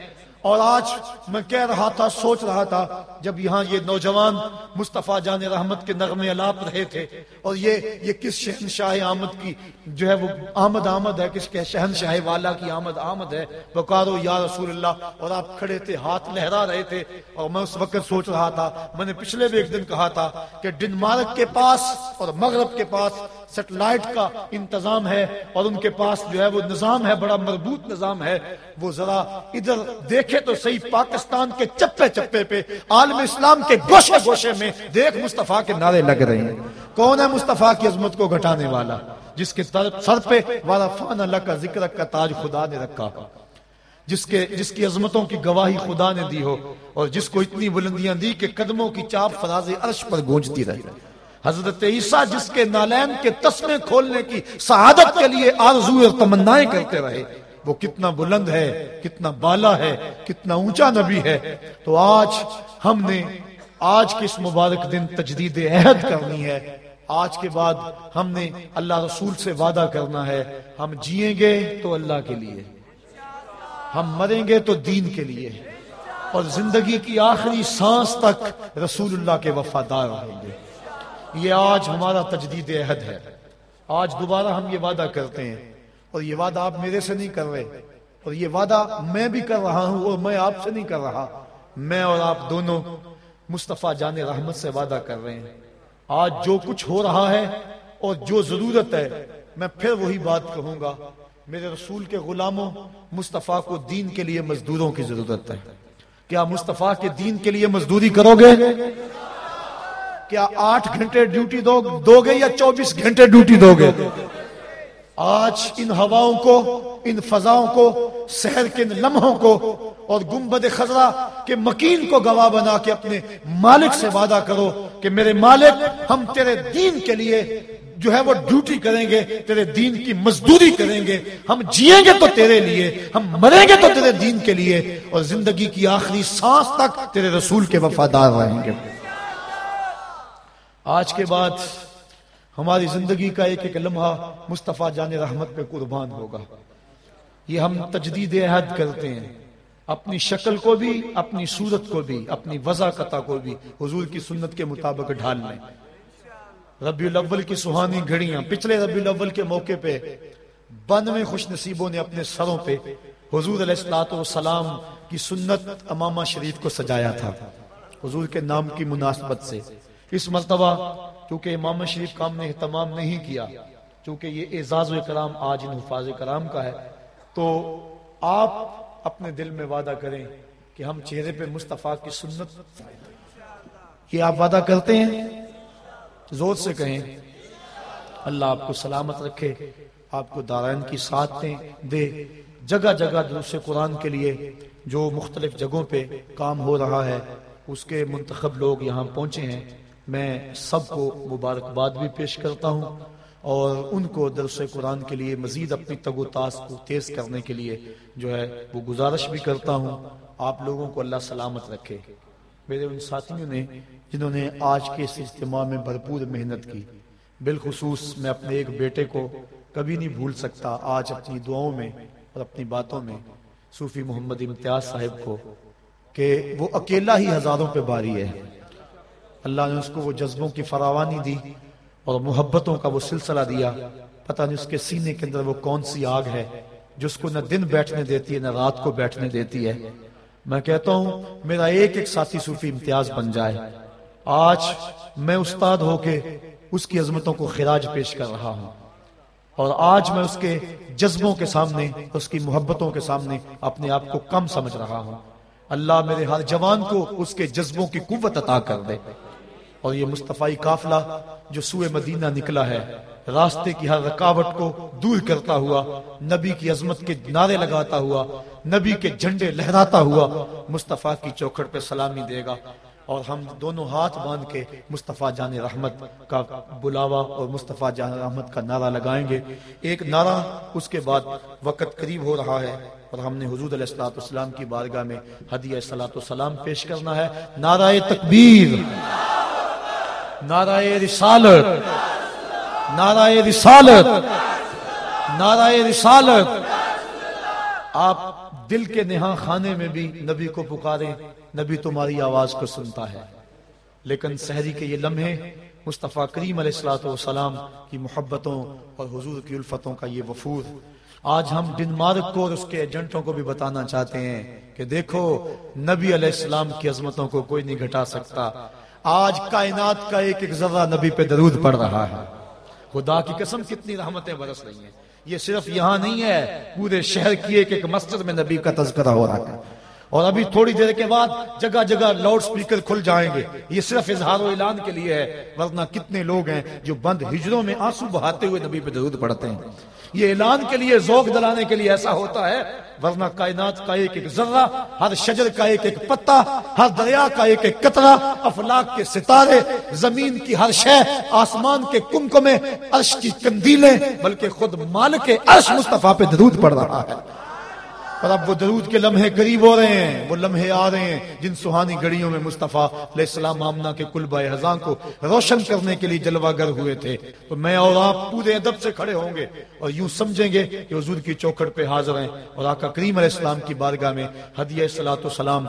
اور آج میں کہہ رہا تھا، سوچ رہا تھا، جب یہاں یہ نوجوان مصطفیٰ جان رحمت کے نغمے الاپ رہے تھے، اور یہ یہ کس شہنشاہ آمد کی جو ہے وہ آمد آمد ہے، کس کے شہنشاہ والا کی آمد آمد ہے بکارو یا رسول اللہ، اور آپ کھڑے تھے، ہاتھ لہرا رہے تھے، اور میں اس وقت سوچ رہا تھا، میں نے پچھلے بھی ایک دن کہا تھا کہ ڈنمارک کے پاس اور مغرب کے پاس سیٹلائٹ کا انتظام ہے اور ان کے پاس جو ہے وہ نظام ہے، بڑا مربوط نظام ہے۔ وہ ذرا ادھر دیکھے تو صحیح، پاکستان کے چپے چپے پہ، عالم اسلام کے گوشے گوشے میں۔ دیکھ مصطفیٰ کے نعرے لگ رہے ہیں۔ کون ہے مصطفیٰ کی عظمت کو گھٹانے والا؟ جس کے سر پہ والا فان اللہ کا ذکر کا تاج خدا نے رکھا۔ جس کے جس کی عظمتوں کی گواہی خدا نے دی ہو اور جس کو اتنی بلندیاں دی کہ قدموں کی چاپ فراز عرش پر گونجتی رہے۔ حضرت عیسیٰ جس کے نالین کے تسمے کھولنے کی سعادت کے لیے آرزو اور تمنائیں کرتے رہے، وہ کتنا بلند ہے، کتنا بالا ہے، کتنا اونچا نبی ہے۔ تو آج ہم نے، آج کے اس مبارک دن تجدید عہد کرنی ہے۔ آج کے بعد ہم نے اللہ رسول سے وعدہ کرنا ہے۔ ہم جیئیں گے تو اللہ کے لیے۔ ہم مریں گے تو دین کے لیے۔ اور زندگی کی آخری سانس تک رسول اللہ کے وفادار رہیں گے۔ یہ آج ہمارا تجدید عہد ہے۔ آج دوبارہ ہم یہ وعدہ کرتے ہیں۔ اور یہ وعدہ آپ میرے سے نہیں کر رہے۔ اور یہ وعدہ میں بھی کر رہا ہوں اور میں آپ سے نہیں کر رہا۔ میں اور آپ دونوں مصطفیٰ جان رحمت سے وعدہ کر رہے ہیں۔ آج جو کچھ ہو رہا ہے اور جو ضرورت ہے، میں پھر وہی بات کہوں گا۔ میرے رسول کے غلاموں مصطفیٰ کو دین کے لیے مزدوروں کی ضرورت ہے۔ کیا مصطفیٰ کے دین کے لیے مزدوری کرو گے؟ کیا آٹھ گھنٹے ڈیوٹی دو گے یا چوبیس گھنٹے ڈیوٹی دو گے؟ آج ان ہواؤں کو، ان فضاؤں کو شہر کے لمحوں کو اور گمبد خزرہ کے مکین کو گواہ بنا کے اپنے مالک سے وعدہ کرو کہ میرے مالک، ہم تیرے دین کے لیے جو ہے وہ ڈیوٹی کریں گے، تیرے دین کی مزدوری کریں گے۔ ہم جیئیں گے تو تیرے لیے، ہم مریں گے تو تیرے دین کے لیے اور زندگی کی آخری سانس تک تیرے رسول کے وفادار رہیں گے۔ آج کے بعد ہماری زندگی کا ایک ایک لمحہ مصطفیٰ جان رحمت پہ قربان ہوگا۔ یہ ہم تجدید عہد کرتے ہیں۔ اپنی شکل کو بھی، اپنی صورت کو بھی، اپنی وضاقت کو بھی حضور کی سنت کے مطابق ڈھال لیں۔ ربی الاول کی سہانی گھڑیاں، پچھلے ربی الاول کے موقع پہ بانوے خوش نصیبوں نے اپنے سروں پہ حضور علیہ السلاۃ والسلام کی سنت امامہ شریف کو سجایا تھا۔ حضور کے نام کی مناسبت سے۔ اس مرتبہ کیونکہ امام شریف کا ہم نے اہتمام نہیں کیا، چونکہ یہ اعزاز و کرام آج ان حفاظ کرام کا ہے، تو آپ اپنے دل میں وعدہ کریں کہ ہم چہرے پہ مصطفیٰ کی سنت یہ آپ وعدہ کرتے ہیں، زور سے کہیں، اللہ آپ کو سلامت رکھے، آپ کو دارائن کی ساتھ دے جگہ جگہ دوسرے قرآن کے لیے جو مختلف جگہوں پہ کام ہو رہا ہے۔ اس کے منتخب لوگ یہاں پہنچے ہیں۔ میں سب کو مبارکباد بھی پیش کرتا ہوں اور ان کو درس قرآن کے لیے مزید اپنی تگ و تاس کو تیز کرنے کے لیے جو ہے وہ گزارش بھی کرتا ہوں۔ آپ لوگوں کو اللہ سلامت رکھے۔ میرے ان ساتھیوں نے جنہوں نے آج کے اس اجتماع میں بھرپور محنت کی، بالخصوص میں اپنے ایک بیٹے کو کبھی نہیں بھول سکتا آج اپنی دعاؤں میں اور اپنی باتوں میں صوفی محمد امتیاز صاحب کو کہ وہ اکیلا ہی ہزاروں پہ باری ہے۔ اللہ نے اس کو وہ جذبوں کی فراوانی دی اور محبتوں کا وہ سلسلہ دیا۔ پتہ نہیں اس کے سینے کے اندر وہ کون سی آگ ہے جس کو نہ دن بیٹھنے دیتی ہے، نہ رات کو بیٹھنے دیتی ہے۔ میں کہتا ہوں، میرا ایک ایک ساتھی صوفی امتیاز بن جائے۔ آج میں استاد ہو کے اس کی عظمتوں کو خراج پیش کر رہا ہوں۔ اور آج میں اس کے جذبوں کے سامنے، اس کی محبتوں کے سامنے اپنے آپ کو کم سمجھ رہا ہوں۔ اللہ میرے ہر جوان کو اس کے جذبوں کی قوت عطا کر دے۔ اور یہ مصطفی قافلہ جو سوئے مدینہ نکلا ہے، راستے کی ہر رکاوٹ کو دور کرتا ہوا، نبی کی عظمت کے نعرے لگاتا ہوا، نبی کے جھنڈے لہراتا ہوا مصطفیٰ کی چوکھٹ پہ سلامی دے گا۔ اور ہم دونوں ہاتھ باندھ کے مصطفیٰ جان رحمت کا بلاوا اور مصطفیٰ جان رحمت کا نعرہ لگائیں گے۔ ایک نعرہ اس کے بعد وقت قریب ہو رہا ہے اور ہم نے حضور علیہ السلاۃ السلام کی بارگاہ میں ہدیہ صلاۃ السلام پیش کرنا ہے۔ نعرہ تکبیر۔ نعرہ رسالت نعرہ رسالت نعرہ رسالت۔ آپ دل کے نہا خانے میں بھی نبی کو پکاریں، نبی تمہاری آواز کو سنتا ہے۔ لیکن سحری کے یہ لمحے مصطفیٰ کریم علیہ السلاۃ والسلام کی محبتوں اور حضور کی الفتوں کا یہ وفور آج ہم ڈنمارک کو اور اس کے ایجنٹوں کو بھی بتانا چاہتے ہیں کہ دیکھو، نبی علیہ السلام کی عظمتوں کو کوئی نہیں گھٹا سکتا۔ آج کائنات کا ایک ایک ذرہ نبی پہ درود پڑ رہا ہے۔ خدا کی قسم کتنی رحمتیں برس رہی ہیں۔ یہ صرف یہاں نہیں ہے، پورے شہر کی ایک ایک مسجد میں نبی کا تذکرہ ہو رہا ہے۔ اور ابھی تھوڑی دیر کے بعد جگہ جگہ لاؤڈ سپیکر کھل جائیں گے۔ یہ صرف اظہار و اعلان کے لیے ہے، ورنہ کتنے لوگ ہیں جو بند ہجروں میں آنسو بہاتے ہوئے نبی پہ درود پڑھتے ہیں۔ یہ اعلان کے لیے ذوق دلانے کے لیے ایسا ہوتا ہے۔ ورنہ کائنات کا ایک ایک ذرہ، ہر شجر کا ایک ایک پتا، ہر دریا کا ایک ایک قطرہ افلاق کے ستارے، زمین کی ہر شے، آسمان کے کمکمے عرش کی کندیلیں، بلکہ خود مالک عرش مصطفیٰ پہ درود پڑ رہا ہے۔ اور اب وہ درود کے لمحے قریب ہو رہے ہیں، وہ لمحے آ رہے ہیں جن سہانی گڑیوں میں مصطفیٰ علیہ السلام آمنہ کے کلبہ حضان کو روشن کرنے کے لیے جلوہ گر ہوئے تھے۔ تو میں اور آپ پورے ادب سے کھڑے ہوں گے اور یوں سمجھیں گے کہ حضور کی چوکھٹ پہ حاضر ہیں اور آقا کریم علیہ السلام کی بارگاہ میں ہدیہ صلاۃ و سلام